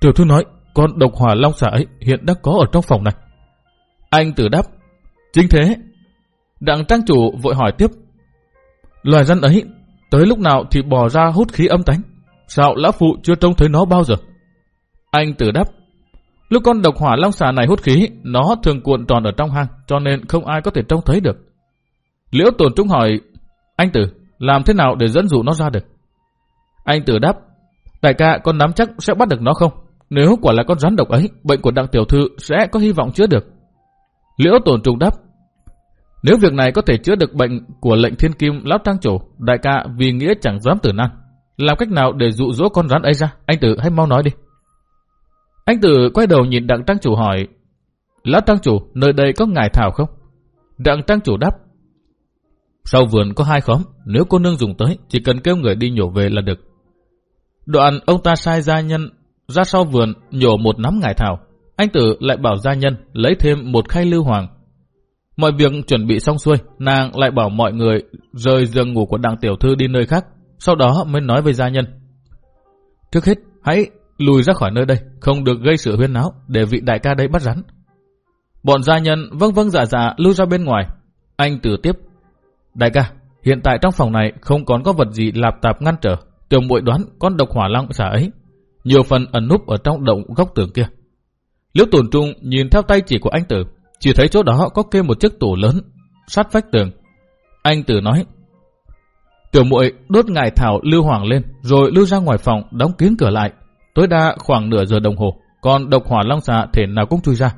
tiểu thư nói, con độc hỏa long xà ấy hiện đã có ở trong phòng này. Anh tử đáp. Chính thế. Đặng trang chủ vội hỏi tiếp. Loài dân ấy, tới lúc nào thì bỏ ra hút khí âm tánh? Sao lão phụ chưa trông thấy nó bao giờ? Anh tử đáp, lúc con độc hỏa long xà này hút khí, nó thường cuộn tròn ở trong hang, cho nên không ai có thể trông thấy được. Liễu tổn trung hỏi, anh tử, làm thế nào để dẫn dụ nó ra được? Anh tử đáp, đại ca con nắm chắc sẽ bắt được nó không? Nếu quả là con rắn độc ấy, bệnh của đặng tiểu thư sẽ có hy vọng chữa được. Liễu tổn trung đáp, nếu việc này có thể chữa được bệnh của lệnh thiên kim lão trang chủ, đại ca vì nghĩa chẳng dám tử nan. Làm cách nào để dụ dỗ con rắn ấy ra? Anh tử hãy mau nói đi. Anh Tử quay đầu nhìn đặng trang chủ hỏi, Lão trang chủ, nơi đây có ngài thảo không? Đặng trang chủ đáp, sau vườn có hai khóm, nếu cô nương dùng tới, chỉ cần kêu người đi nhổ về là được. Đoạn ông ta sai gia nhân ra sau vườn nhổ một nắm ngải thảo. Anh Tử lại bảo gia nhân lấy thêm một khay lưu hoàng. Mọi việc chuẩn bị xong xuôi, nàng lại bảo mọi người rời giường ngủ của đặng tiểu thư đi nơi khác, sau đó mới nói với gia nhân. Trước hết, hãy lùi ra khỏi nơi đây, không được gây sự huyên náo để vị đại ca đây bắt rắn. Bọn gia nhân vâng vâng dạ dạ lui ra bên ngoài. Anh tử tiếp. Đại ca, hiện tại trong phòng này không còn có vật gì lạp tạp ngăn trở. Tiểu muội đoán con độc hỏa long xả ấy. Nhiều phần ẩn núp ở trong động góc tường kia. Liễu tổn trung nhìn theo tay chỉ của anh tử. Chỉ thấy chỗ đó có kê một chiếc tủ lớn sát vách tường. Anh tử nói. Tiểu muội đốt ngải thảo lưu hoàng lên rồi lưu ra ngoài phòng đóng kín cửa lại tối đa khoảng nửa giờ đồng hồ, còn độc hỏa long xà thể nào cũng chui ra.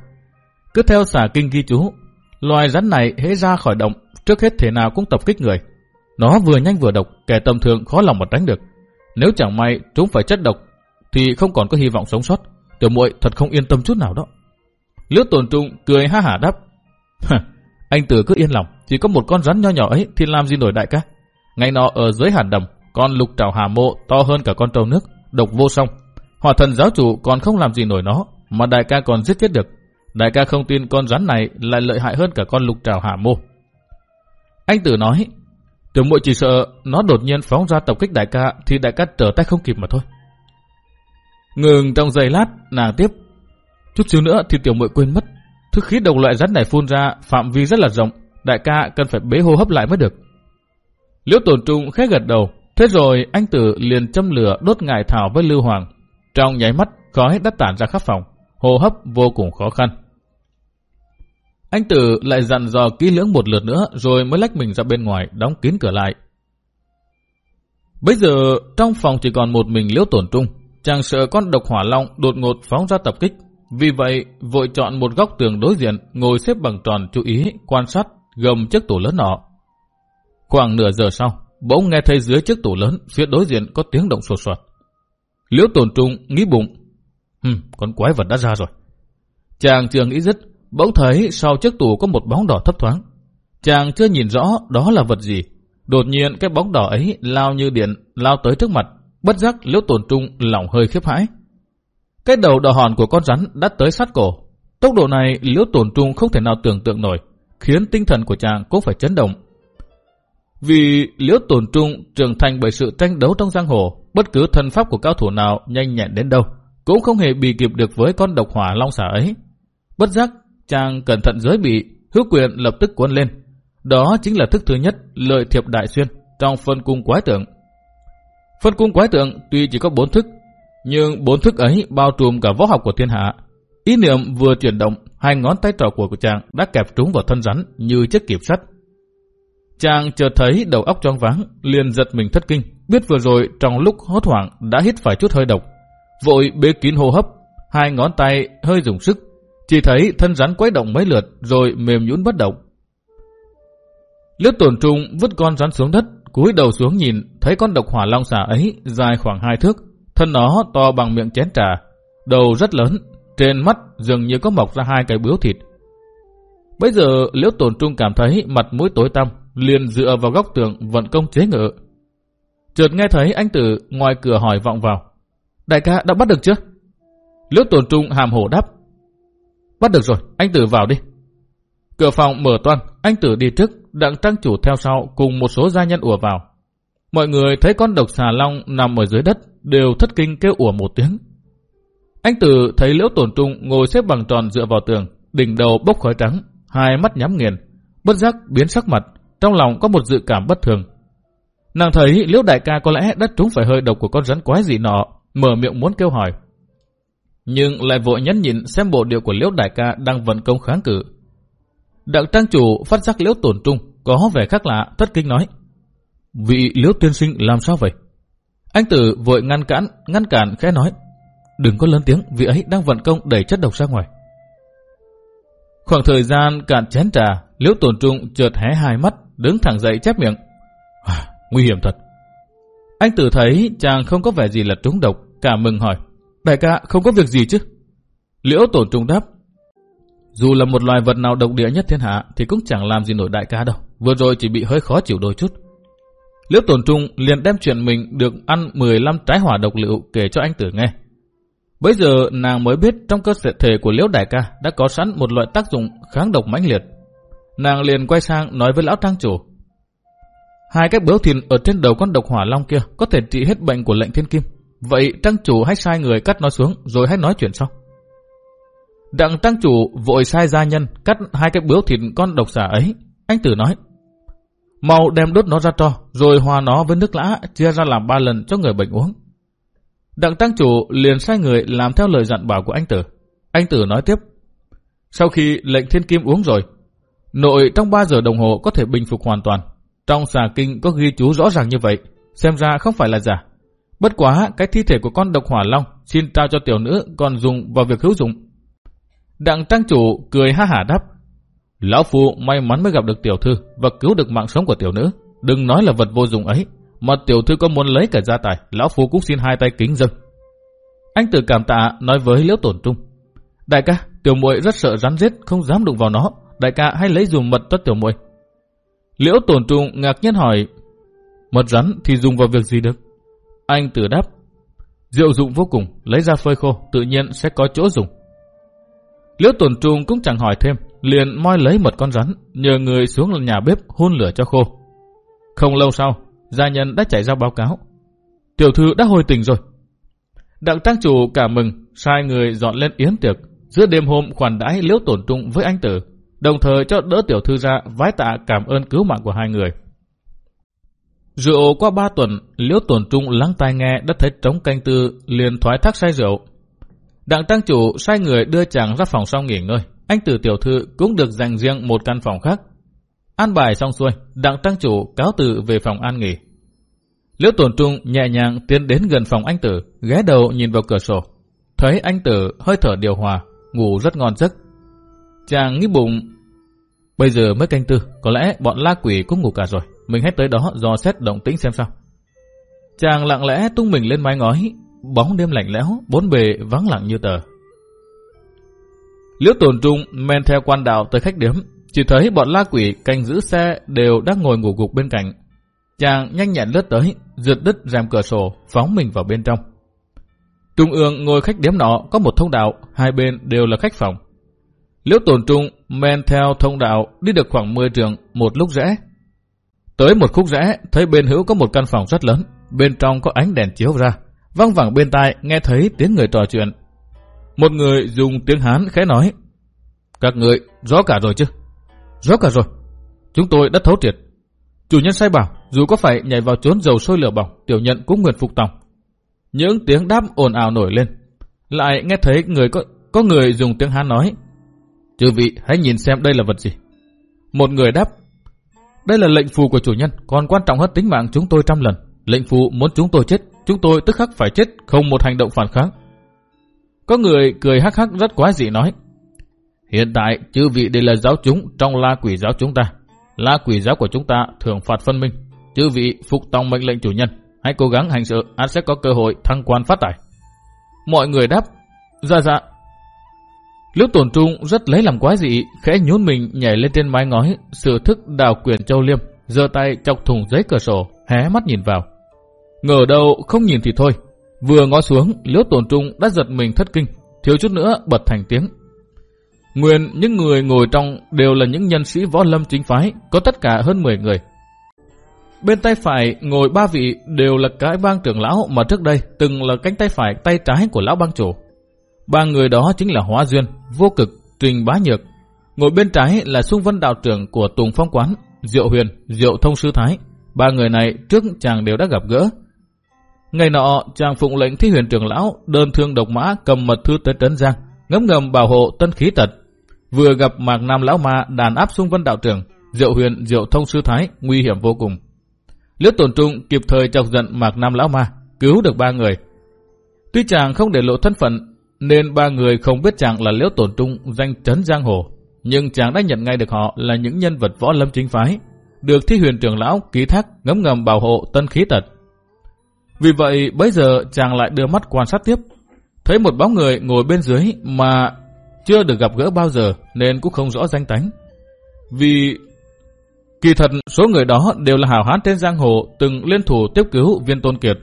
Cứ theo xà kinh ghi chú, loài rắn này hễ ra khỏi động, trước hết thế nào cũng tập kích người. Nó vừa nhanh vừa độc, kẻ tầm thường khó lòng mà tránh được. Nếu chẳng may chúng phải chất độc, thì không còn có hy vọng sống sót. Tiểu muội thật không yên tâm chút nào đó. Lứa tổn trung cười ha hả đáp. anh tử cứ yên lòng, chỉ có một con rắn nho nhỏ ấy thì làm gì nổi đại ca. Ngày nọ ở dưới hàn đầm, con lục trào hà mộ to hơn cả con trâu nước, độc vô song, Hỏa thần giáo chủ còn không làm gì nổi nó, mà đại ca còn giết chết được. Đại ca không tin con rắn này lại lợi hại hơn cả con lục trào hạ mô. Anh tử nói, tiểu muội chỉ sợ nó đột nhiên phóng ra tập kích đại ca thì đại ca trở tay không kịp mà thôi. Ngừng trong giây lát, nàng tiếp. Chút xíu nữa thì tiểu muội quên mất. Thứ khí độc loại rắn này phun ra phạm vi rất là rộng, đại ca cần phải bế hô hấp lại mới được. Liễu tổn trung khẽ gật đầu, thế rồi anh tử liền châm lửa đốt ngải thảo với Lưu Hoàng. Trong nháy mắt, khói đã tản ra khắp phòng, hô hấp vô cùng khó khăn. Anh Tử lại dặn dò kỹ lưỡng một lượt nữa rồi mới lách mình ra bên ngoài đóng kín cửa lại. Bây giờ trong phòng chỉ còn một mình liễu tổn trung. Chàng sợ con độc hỏa long đột ngột phóng ra tập kích. Vì vậy vội chọn một góc tường đối diện ngồi xếp bằng tròn chú ý quan sát gầm chiếc tủ lớn nọ. Khoảng nửa giờ sau, bỗng nghe thấy dưới chiếc tủ lớn phía đối diện có tiếng động sột soạt. Liễu tổn trung nghĩ bụng. Hừm, con quái vật đã ra rồi. Chàng trường nghĩ dứt, bỗng thấy sau chiếc tủ có một bóng đỏ thấp thoáng. Chàng chưa nhìn rõ đó là vật gì. Đột nhiên cái bóng đỏ ấy lao như điện, lao tới trước mặt. Bất giác liễu tổn trung lòng hơi khiếp hãi. Cái đầu đỏ hòn của con rắn đã tới sát cổ. Tốc độ này liễu tổn trung không thể nào tưởng tượng nổi, khiến tinh thần của chàng cũng phải chấn động. Vì liễu tổn trung trưởng thành bởi sự tranh đấu trong giang hồ, bất cứ thân pháp của cao thủ nào nhanh nhẹn đến đâu, cũng không hề bị kịp được với con độc hỏa long xà ấy. Bất giác, chàng cẩn thận giới bị, hữu quyền lập tức cuốn lên. Đó chính là thức thứ nhất, lợi thiệp đại xuyên, trong phân cung quái tượng. Phân cung quái tượng tuy chỉ có bốn thức, nhưng bốn thức ấy bao trùm cả võ học của thiên hạ. Ý niệm vừa chuyển động, hai ngón tay trỏ của chàng đã kẹp trúng vào thân rắn như chiếc kịp sắt. Chàng chợt thấy đầu óc choáng váng, liền giật mình thất kinh, biết vừa rồi trong lúc hốt hoảng đã hít phải chút hơi độc. Vội bế kín hô hấp, hai ngón tay hơi dùng sức, chỉ thấy thân rắn quấy động mấy lượt rồi mềm nhũn bất động. Liễu tổn trung vứt con rắn xuống đất, cúi đầu xuống nhìn, thấy con độc hỏa long xà ấy dài khoảng hai thước, thân nó to bằng miệng chén trà, đầu rất lớn, trên mắt dường như có mọc ra hai cái bướu thịt. Bây giờ liễu tổn trung cảm thấy mặt mũi tối tăm, liền dựa vào góc tường vận công chế ngự. Chợt nghe thấy anh tử ngoài cửa hỏi vọng vào. Đại ca đã bắt được chưa? Liễu tổn trung hàm hổ đáp. Bắt được rồi, anh tử vào đi. Cửa phòng mở toan, anh tử đi trước, đặng trang chủ theo sau cùng một số gia nhân ùa vào. Mọi người thấy con độc xà long nằm ở dưới đất, đều thất kinh kêu ủa một tiếng. Anh tử thấy liễu tổn trung ngồi xếp bằng tròn dựa vào tường, đỉnh đầu bốc khói trắng, hai mắt nhắm nghiền, bất giác biến sắc mặt, trong lòng có một dự cảm bất thường. Nàng thấy liễu đại ca có lẽ đã trúng phải hơi độc của con rắn quái gì nọ, mở miệng muốn kêu hỏi. Nhưng lại vội nhấn nhìn xem bộ điệu của liễu đại ca đang vận công kháng cự. Đặng trang chủ phát giác liễu tổn trung, có vẻ khác lạ, thất kinh nói. Vị liễu tiên sinh làm sao vậy? Anh tử vội ngăn cản, ngăn cản khẽ nói. Đừng có lớn tiếng, vị ấy đang vận công đẩy chất độc ra ngoài. Khoảng thời gian cạn chén trà, liễu tổn trung chợt hé hai mắt, đứng thẳng dậy chép miệng. À, nguy hiểm thật. Anh tử thấy chàng không có vẻ gì là trúng độc, cả mừng hỏi. Đại ca, không có việc gì chứ? Liễu tổ trung đáp. Dù là một loài vật nào độc địa nhất thiên hạ thì cũng chẳng làm gì nổi đại ca đâu. Vừa rồi chỉ bị hơi khó chịu đôi chút. Liễu tổn trung liền đem chuyện mình được ăn 15 trái hỏa độc liệu kể cho anh tử nghe. Bây giờ nàng mới biết trong cơ thể của Liễu đại ca đã có sẵn một loại tác dụng kháng độc mãnh liệt. Nàng liền quay sang nói với lão trang chủ. Hai cái bướu thìn ở trên đầu con độc hỏa long kia có thể trị hết bệnh của lệnh thiên kim. Vậy trang chủ hãy sai người cắt nó xuống rồi hãy nói chuyện sau. Đặng trang chủ vội sai gia nhân cắt hai cái bướu thịt con độc giả ấy. Anh tử nói. Mau đem đốt nó ra to rồi hòa nó với nước lã chia ra làm ba lần cho người bệnh uống. Đặng tăng chủ liền sai người làm theo lời dặn bảo của anh tử. Anh tử nói tiếp. Sau khi lệnh thiên kim uống rồi, nội trong 3 giờ đồng hồ có thể bình phục hoàn toàn. Trong xà kinh có ghi chú rõ ràng như vậy, xem ra không phải là giả. Bất quá, cái thi thể của con độc hỏa long xin trao cho tiểu nữ còn dùng vào việc hữu dụng. Đặng trang chủ cười ha hả đáp. Lão Phu may mắn mới gặp được tiểu thư và cứu được mạng sống của tiểu nữ. Đừng nói là vật vô dụng ấy, mà tiểu thư có muốn lấy cả gia tài, Lão Phu cũng xin hai tay kính dâng. Anh tự cảm tạ nói với Liễu Tổn Trung. Đại ca, tiểu muội rất sợ rắn rết, không dám đụng vào nó. Đại ca hãy lấy dùng mật cho tiểu muội. Liễu Tổn Trung ngạc nhiên hỏi, mật rắn thì dùng vào việc gì được? Anh tử đáp, rượu dụng vô cùng, lấy ra phơi khô, tự nhiên sẽ có chỗ dùng. Liễu tổn trung cũng chẳng hỏi thêm, liền moi lấy một con rắn, nhờ người xuống nhà bếp hôn lửa cho khô. Không lâu sau, gia nhân đã chạy ra báo cáo. Tiểu thư đã hồi tình rồi. Đặng trang chủ cả mừng, sai người dọn lên yến tiệc, giữa đêm hôm khoản đãi liễu tổn trung với anh tử, đồng thời cho đỡ tiểu thư ra vái tạ cảm ơn cứu mạng của hai người. Rượu qua ba tuần, liễu tuần trung lắng tai nghe đã thấy trống canh tư, liền thoái thác say rượu. Đặng trang chủ sai người đưa chàng ra phòng sau nghỉ ngơi, anh tử tiểu thư cũng được dành riêng một căn phòng khác. An bài xong xuôi, đặng trang chủ cáo từ về phòng an nghỉ. Liễu tuần trung nhẹ nhàng tiến đến gần phòng anh tử, ghé đầu nhìn vào cửa sổ. Thấy anh tử hơi thở điều hòa, ngủ rất ngon giấc. Chàng nghĩ bụng, bây giờ mới canh tư, có lẽ bọn la quỷ cũng ngủ cả rồi. Mình hãy tới đó dò xét động tĩnh xem sao. Chàng lặng lẽ tung mình lên mái ngói, bóng đêm lạnh lẽo, bốn bề vắng lặng như tờ. Liễu tồn trung men theo quan đạo tới khách điếm, chỉ thấy bọn la quỷ canh giữ xe đều đang ngồi ngủ gục bên cạnh. Chàng nhanh nhẹn lướt tới, rượt đứt rèm cửa sổ, phóng mình vào bên trong. Trung ương ngồi khách điếm nọ có một thông đạo, hai bên đều là khách phòng. Liễu tồn trung men theo thông đạo đi được khoảng 10 trường một lúc rẽ. Tới một khúc rẽ, thấy bên hữu có một căn phòng rất lớn, bên trong có ánh đèn chiếu ra. Văng vẳng bên tai nghe thấy tiếng người trò chuyện. Một người dùng tiếng Hán khẽ nói, Các người rõ cả rồi chứ? Rõ cả rồi. Chúng tôi đã thấu triệt. Chủ nhân sai bảo, dù có phải nhảy vào trốn dầu sôi lửa bỏng, tiểu nhận cũng nguyện phục tòng. Những tiếng đáp ồn ào nổi lên. Lại nghe thấy người có có người dùng tiếng Hán nói, Chư vị hãy nhìn xem đây là vật gì. Một người đáp, đây là lệnh phù của chủ nhân, còn quan trọng hơn tính mạng chúng tôi trăm lần. Lệnh phù muốn chúng tôi chết, chúng tôi tức khắc phải chết, không một hành động phản kháng. Có người cười hắc hắc rất quái dị nói, hiện tại chư vị đây là giáo chúng trong la quỷ giáo chúng ta. La quỷ giáo của chúng ta thường phạt phân minh. Chư vị phục tòng mệnh lệnh chủ nhân, hãy cố gắng hành sự, ắt sẽ có cơ hội thăng quan phát tài. Mọi người đáp, dạ dạ, Liễu tổn trung rất lấy làm quái dị, khẽ nhún mình nhảy lên trên mái ngói, sự thức đào quyền châu liêm, giơ tay chọc thùng giấy cửa sổ, hé mắt nhìn vào. Ngờ đâu không nhìn thì thôi, vừa ngó xuống, liễu tổn trung đã giật mình thất kinh, thiếu chút nữa bật thành tiếng. Nguyên những người ngồi trong đều là những nhân sĩ võ lâm chính phái, có tất cả hơn 10 người. Bên tay phải ngồi ba vị đều là cái bang trưởng lão mà trước đây từng là cánh tay phải tay trái của lão bang chủ. Ba người đó chính là Hóa Duyên, Vô Cực, Trình Bá Nhược. Ngồi bên trái là Xung Vân đạo trưởng của Tùng Phong Quán, Diệu Huyền, Diệu Thông Sư Thái. Ba người này trước chàng đều đã gặp gỡ. Ngày nọ, chàng phụng lệnh thi huyền trưởng lão đơn thương độc mã cầm mật thư tới Trấn Giang, ngấm ngầm bảo hộ tân khí tật. Vừa gặp Mạc Nam Lão Ma đàn áp Xung Vân đạo trưởng, Diệu Huyền, Diệu Thông Sư Thái nguy hiểm vô cùng. Liễu Tồn Trung kịp thời chọc giận Mạc Nam Lão Ma, cứu được ba người. Tuy chàng không để lộ thân phận nên ba người không biết chàng là Liễu Tổn Trung danh trấn giang hồ, nhưng chàng đã nhận ngay được họ là những nhân vật võ lâm chính phái, được thi huyền trưởng lão ký thác ngấm ngầm bảo hộ tân khí tật. Vì vậy bây giờ chàng lại đưa mắt quan sát tiếp, thấy một bóng người ngồi bên dưới mà chưa được gặp gỡ bao giờ nên cũng không rõ danh tánh. Vì kỳ thật số người đó đều là hào hán trên giang hồ từng liên thủ tiếp cứu viên tôn kiệt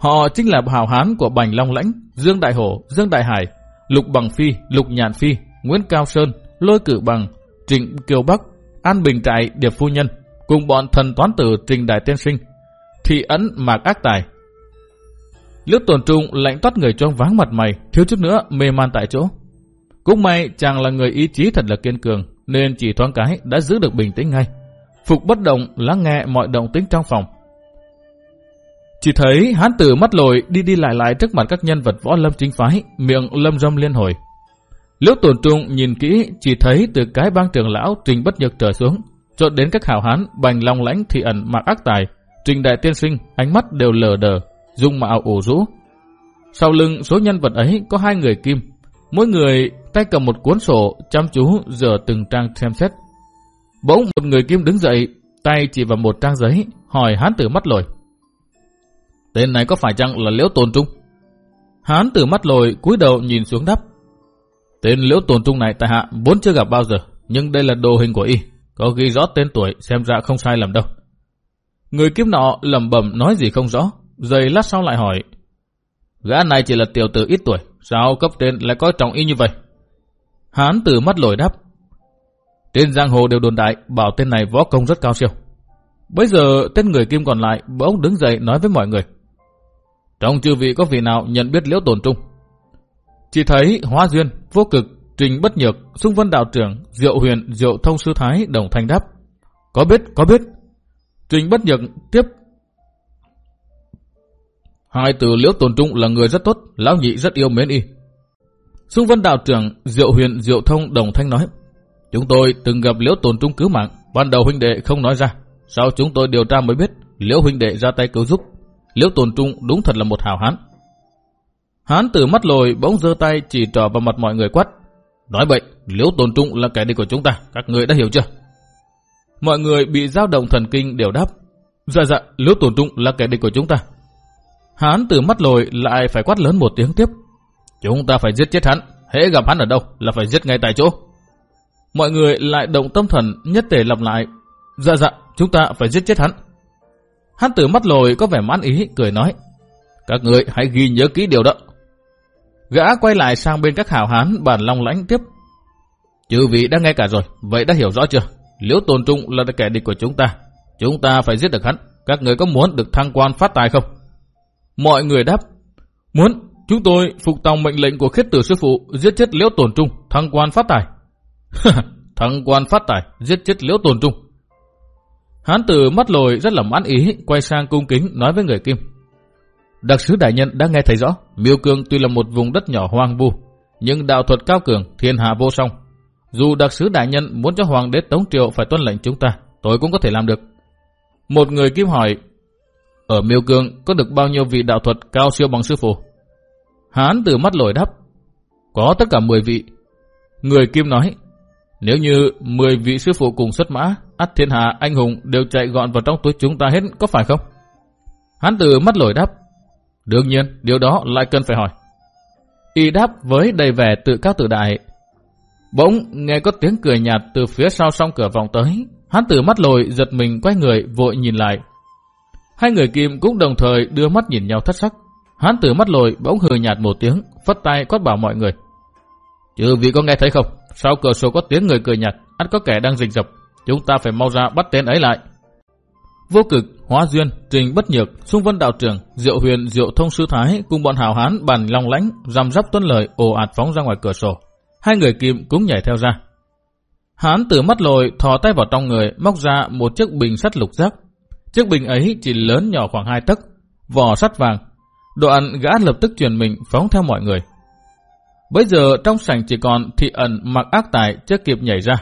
Họ chính là hào hán của Bành Long Lãnh, Dương Đại Hổ, Dương Đại Hải, Lục Bằng Phi, Lục Nhạn Phi, Nguyễn Cao Sơn, Lôi Cử Bằng, Trịnh Kiều Bắc, An Bình Trại, Điệp Phu Nhân, cùng bọn thần toán tử Trình Đại Tiên Sinh, Thị Ấn Mạc Ác Tài. Liễu Tuần trung lạnh toát người cho váng mặt mày, thiếu chút nữa mê man tại chỗ. Cũng may chàng là người ý chí thật là kiên cường, nên chỉ thoáng cái đã giữ được bình tĩnh ngay. Phục bất động lắng nghe mọi động tĩnh trong phòng. Chỉ thấy hán tử mắt lồi đi đi lại lại trước mặt các nhân vật võ lâm chính phái, miệng lâm râm liên hồi. Liễu tổn trung nhìn kỹ chỉ thấy từ cái bang trưởng lão trình bất nhược trở xuống, cho đến các hảo hán bành long lãnh thị ẩn mạc ác tài, trình đại tiên sinh, ánh mắt đều lờ đờ, dung mạo ủ rũ. Sau lưng số nhân vật ấy có hai người kim, mỗi người tay cầm một cuốn sổ chăm chú dở từng trang xem xét. Bỗng một người kim đứng dậy, tay chỉ vào một trang giấy, hỏi hán tử mắt lồi. Tên này có phải chăng là Liễu Tồn Trung? Hán từ mắt lồi cúi đầu nhìn xuống đắp. Tên Liễu Tồn Trung này tại hạ vốn chưa gặp bao giờ, nhưng đây là đồ hình của y, có ghi rõ tên tuổi xem ra không sai lầm đâu. Người kiếm nọ lầm bẩm nói gì không rõ, giây lát sau lại hỏi. Gã này chỉ là tiểu tử ít tuổi, sao cấp trên lại coi trọng y như vậy? Hán từ mắt lồi đáp. Trên giang hồ đều đồn đại bảo tên này võ công rất cao siêu. Bây giờ tên người kim còn lại bỗng đứng dậy nói với mọi người. Trong chư vị có vị nào nhận biết liễu tồn trung? Chỉ thấy Hóa Duyên, Vô Cực, Trình Bất Nhược, Xung Vân Đạo Trưởng, Diệu Huyền, Diệu Thông Sư Thái đồng thanh đáp. Có biết, có biết. Trình Bất Nhược tiếp. Hai từ liễu tồn trung là người rất tốt, lão nhị rất yêu mến y. Xung Vân đạo trưởng Diệu Huyền Diệu Thông đồng thanh nói. Chúng tôi từng gặp Liễu Tồn Trung cứu mạng, ban đầu huynh đệ không nói ra. Sau chúng tôi điều tra mới biết, Liễu huynh đệ ra tay cứu giúp. Liễu Tồn Trung đúng thật là một hào hán. Hán từ mắt lồi bỗng giơ tay chỉ trỏ vào mặt mọi người quát. Nói vậy, Liễu Tồn Trung là kẻ địch của chúng ta, các người đã hiểu chưa? Mọi người bị dao động thần kinh đều đáp. Dạ dạ, Liễu Tồn Trung là kẻ địch của chúng ta. Hán từ mắt lồi lại phải quát lớn một tiếng tiếp. Chúng ta phải giết chết hắn, hễ gặp hắn ở đâu là phải giết ngay tại chỗ. Mọi người lại động tâm thần nhất tề lặp lại. Dạ dạ, chúng ta phải giết chết hắn. Hắn tử mắt lồi có vẻ mãn ý, cười nói. Các người hãy ghi nhớ kỹ điều đó. Gã quay lại sang bên các hào hán bàn long lãnh tiếp. Chư vị đã nghe cả rồi, vậy đã hiểu rõ chưa? Liễu tồn trung là kẻ địch của chúng ta. Chúng ta phải giết được hắn. Các người có muốn được thăng quan phát tài không? Mọi người đáp. Muốn, chúng tôi phục tòng mệnh lệnh của khiết tử sư phụ giết chết liễu tồn trung, thăng quan phát tài. thăng quan phát tài, giết chết liễu tồn trung. Hán tử mắt lồi rất là mãn ý, quay sang cung kính nói với người Kim. Đặc sứ đại nhân đã nghe thấy rõ, Miêu Cương tuy là một vùng đất nhỏ hoang vu, nhưng đạo thuật cao cường, thiên hạ vô song. Dù đặc sứ đại nhân muốn cho hoàng đế Tống Triệu phải tuân lệnh chúng ta, tôi cũng có thể làm được. Một người Kim hỏi, ở Miêu Cương có được bao nhiêu vị đạo thuật cao siêu bằng sư phụ? Hán từ mắt lồi đáp, có tất cả 10 vị. Người Kim nói, nếu như 10 vị sư phụ cùng xuất mã, ắt thiên hạ anh hùng đều chạy gọn vào trong túi chúng ta hết, có phải không? Hán tử mắt lồi đáp, đương nhiên điều đó lại cần phải hỏi. Y đáp với đầy vẻ tự cao tự đại. Bỗng nghe có tiếng cười nhạt từ phía sau song cửa vòng tới. Hán tử mắt lồi giật mình quay người vội nhìn lại. Hai người kim cũng đồng thời đưa mắt nhìn nhau thất sắc. Hán tử mắt lồi bỗng hừ nhạt một tiếng, phất tay quát bảo mọi người. Chứ vì có nghe thấy không? Sau cửa sổ có tiếng người cười nhạt, ắt có kẻ đang rình rập. Chúng ta phải mau ra bắt tên ấy lại. Vô cực, hóa duyên, trình bất nhược, xung vân đạo trưởng, diệu huyền, diệu thông sư thái cùng bọn hào hán bàn long lãnh, rằm rắp tuân lời ồ ạt phóng ra ngoài cửa sổ. Hai người kim cũng nhảy theo ra. Hán từ mắt lồi thò tay vào trong người, móc ra một chiếc bình sắt lục giác. Chiếc bình ấy chỉ lớn nhỏ khoảng hai tấc, vỏ sắt vàng. Đoạn gã lập tức chuyển mình phóng theo mọi người. Bây giờ trong sảnh chỉ còn thị ẩn mặc ác tài chưa kịp nhảy ra.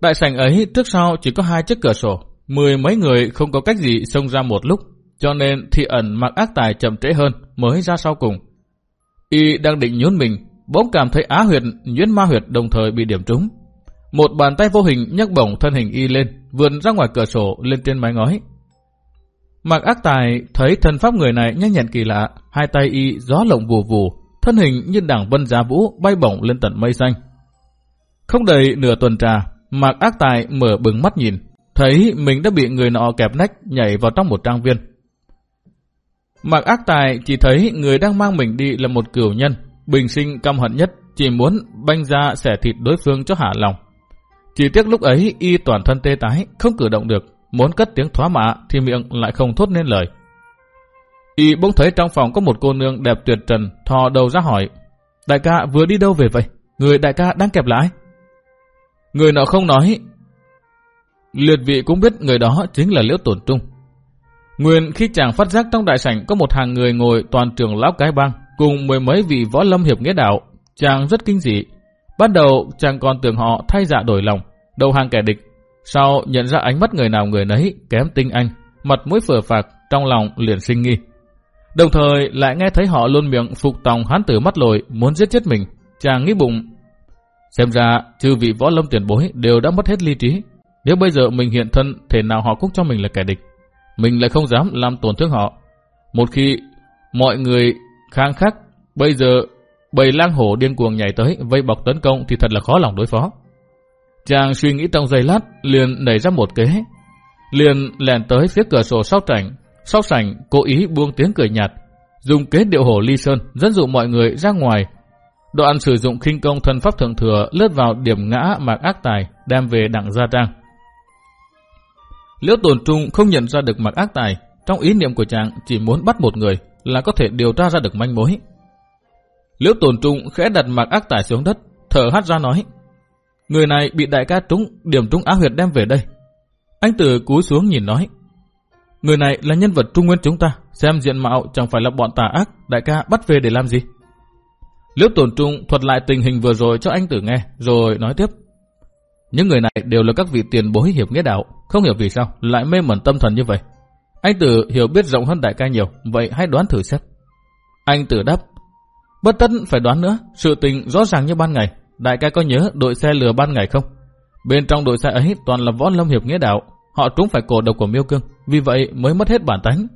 Đại sảnh ấy trước sau chỉ có hai chiếc cửa sổ, mười mấy người không có cách gì xông ra một lúc, cho nên thị ẩn mặc ác tài chậm trễ hơn mới ra sau cùng. Y đang định nhún mình, bỗng cảm thấy á huyệt, nhuyễn ma huyệt đồng thời bị điểm trúng. Một bàn tay vô hình nhấc bổng thân hình Y lên, vươn ra ngoài cửa sổ lên trên mái ngói. mặc ác tài thấy thân pháp người này nhanh nhẹn kỳ lạ, hai tay Y gió lộng vù vù, thân hình như đảng vân giá vũ bay bổng lên tận mây xanh. Không đầy nửa tuần trà, Mạc ác tài mở bừng mắt nhìn, thấy mình đã bị người nọ kẹp nách nhảy vào trong một trang viên. Mạc ác tài chỉ thấy người đang mang mình đi là một cửu nhân, bình sinh căm hận nhất, chỉ muốn banh ra xẻ thịt đối phương cho hạ lòng. Chỉ tiếc lúc ấy y toàn thân tê tái, không cử động được, muốn cất tiếng thoá mạ thì miệng lại không thốt nên lời. Y bỗng thấy trong phòng có một cô nương đẹp tuyệt trần, thò đầu ra hỏi, đại ca vừa đi đâu về vậy? Người đại ca đang kẹp lại. Người nọ không nói, liệt vị cũng biết người đó chính là Liễu Tổn Trung. Nguyên khi chàng phát giác trong đại sảnh có một hàng người ngồi toàn trường lão cái bang, cùng mười mấy vị võ lâm hiệp nghĩa đạo, chàng rất kinh dị. Ban đầu chàng còn tưởng họ thay dạ đổi lòng, đầu hàng kẻ địch. Sau nhận ra ánh mắt người nào người nấy kém tinh anh, mặt mũi phở phạc, trong lòng liền sinh nghi. Đồng thời lại nghe thấy họ luôn miệng phục tòng hán tử mắt lồi, muốn giết chết mình. Chàng nghĩ bụng. Xem ra, chư vị võ lâm tiền bối đều đã mất hết lý trí. Nếu bây giờ mình hiện thân, thể nào họ cũng cho mình là kẻ địch. Mình lại không dám làm tổn thương họ. Một khi mọi người khang khắc, bây giờ bầy lang hổ điên cuồng nhảy tới, vây bọc tấn công thì thật là khó lòng đối phó. Chàng suy nghĩ trong giây lát, liền nảy ra một kế. Liền lèn tới phía cửa sổ sau trảnh sau sảnh, cố ý buông tiếng cười nhạt, dùng kế điệu hổ ly sơn dẫn dụ mọi người ra ngoài. Đoạn sử dụng khinh công thân pháp thượng thừa lướt vào điểm ngã mạc ác tài, đem về đặng gia trang. Liễu tồn trung không nhận ra được mạc ác tài, trong ý niệm của chàng chỉ muốn bắt một người là có thể điều tra ra được manh mối. Liễu tồn trung khẽ đặt mạc ác tài xuống đất, thở hát ra nói. Người này bị đại ca trúng, điểm trúng á huyệt đem về đây. Anh tử cúi xuống nhìn nói. Người này là nhân vật trung nguyên chúng ta, xem diện mạo chẳng phải là bọn tà ác, đại ca bắt về để làm gì? Liễu Tồn Trung thuật lại tình hình vừa rồi cho anh tử nghe, rồi nói tiếp. Những người này đều là các vị tiền bối hiệp nghĩa đạo, không hiểu vì sao lại mê mẩn tâm thần như vậy. Anh tử hiểu biết rộng hơn đại ca nhiều, vậy hãy đoán thử xem. Anh tử đáp, bất tất phải đoán nữa, sự tình rõ ràng như ban ngày. Đại ca có nhớ đội xe lừa ban ngày không? Bên trong đội xe ấy toàn là võ lâm hiệp nghĩa đạo, họ trúng phải cổ độc của miêu cương, vì vậy mới mất hết bản tánh.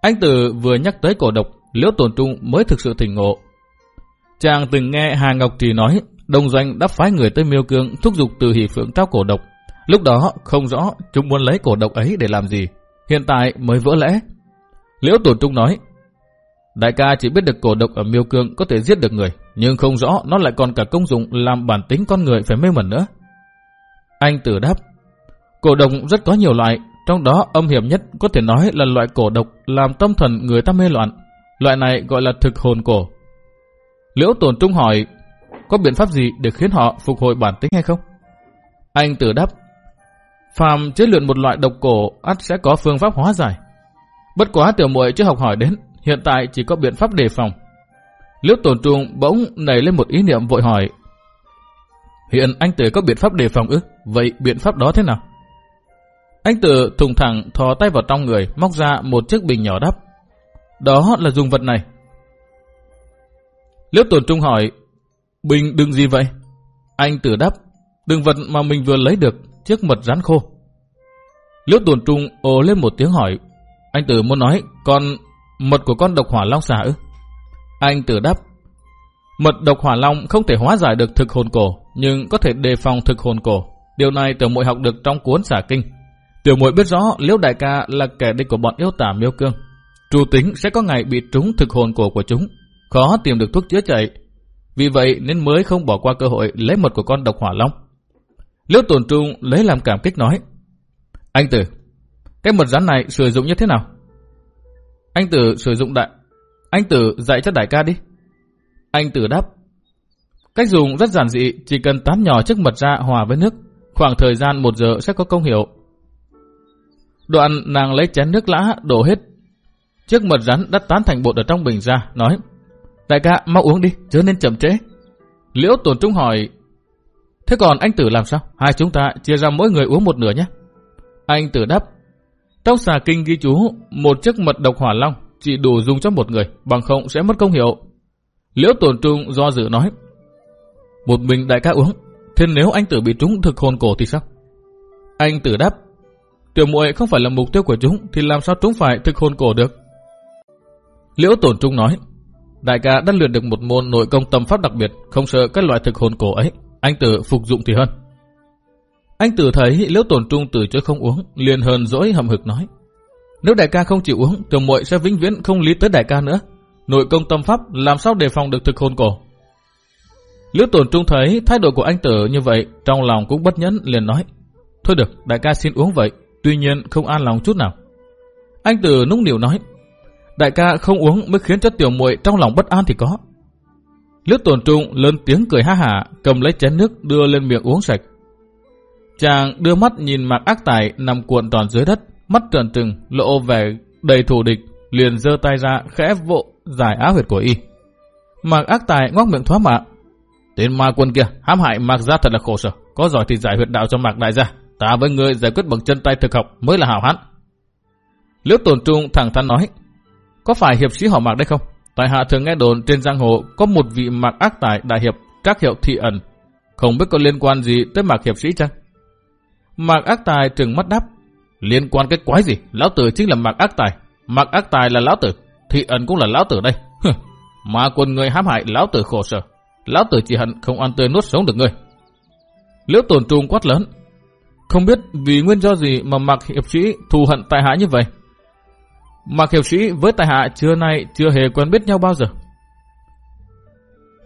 Anh tử vừa nhắc tới cổ độc, liễu tổn trung mới thực sự tỉnh ngộ. Chàng từng nghe Hà Ngọc Trì nói, đồng doanh đã phái người tới miêu cương thúc giục từ hỷ phượng trao cổ độc. Lúc đó không rõ chúng muốn lấy cổ độc ấy để làm gì, hiện tại mới vỡ lẽ. Liễu tổn trung nói, đại ca chỉ biết được cổ độc ở miêu cương có thể giết được người, nhưng không rõ nó lại còn cả công dụng làm bản tính con người phải mê mẩn nữa. Anh tử đáp, cổ độc rất có nhiều loại, trong đó âm hiểm nhất có thể nói là loại cổ độc làm tâm thần người ta mê loạn. Loại này gọi là thực hồn cổ. Liễu tổn trung hỏi, có biện pháp gì để khiến họ phục hồi bản tính hay không? Anh tử đáp, phàm chế luyện một loại độc cổ, ắt sẽ có phương pháp hóa giải. Bất quá tiểu muội chưa học hỏi đến, hiện tại chỉ có biện pháp đề phòng. Liễu tổn trung bỗng nảy lên một ý niệm vội hỏi, hiện anh tử có biện pháp đề phòng ư? Vậy biện pháp đó thế nào? Anh tử thùng thẳng thò tay vào trong người, móc ra một chiếc bình nhỏ đắp. Đó là dùng vật này. Liễu tổn trung hỏi, bình đựng gì vậy? Anh tử đáp, đựng vật mà mình vừa lấy được, chiếc mật rắn khô. Liễu tổn trung ồ lên một tiếng hỏi, anh tử muốn nói, con mật của con độc hỏa long xà ư? Anh tử đáp, mật độc hỏa long không thể hóa giải được thực hồn cổ, nhưng có thể đề phòng thực hồn cổ. Điều này tiểu muội học được trong cuốn xả kinh. Tiểu muội biết rõ Liễu đại ca là kẻ địch của bọn yêu tả miêu cương. Chủ tính sẽ có ngày bị trúng thực hồn cổ của chúng, khó tìm được thuốc chữa chạy. Vì vậy nên mới không bỏ qua cơ hội lấy mật của con độc hỏa long. Liễu Tồn trung lấy làm cảm kích nói. Anh tử, cái mật rắn này sử dụng như thế nào? Anh tử sử dụng đại... Anh tử dạy cho đại ca đi. Anh tử đáp. Cách dùng rất giản dị, chỉ cần tán nhỏ chiếc mật ra hòa với nước. Khoảng thời gian một giờ sẽ có công hiệu. Đoạn nàng lấy chén nước lã đổ hết. Chiếc mật rắn đã tán thành bột ở trong bình ra, nói Đại ca mau uống đi, chứ nên chậm trễ. Liễu tổn trung hỏi Thế còn anh tử làm sao? Hai chúng ta chia ra mỗi người uống một nửa nhé. Anh tử đáp Trong xà kinh ghi chú Một chiếc mật độc hỏa long Chỉ đủ dùng cho một người Bằng không sẽ mất công hiệu Liễu tổn trung do dự nói Một mình đại ca uống Thế nếu anh tử bị trúng thực hồn cổ thì sao? Anh tử đáp Tiểu muội không phải là mục tiêu của chúng thì làm sao chúng phải thực hồn cổ được? Liễu Tổn Trung nói, đại ca đã luyện được một môn nội công tâm pháp đặc biệt, không sợ các loại thực hồn cổ ấy, anh tử phục dụng thì hơn. Anh tử thấy Liễu Tổn Trung từ chối không uống, liền hờn dỗi hầm hực nói, nếu đại ca không chịu uống, tiểu muội sẽ vĩnh viễn không lý tới đại ca nữa. Nội công tâm pháp làm sao đề phòng được thực hồn cổ? Liễu Tổn Trung thấy thái độ của anh tử như vậy, trong lòng cũng bất nhẫn liền nói, thôi được, đại ca xin uống vậy, tuy nhiên không an lòng chút nào. Anh Tử nũng nỉu nói, đại ca không uống mới khiến cho tiểu muội trong lòng bất an thì có. Lướt tổn trung lớn tiếng cười ha hả, cầm lấy chén nước đưa lên miệng uống sạch. Chàng đưa mắt nhìn mạc ác tài nằm cuộn toàn dưới đất, mắt trần trừng, lộ vẻ đầy thù địch, liền giơ tay ra khẽ vỗ giải áo huyệt của y. Mạc ác tài ngoác miệng thoá mạ. Tên ma quân kia, hãm hại mạc ra thật là khổ sở, có giỏi thì giải huyệt đạo cho mạc đại gia, Ta với ngươi giải quyết bằng chân tay thực học mới là hảo hán. Liễu Tồn trung thẳng thắn nói, có phải hiệp sĩ họ mạc đây không? Tại hạ thường nghe đồn trên giang hồ có một vị mạc ác tài đại hiệp các hiệu thị ẩn. Không biết có liên quan gì tới mạc hiệp sĩ chăng? Mạc ác tài trừng mắt đáp. Liên quan cái quái gì? Lão tử chính là mạc ác tài. Mạc ác tài là lão tử. Thị ẩn cũng là lão tử đây. mà quân người hãm hại lão tử khổ sở. Lão tử chỉ hận không ăn tươi nuốt sống được ngươi. Liễu tồn trung quát lớn. Không biết vì nguyên do gì mà Mạc Hiệp Sĩ thù hận tại hạ như vậy. Mạc Hiệp Sĩ với tại hạ trưa nay chưa hề quen biết nhau bao giờ.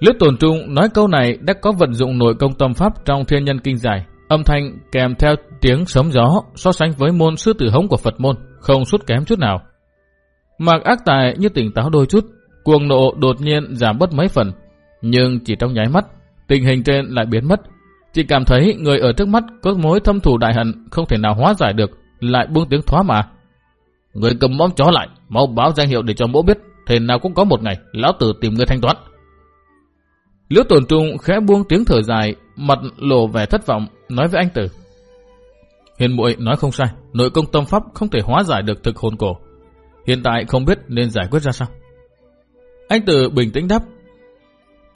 Liễu Tồn Trung nói câu này đã có vận dụng nội công tâm pháp trong thiên nhân kinh giải. Âm thanh kèm theo tiếng sấm gió so sánh với môn sư tử hống của Phật môn, không sút kém chút nào. Mạc ác tài như tỉnh táo đôi chút, cuồng nộ đột nhiên giảm bớt mấy phần. Nhưng chỉ trong nháy mắt, tình hình trên lại biến mất, chỉ cảm thấy người ở trước mắt có mối thâm thù đại hận không thể nào hóa giải được, lại buông tiếng thoá mà. Người cầm móng chó lại, mau báo danh hiệu để cho mỗ biết, thế nào cũng có một ngày, lão tử tìm người thanh toán. Liễu tổn trung khẽ buông tiếng thở dài, mặt lộ vẻ thất vọng, nói với anh tử. Hiền muội nói không sai, nội công tâm pháp không thể hóa giải được thực hồn cổ. Hiện tại không biết nên giải quyết ra sao. Anh tử bình tĩnh đáp.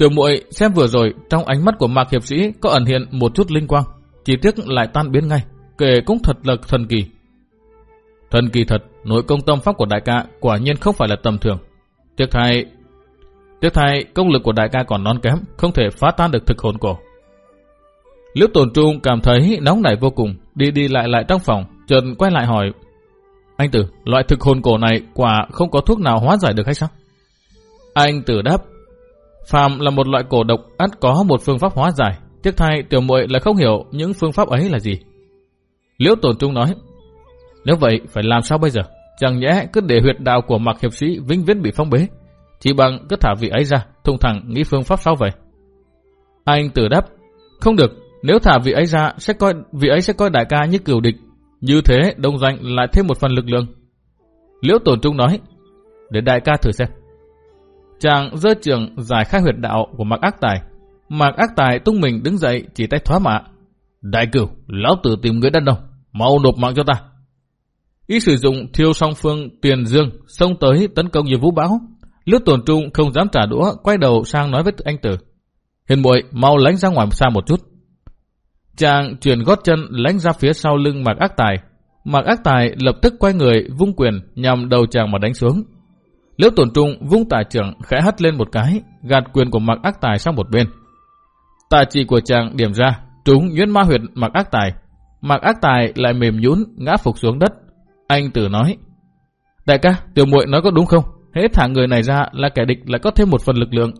Tiểu muội xem vừa rồi trong ánh mắt của mạc hiệp sĩ có ẩn hiện một chút linh quang, chỉ tiếc lại tan biến ngay, kể cũng thật là thần kỳ. Thần kỳ thật, nội công tâm pháp của đại ca quả nhiên không phải là tầm thường. Tiếc thay, tiếc thay công lực của đại ca còn non kém, không thể phá tan được thực hồn cổ. Liễu Tồn trung cảm thấy nóng nảy vô cùng, đi đi lại lại trong phòng, chợt quay lại hỏi. Anh Tử, loại thực hồn cổ này quả không có thuốc nào hóa giải được hay sao? Anh Tử đáp, phàm là một loại cổ độc ắt có một phương pháp hóa giải, tiếc thay tiểu muội lại không hiểu những phương pháp ấy là gì. Liễu tổn trung nói, nếu vậy phải làm sao bây giờ? Chẳng nhẽ cứ để huyệt đạo của mặc hiệp sĩ vĩnh viễn bị phong bế. Chỉ bằng cứ thả vị ấy ra, thông thẳng nghĩ phương pháp sao vậy? Anh tử đáp, không được, nếu thả vị ấy ra, sẽ coi vị ấy sẽ coi đại ca như cửu địch. Như thế, đông doanh lại thêm một phần lực lượng. Liễu Tổn Trung nói, để đại ca thử xem. Chàng dơ trường giải khai huyệt đạo của Mạc Ác Tài. Mạc Ác Tài tung mình đứng dậy chỉ tay thoá mạ. Đại cửu, lão tử tìm người đàn ông, mau nộp mạng cho ta. ý sử dụng thiêu song phương tiền dương xông tới tấn công như vũ bão. Liễu Tổn Trung không dám trả đũa, quay đầu sang nói với anh tử. Hiền muội mau lánh ra ngoài xa một chút. Chàng chuyển gót chân lánh ra phía sau lưng Mạc Ác Tài. Mạc Ác Tài lập tức quay người vung quyền nhằm đầu chàng mà đánh xuống. Liễu Tổn Trung vung tài trưởng khẽ hất lên một cái, gạt quyền của Mạc Ác Tài sang một bên. tài chỉ của chàng điểm ra, trúng nhuyễn ma huyệt Mạc Ác Tài. Mạc Ác Tài lại mềm nhũn ngã phục xuống đất. Anh Tử nói, Đại ca, tiểu muội nói có đúng không? Hết thả người này ra là kẻ địch lại có thêm một phần lực lượng.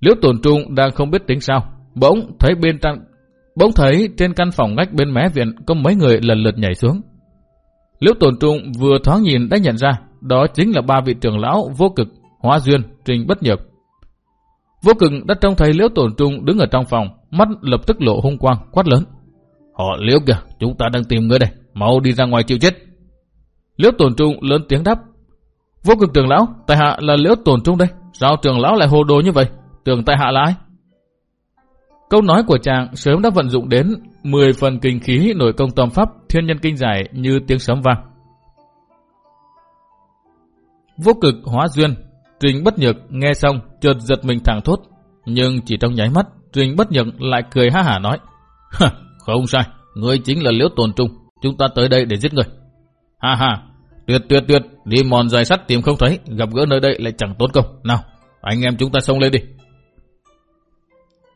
Liễu Tổn Trung đang không biết tính sao, bỗng thấy bên trong Bỗng thấy trên căn phòng ngách bên mé viện có mấy người lần lượt nhảy xuống. Liễu tổn Trung vừa thoáng nhìn đã nhận ra đó chính là ba vị trưởng lão vô cực, hóa duyên, trình bất nhập. Vô cực đã trông thấy Liễu tổn Trung đứng ở trong phòng, mắt lập tức lộ hung quang, quát lớn. Họ Liễu kìa, chúng ta đang tìm người đây, mau đi ra ngoài chịu chết. Liễu tổn Trung lớn tiếng đáp. Vô cực trưởng lão, tại hạ là Liễu tổn Trung đây, sao trưởng lão lại hồ đồ như vậy? Tưởng tại hạ là ai? Câu nói của chàng sớm đã vận dụng đến 10 phần kinh khí nội công tâm pháp thiên nhân kinh giải như tiếng sấm vang. Vô cực hóa duyên, Trình Bất Nhược nghe xong chợt giật mình thẳng thốt, nhưng chỉ trong nháy mắt, Trình Bất Nhược lại cười ha hả nói: "Không sai, ngươi chính là Liễu Tồn Trung, chúng ta tới đây để giết ngươi." Ha ha, tuyệt tuyệt tuyệt, đi mòn dài sắt tìm không thấy, gặp gỡ nơi đây lại chẳng tốn công. Nào, anh em chúng ta xông lên đi.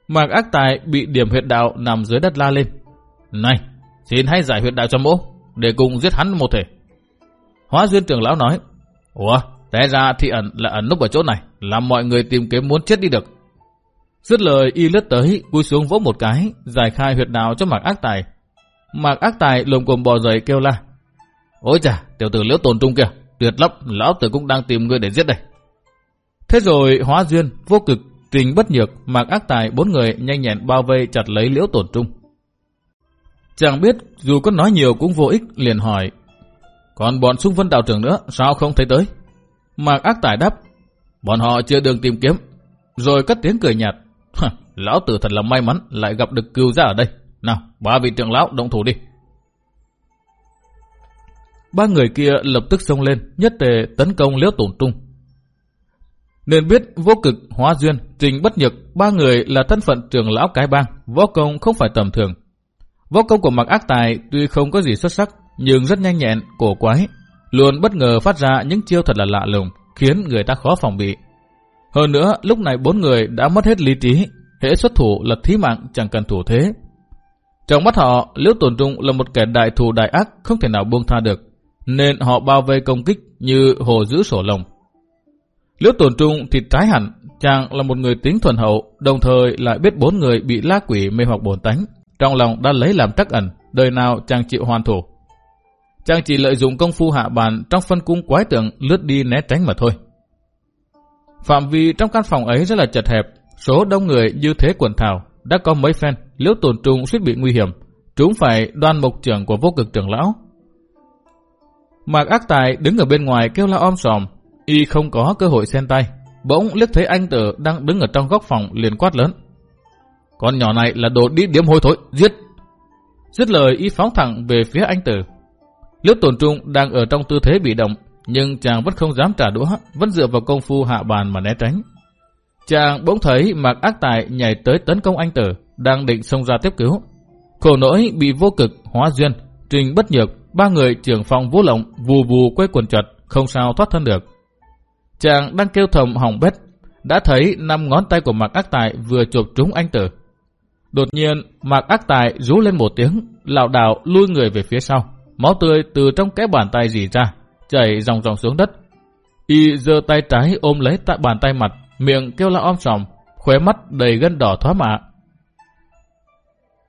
Mạc ác tài bị điểm huyệt đạo nằm dưới đất la lên. Này, xin hãy giải huyệt đạo cho mỗ, để cùng giết hắn một thể. Hóa duyên trưởng lão nói, Ủa, té ra thị ẩn là ẩn núp ở chỗ này, làm mọi người tìm kiếm muốn chết đi được. Dứt lời y lướt tới, cúi xuống vỗ một cái, giải khai huyệt đạo cho mạc ác tài. Mạc ác tài lồm cồm bò dậy kêu la. Ôi chà, tiểu tử liễu tồn trung kìa, tuyệt lắm, lão tử cũng đang tìm người để giết đây. Thế rồi hóa duyên, vô cực Trình bất nhược, mạc ác tài bốn người nhanh nhẹn bao vây chặt lấy liễu tổn trung. Chẳng biết dù có nói nhiều cũng vô ích liền hỏi. Còn bọn xung vân đạo trưởng nữa sao không thấy tới? Mạc ác tài đáp. Bọn họ chưa đường tìm kiếm. Rồi cất tiếng cười nhạt. lão tử thật là may mắn lại gặp được cừu ra ở đây. Nào, ba vị trưởng lão động thủ đi. Ba người kia lập tức xông lên, nhất tề tấn công liễu tổn trung. Nên biết vô cực, hóa duyên, trình bất nhược, ba người là thân phận trưởng lão cái bang, võ công không phải tầm thường. Võ công của mặc ác tài tuy không có gì xuất sắc, nhưng rất nhanh nhẹn, cổ quái, luôn bất ngờ phát ra những chiêu thật là lạ lùng, khiến người ta khó phòng bị. Hơn nữa, lúc này bốn người đã mất hết lý trí, hệ xuất thủ là thí mạng chẳng cần thủ thế. Trong mắt họ, Liễu Tồn Trung là một kẻ đại thù đại ác không thể nào buông tha được, nên họ bao vây công kích như hồ giữ sổ lồng. Liễu tổn trung thì trái hẳn, chàng là một người tính thuần hậu, đồng thời lại biết bốn người bị la quỷ mê hoặc bổn tánh. Trong lòng đã lấy làm trắc ẩn, đời nào chàng chịu hoàn thủ. Chàng chỉ lợi dụng công phu hạ bàn trong phân cung quái tượng lướt đi né tránh mà thôi. Phạm vi trong căn phòng ấy rất là chật hẹp, số đông người như thế quần thảo, đã có mấy phen, liễu tổn trung suýt bị nguy hiểm, chúng phải đoan mục trưởng của vô cực trưởng lão. Mạc ác tài đứng ở bên ngoài kêu la om sòm, y không có cơ hội xen tay. bỗng liếc thấy anh tử đang đứng ở trong góc phòng liền quát lớn. Con nhỏ này là đồ đi điếm hôi thối, giết! Dứt lời y phóng thẳng về phía anh tử. Liễu tổn trung đang ở trong tư thế bị động, nhưng chàng vẫn không dám trả đũa, vẫn dựa vào công phu hạ bàn mà né tránh. Chàng bỗng thấy Mạc Ác Tài nhảy tới tấn công anh tử, đang định xông ra tiếp cứu. Khổ nỗi bị vô cực, hóa duyên, trình bất nhược, ba người trưởng phòng vũ lộng vù vù quay quần chật, không sao thoát thân được. Chàng đang kêu thầm hỏng bét, đã thấy năm ngón tay của Mạc Ác Tài vừa chụp trúng anh tử. Đột nhiên, Mạc Ác Tài rú lên một tiếng, lảo đảo lui người về phía sau. Máu tươi từ trong cái bàn tay dì ra, chảy dòng dòng xuống đất. Y giơ tay trái ôm lấy tại bàn tay mặt, miệng kêu la om sòm, khóe mắt đầy gân đỏ thoá mạ.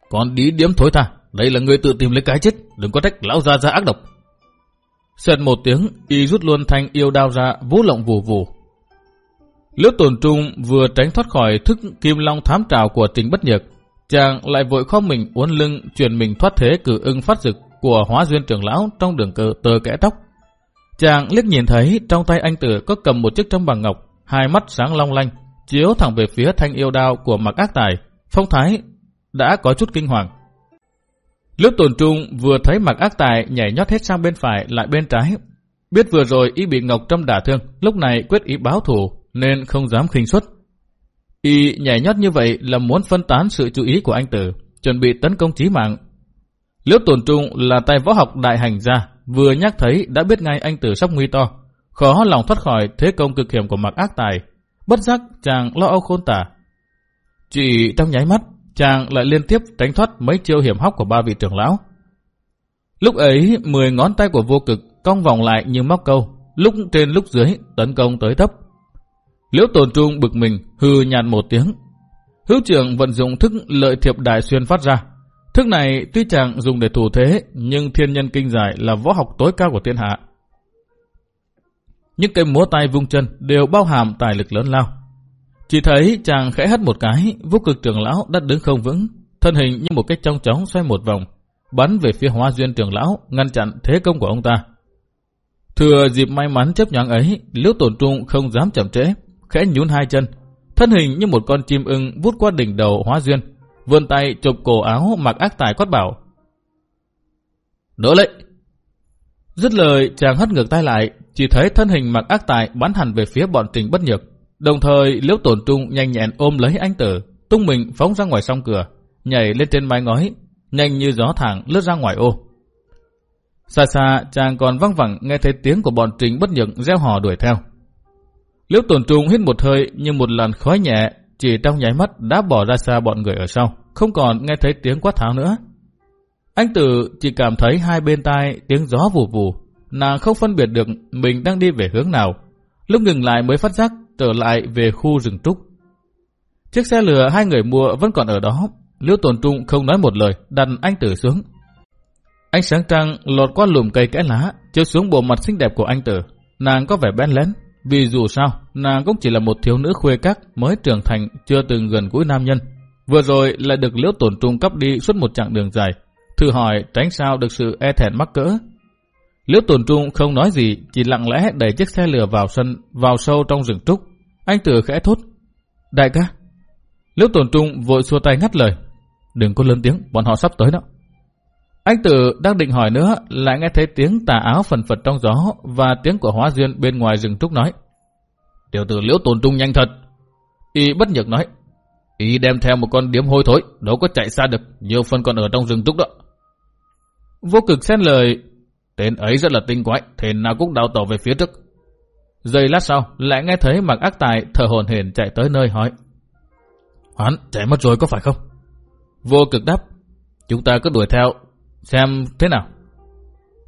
Còn đi điếm thối tha, đây là người tự tìm lấy cái chết, đừng có trách lão ra ra ác độc. Xẹt một tiếng, y rút luôn thanh yêu đao ra, vũ lộng vù vù. Liễu tồn trung vừa tránh thoát khỏi thức kim long thám trào của trình bất nhược, chàng lại vội kho mình uốn lưng chuyển mình thoát thế cử ưng phát dực của hóa duyên trưởng lão trong đường cờ tờ kẽ tóc. Chàng liếc nhìn thấy trong tay anh tử có cầm một chiếc trong bằng ngọc, hai mắt sáng long lanh, chiếu thẳng về phía thanh yêu đao của mặc ác tài. Phong thái đã có chút kinh hoàng. Lúc tồn trung vừa thấy mặc ác tài nhảy nhót hết sang bên phải lại bên trái. Biết vừa rồi y bị Ngọc Trâm đả thương, lúc này quyết ý báo thù nên không dám khinh suất. Y nhảy nhót như vậy là muốn phân tán sự chú ý của anh tử, chuẩn bị tấn công chí mạng. Liễu tồn trung là tay võ học đại hành gia, vừa nhắc thấy đã biết ngay anh tử sắp nguy to, khó lòng thoát khỏi thế công cực hiểm của mặc ác tài. Bất giác chàng lo âu khôn tả. Chỉ trong nháy mắt, chàng lại liên tiếp tránh thoát mấy chiêu hiểm hóc của ba vị trưởng lão. Lúc ấy, mười ngón tay của vô cực cong vòng lại như móc câu, lúc trên lúc dưới tấn công tới thấp. Liễu tồn trung bực mình, hư nhạt một tiếng. Hữu trưởng vận dụng thức lợi thiệp đại xuyên phát ra. Thức này tuy chàng dùng để thủ thế, nhưng thiên nhân kinh giải là võ học tối cao của thiên hạ. Những cây múa tay vung chân đều bao hàm tài lực lớn lao. Chỉ thấy chàng khẽ hất một cái, vô cực trưởng lão đã đứng không vững, thân hình như một cái trong chóng xoay một vòng, bắn về phía hoa duyên trưởng lão, ngăn chặn thế công của ông ta. Thừa dịp may mắn chấp nhận ấy, liễu tổn trung không dám chậm trễ, khẽ nhún hai chân, thân hình như một con chim ưng vút qua đỉnh đầu hóa duyên, vươn tay chụp cổ áo mặc ác tài quát bảo. Đỡ lệ Dứt lời chàng hất ngược tay lại, chỉ thấy thân hình mặc ác tài bắn hẳn về phía bọn trình bất nhược. Đồng thời liễu tổn trung nhanh nhẹn ôm lấy anh tử, tung mình phóng ra ngoài song cửa, nhảy lên trên mái ngói, nhanh như gió thẳng lướt ra ngoài ô. Xa xa chàng còn văng vẳng nghe thấy tiếng của bọn trình bất nhược reo hò đuổi theo. Liễu tổn trung hít một hơi như một làn khói nhẹ, chỉ trong nháy mắt đã bỏ ra xa bọn người ở sau, không còn nghe thấy tiếng quát tháo nữa. Anh tử chỉ cảm thấy hai bên tai tiếng gió vù vù, nàng không phân biệt được mình đang đi về hướng nào. Lúc ngừng lại mới phát giác trở lại về khu rừng trúc. Chiếc xe lửa hai người mua vẫn còn ở đó. Liễu Tồn trung không nói một lời, đặt anh tử xuống. Ánh sáng trăng lọt qua lùm cây kẽ lá, chiếu xuống bộ mặt xinh đẹp của anh tử. Nàng có vẻ bén lén, vì dù sao, nàng cũng chỉ là một thiếu nữ khuê các mới trưởng thành chưa từng gần gũi nam nhân. Vừa rồi lại được liễu tổn trung cấp đi suốt một chặng đường dài. Thử hỏi tránh sao được sự e thẹn mắc cỡ. Liễu tổn trung không nói gì, chỉ lặng lẽ đẩy chiếc xe lửa vào sân, vào sâu trong rừng trúc. Anh tử khẽ thốt. Đại ca. Liễu tổn trung vội xua tay ngắt lời. Đừng có lớn tiếng, bọn họ sắp tới đó. Anh tử đang định hỏi nữa, lại nghe thấy tiếng tà áo phần phật trong gió và tiếng của hóa duyên bên ngoài rừng trúc nói. Tiểu tử liễu Tồn trung nhanh thật. Y bất nhược nói. Y đem theo một con điếm hôi thối, đâu có chạy xa được, nhiều phần còn ở trong rừng trúc đó. Vô cực xen lời, tên ấy rất là tinh quái, thế nào cũng đào tàu về phía trước. Giây lát sau, lại nghe thấy mặc ác tài thở hồn hển chạy tới nơi hỏi. Hắn chạy mất rồi có phải không? Vô cực đáp, chúng ta cứ đuổi theo, xem thế nào.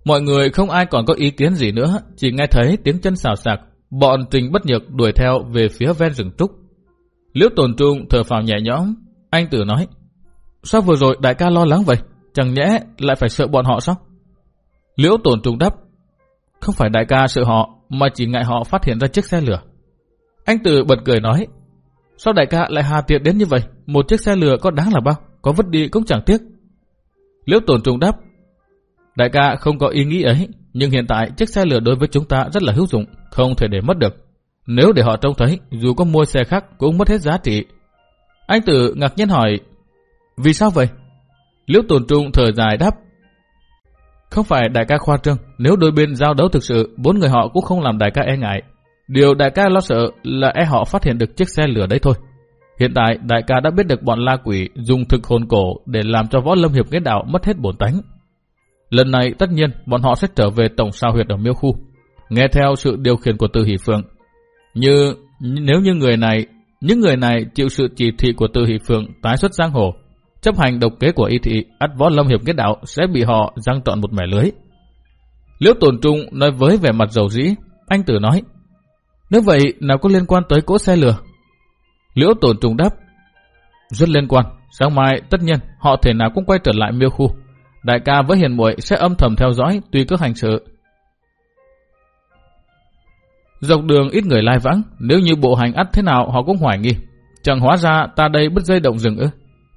Mọi người không ai còn có ý kiến gì nữa, chỉ nghe thấy tiếng chân xào xạc, bọn trình bất nhược đuổi theo về phía ven rừng trúc. Liễu tồn trung thở phào nhẹ nhõm, anh tử nói, sao vừa rồi đại ca lo lắng vậy? Chẳng nhẽ lại phải sợ bọn họ sao? Liễu tồn trung đáp, không phải đại ca sợ họ, mà chỉ ngại họ phát hiện ra chiếc xe lửa. Anh tử bật cười nói, sao đại ca lại hà tiện đến như vậy? Một chiếc xe lửa có đáng là bao? Có vứt đi cũng chẳng tiếc. Liễu tồn trung đáp, đại ca không có ý nghĩ ấy, nhưng hiện tại chiếc xe lửa đối với chúng ta rất là hữu dụng, không thể để mất được. Nếu để họ trông thấy, dù có mua xe khác cũng mất hết giá trị. Anh Tử ngạc nhiên hỏi, vì sao vậy? Liễu tồn trung thở dài đáp, không phải đại ca khoa trương, nếu đôi bên giao đấu thực sự, bốn người họ cũng không làm đại ca e ngại. Điều đại ca lo sợ là e họ phát hiện được chiếc xe lửa đấy thôi. Hiện tại đại ca đã biết được bọn la quỷ dùng thực hồn cổ để làm cho võ lâm hiệp nghĩa đạo mất hết bổn tánh. Lần này tất nhiên bọn họ sẽ trở về tổng sao huyệt ở miêu khu, nghe theo sự điều khiển của Từ Hỷ Phượng. Như nếu như người này, những người này chịu sự chỉ thị của Từ Hỷ Phượng tái xuất giang hồ, chấp hành độc kế của y thị, ắt võ lâm hiệp nghĩa đạo sẽ bị họ răng trọn một mẻ lưới. Liễu tồn trung nói với vẻ mặt dầu dĩ, anh tử nói, nếu vậy nào có liên quan tới cỗ xe lửa? Liễu tổn trùng đáp, rất liên quan, sáng mai tất nhiên họ thể nào cũng quay trở lại miêu khu. Đại ca với hiền muội sẽ âm thầm theo dõi tùy cơ hành sự. Dọc đường ít người lai vãng, nếu như bộ hành ắt thế nào họ cũng hoài nghi. Chẳng hóa ra ta đây bứt dây động rừng ư.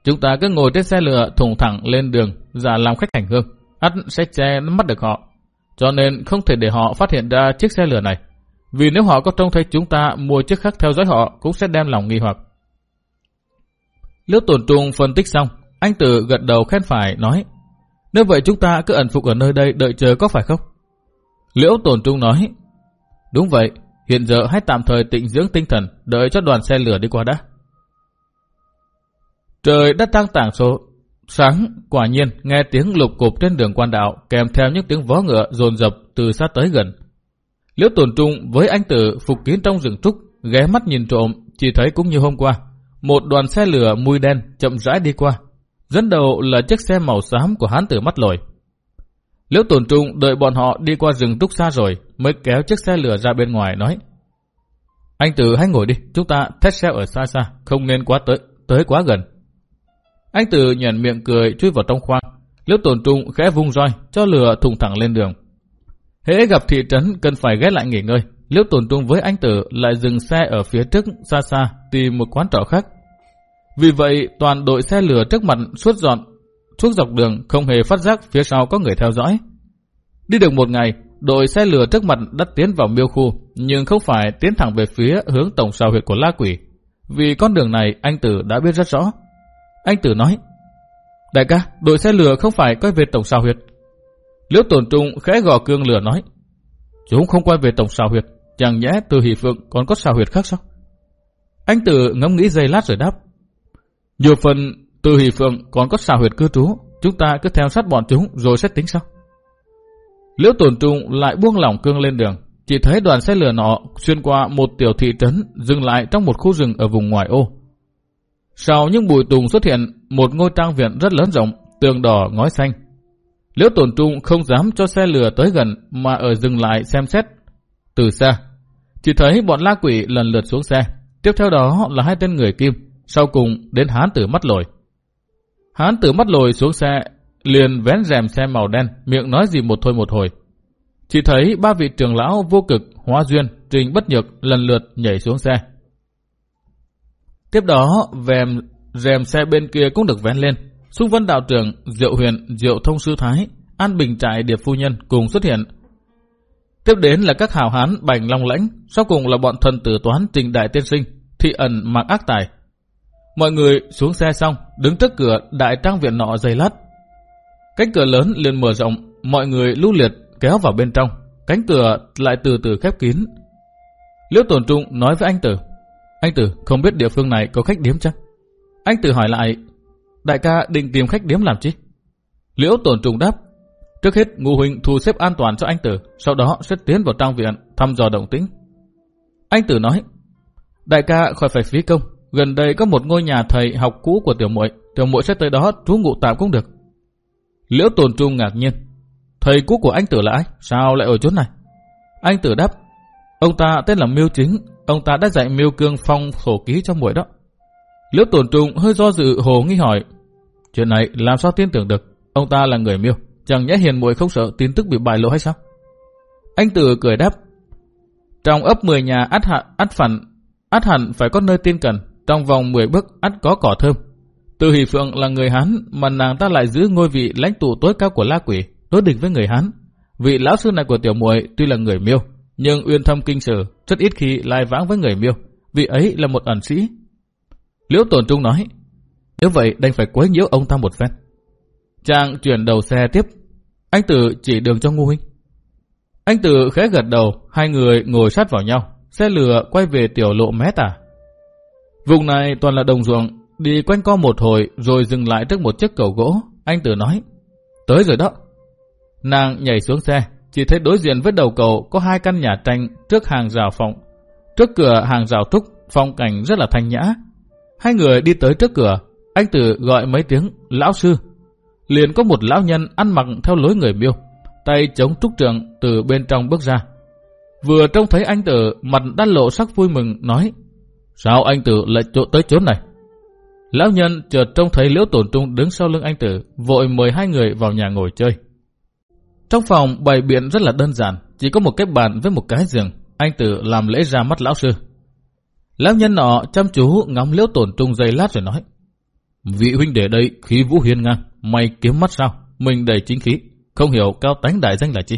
Chúng ta cứ ngồi trên xe lửa thùng thẳng lên đường, giả làm khách hành hương. ắt sẽ che mắt được họ. Cho nên không thể để họ phát hiện ra chiếc xe lửa này. Vì nếu họ có trông thấy chúng ta mua chiếc khác theo dõi họ cũng sẽ đem lòng nghi hoặc. Liễu tổn trung phân tích xong, anh Tử gật đầu khen phải nói Nếu vậy chúng ta cứ ẩn phục ở nơi đây đợi chờ có phải không? Liễu tổn trung nói Đúng vậy, hiện giờ hãy tạm thời tịnh dưỡng tinh thần đợi cho đoàn xe lửa đi qua đã. Trời đất tăng tảng số. Sáng, quả nhiên, nghe tiếng lục cục trên đường quan đạo kèm theo những tiếng vó ngựa dồn dập từ xa tới gần. Liễu tổn trung với anh tử phục kiến trong rừng trúc, ghé mắt nhìn trộm, chỉ thấy cũng như hôm qua. Một đoàn xe lửa mùi đen chậm rãi đi qua. Dẫn đầu là chiếc xe màu xám của hán tử mắt lồi. Liễu tổn trung đợi bọn họ đi qua rừng trúc xa rồi mới kéo chiếc xe lửa ra bên ngoài nói Anh tử hãy ngồi đi, chúng ta test xe ở xa xa, không nên quá tới, tới quá gần. Anh Tử nhận miệng cười chui vào trong khoang. Liễu tổn trung khẽ vung roi, cho lửa thùng thẳng lên đường. Hễ gặp thị trấn cần phải ghé lại nghỉ ngơi. Liễu tồn trung với anh Tử lại dừng xe ở phía trước xa xa tìm một quán trọ khác. Vì vậy toàn đội xe lửa trước mặt suốt dọn suốt dọc đường không hề phát giác phía sau có người theo dõi. Đi được một ngày, đội xe lửa trước mặt đã tiến vào miêu khu, nhưng không phải tiến thẳng về phía hướng tổng sao huyệt của La Quỷ. Vì con đường này anh Tử đã biết rất rõ. Anh Tử nói, Đại ca, đội xe lửa không phải quay về tổng sao huyệt. Liễu tổn trung khẽ gò cương lửa nói, Chúng không quay về tổng xào huyệt, chẳng nhẽ từ hỷ phượng còn có xào huyệt khác sao? Anh Tử ngẫm nghĩ giây lát rồi đáp, Nhiều phần từ hỷ phượng còn có xào huyệt cư trú, chúng ta cứ theo sát bọn chúng rồi xét tính sau. Liễu tổn trung lại buông lỏng cương lên đường, chỉ thấy đoàn xe lửa nọ xuyên qua một tiểu thị trấn dừng lại trong một khu rừng ở vùng ngoài ô. Sau những bụi tùng xuất hiện một ngôi trang viện rất lớn rộng, tường đỏ ngói xanh. Liễu tổn trung không dám cho xe lửa tới gần mà ở dừng lại xem xét. Từ xa, chỉ thấy bọn la quỷ lần lượt xuống xe. Tiếp theo đó là hai tên người kim, sau cùng đến hán tử mắt lồi. Hán tử mắt lồi xuống xe, liền vén rèm xe màu đen, miệng nói gì một thôi một hồi. Chỉ thấy ba vị trưởng lão vô cực, hóa duyên, trình bất nhược lần lượt nhảy xuống xe. Tiếp đó, vèm rèm xe bên kia cũng được vén lên. Xung vân đạo trưởng, Diệu Huyền, Diệu Thông Sư Thái, An Bình Trại Điệp Phu Nhân cùng xuất hiện. Tiếp đến là các hào hán bành long lãnh, sau cùng là bọn thần tử toán trình đại tiên sinh, thị ẩn mặc ác tài. Mọi người xuống xe xong, đứng trước cửa đại trang viện nọ dày lát. Cánh cửa lớn liền mở rộng, mọi người lưu liệt kéo vào bên trong. Cánh cửa lại từ từ khép kín. Liễu Tồn Trung nói với anh Tử. Anh Tử không biết địa phương này có khách điếm chăng? Anh Tử hỏi lại, đại ca định tìm khách điếm làm chi? Liễu tổn trùng đáp, trước hết ngụ huynh thu xếp an toàn cho anh Tử, sau đó sẽ tiến vào trang viện thăm dò động tĩnh. Anh Tử nói, đại ca khỏi phải phí công, gần đây có một ngôi nhà thầy học cũ của tiểu muội, tiểu muội sẽ tới đó trú ngụ tạm cũng được. Liễu tồn trung ngạc nhiên, thầy cũ của anh Tử là ai? Sao lại ở chỗ này? Anh Tử đáp, ông ta tên là Miêu Chính, Ông ta đã dạy miêu cương phong sổ ký cho muội đó. Liễu tổn trung hơi do dự hồ nghi hỏi. Chuyện này làm sao tin tưởng được? Ông ta là người miêu. Chẳng nhẽ hiền muội không sợ tin tức bị bại lộ hay sao? Anh Tử cười đáp. Trong ấp 10 nhà át hạn, át phản, át hẳn phải có nơi tin cần. Trong vòng 10 bước át có cỏ thơm. Từ Hỷ Phượng là người Hán mà nàng ta lại giữ ngôi vị lãnh tụ tối cao của La Quỷ, đối địch với người Hán. Vị lão sư này của tiểu muội tuy là người miêu, nhưng uyên thâm kinh sử, rất ít khi lai vãng với người miêu, vị ấy là một ẩn sĩ. Liễu Tổn Trung nói, nếu vậy đành phải quấy nhiễu ông ta một phen. Chàng chuyển đầu xe tiếp, anh Tử chỉ đường cho Ngu Huynh. Anh Tử khẽ gật đầu, hai người ngồi sát vào nhau, xe lửa quay về tiểu lộ mé tả. Vùng này toàn là đồng ruộng, đi quanh co một hồi rồi dừng lại trước một chiếc cầu gỗ. Anh Tử nói, tới rồi đó. Nàng nhảy xuống xe, chỉ thấy đối diện với đầu cầu có hai căn nhà tranh trước hàng rào phòng. Trước cửa hàng rào trúc, phong cảnh rất là thanh nhã. Hai người đi tới trước cửa, anh Tử gọi mấy tiếng lão sư. Liền có một lão nhân ăn mặc theo lối người miêu, tay chống trúc trường từ bên trong bước ra. Vừa trông thấy anh Tử, mặt đã lộ sắc vui mừng, nói Sao anh Tử lại chỗ tới chốn này? Lão nhân chợt trông thấy Liễu Tổn Trung đứng sau lưng anh Tử, vội mời hai người vào nhà ngồi chơi. Trong phòng bày biện rất là đơn giản, chỉ có một cái bàn với một cái giường. Anh Tử làm lễ ra mắt lão sư. Lão nhân nọ chăm chú ngắm Liễu Tổn Trung giây lát rồi nói Vị huynh đệ đây khí vũ hiên ngang, mày kiếm mắt sao? Mình đầy chính khí, không hiểu cao tánh đại danh là chi.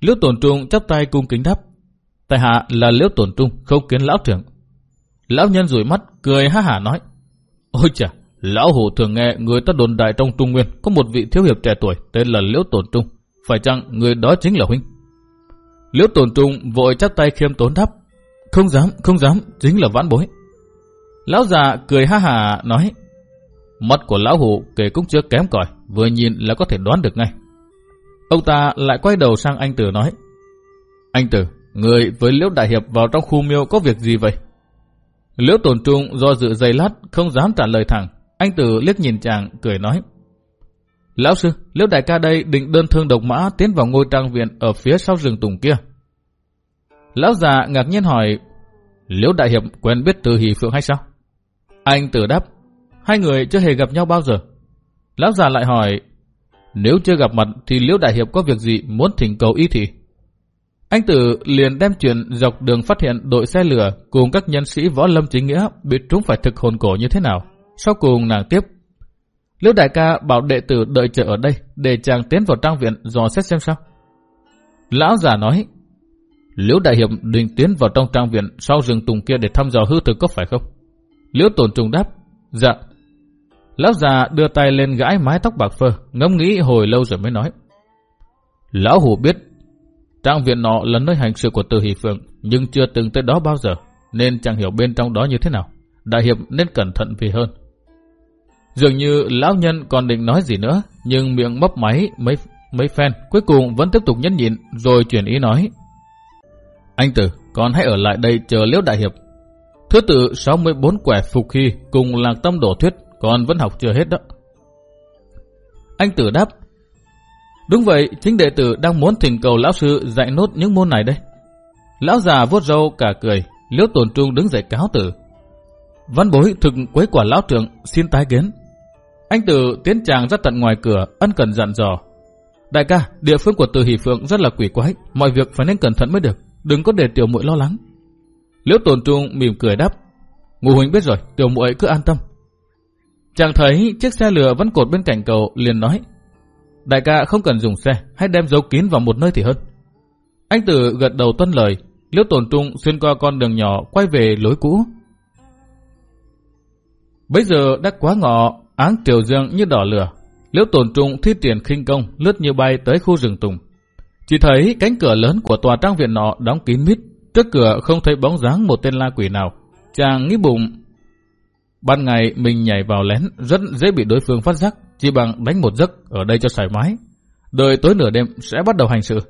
Liễu Tổn Trung chắp tay cung kính đáp. Tại hạ là Liễu Tổn Trung, không kiến lão trưởng. Lão nhân rủi mắt, cười ha hả nói. Ôi chà, lão hủ thường nghe người ta đồn đại trong Trung Nguyên có một vị thiếu hiệp trẻ tuổi tên là Liễu Tổn Trung. Phải chăng người đó chính là huynh? Liễu Tổn Trung vội chắp tay khiêm tốn đáp. Không dám, không dám, chính là vãn bối. Lão già cười ha hà nói. Mắt của lão hủ kể cũng chưa kém cỏi, vừa nhìn là có thể đoán được ngay. Ông ta lại quay đầu sang anh Tử nói. Anh Tử, người với Liễu Đại Hiệp vào trong khu miêu có việc gì vậy? Liễu Tổn Trung do dự dây lát không dám trả lời thẳng. Anh Tử liếc nhìn chàng cười nói. Lão sư, Liễu Đại ca đây định đơn thương độc mã tiến vào ngôi trang viện ở phía sau rừng tùng kia. Lão già ngạc nhiên hỏi, Liễu Đại Hiệp quen biết từ hỷ phượng hay sao? Anh Tử đáp, hai người chưa hề gặp nhau bao giờ. Lão già lại hỏi, nếu chưa gặp mặt thì Liễu Đại Hiệp có việc gì muốn thỉnh cầu ý thì? Anh Tử liền đem chuyện dọc đường phát hiện đội xe lửa cùng các nhân sĩ võ lâm chính nghĩa bị trúng phải thực hồn cổ như thế nào. Sau cùng nàng tiếp. Liễu đại ca bảo đệ tử đợi chờ ở đây để chàng tiến vào trang viện dò xét xem sao. Lão già nói, Liễu đại hiệp định tiến vào trong trang viện sau rừng tùng kia để thăm dò hư thực có phải không? Liễu tổn trùng đáp, dạ. Lão già đưa tay lên gãi mái tóc bạc phơ, ngẫm nghĩ hồi lâu rồi mới nói. Lão hủ biết Trang viện nọ là nơi hành sự của Từ Hỷ Phượng, nhưng chưa từng tới đó bao giờ, nên chẳng hiểu bên trong đó như thế nào. Đại hiệp nên cẩn thận vì hơn. Dường như lão nhân còn định nói gì nữa, nhưng miệng mấp máy mấy mấy phen, cuối cùng vẫn tiếp tục nhẫn nhịn, rồi chuyển ý nói. Anh Tử, con hãy ở lại đây chờ liễu đại hiệp. Thứ tự 64 quẻ phục khi cùng lạc tâm đổ thuyết, còn vẫn học chưa hết đó. Anh Tử đáp, Đúng vậy, chính đệ tử đang muốn thỉnh cầu lão sư dạy nốt những môn này đây. Lão già vuốt râu cả cười, liễu tổn trung đứng dậy cáo tử. Văn bối thực quấy quả lão trưởng xin tái kiến. Anh tử tiến chàng ra tận ngoài cửa, ân cần dặn dò. Đại ca, địa phương của từ hỷ phượng rất là quỷ quái, mọi việc phải nên cẩn thận mới được, đừng có để tiểu muội lo lắng. Liễu Tồn trung mỉm cười đáp, ngũ huynh biết rồi, tiểu muội cứ an tâm. Chàng thấy chiếc xe lửa vẫn cột bên cạnh cầu, liền nói, Đại ca không cần dùng xe, hãy đem dấu kín vào một nơi thì hơn. Anh Tử gật đầu tuân lời, Liễu Tồn Trung xuyên qua con đường nhỏ quay về lối cũ. Bây giờ đã quá ngọ, áng triều dương như đỏ lửa. Liễu Tồn Trung thi triển khinh công lướt như bay tới khu rừng tùng. Chỉ thấy cánh cửa lớn của tòa trang viện nọ đóng kín mít, trước cửa không thấy bóng dáng một tên la quỷ nào. Chàng nghĩ bụng, ban ngày mình nhảy vào lén rất dễ bị đối phương phát giác. Chỉ bằng đánh một giấc ở đây cho thoải mái. Đợi tối nửa đêm sẽ bắt đầu hành sự.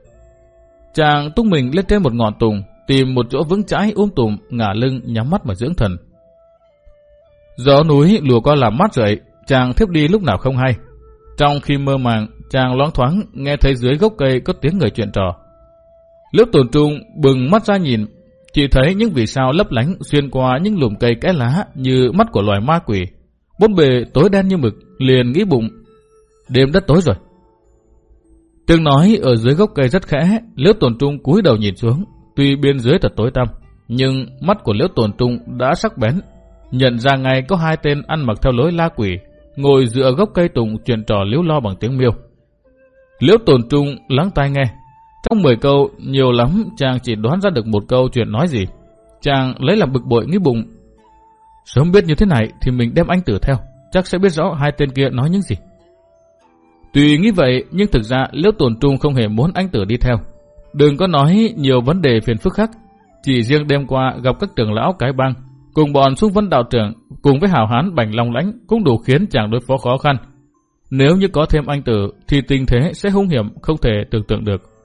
Chàng tung mình lên trên một ngọn tùng, tìm một chỗ vững chãi ôm tùm, ngả lưng nhắm mắt mà dưỡng thần. Gió núi lùa qua làm mát rượi, chàng thiếp đi lúc nào không hay. Trong khi mơ màng, chàng loáng thoáng nghe thấy dưới gốc cây có tiếng người chuyện trò. Lúc tổn trung bừng mắt ra nhìn, chỉ thấy những vì sao lấp lánh xuyên qua những lùm cây cái lá như mắt của loài ma quỷ. Bốn bề tối đen như mực, liền nghĩ bụng, đêm đã tối rồi. Tiếng nói ở dưới gốc cây rất khẽ, liễu tồn trung cúi đầu nhìn xuống, tuy bên dưới thật tối tăm, nhưng mắt của liễu tồn trung đã sắc bén, nhận ra ngay có hai tên ăn mặc theo lối la quỷ, ngồi dựa gốc cây tùng truyền trò liễu lo bằng tiếng miêu. Liễu tồn trung lắng tai nghe, trong 10 câu, nhiều lắm chàng chỉ đoán ra được một câu chuyện nói gì. Chàng lấy làm bực bội nghĩ bụng. Sớm biết như thế này thì mình đem anh tử theo, chắc sẽ biết rõ hai tên kia nói những gì. tùy nghĩ vậy, nhưng thực ra Liễu Tồn Trung không hề muốn anh tử đi theo. Đừng có nói nhiều vấn đề phiền phức khác. Chỉ riêng đêm qua gặp các trưởng lão cái bang, cùng bọn xung vân đạo trưởng, cùng với hào hán bành long lãnh cũng đủ khiến chàng đối phó khó khăn. Nếu như có thêm anh tử, thì tình thế sẽ hung hiểm không thể tưởng tượng được.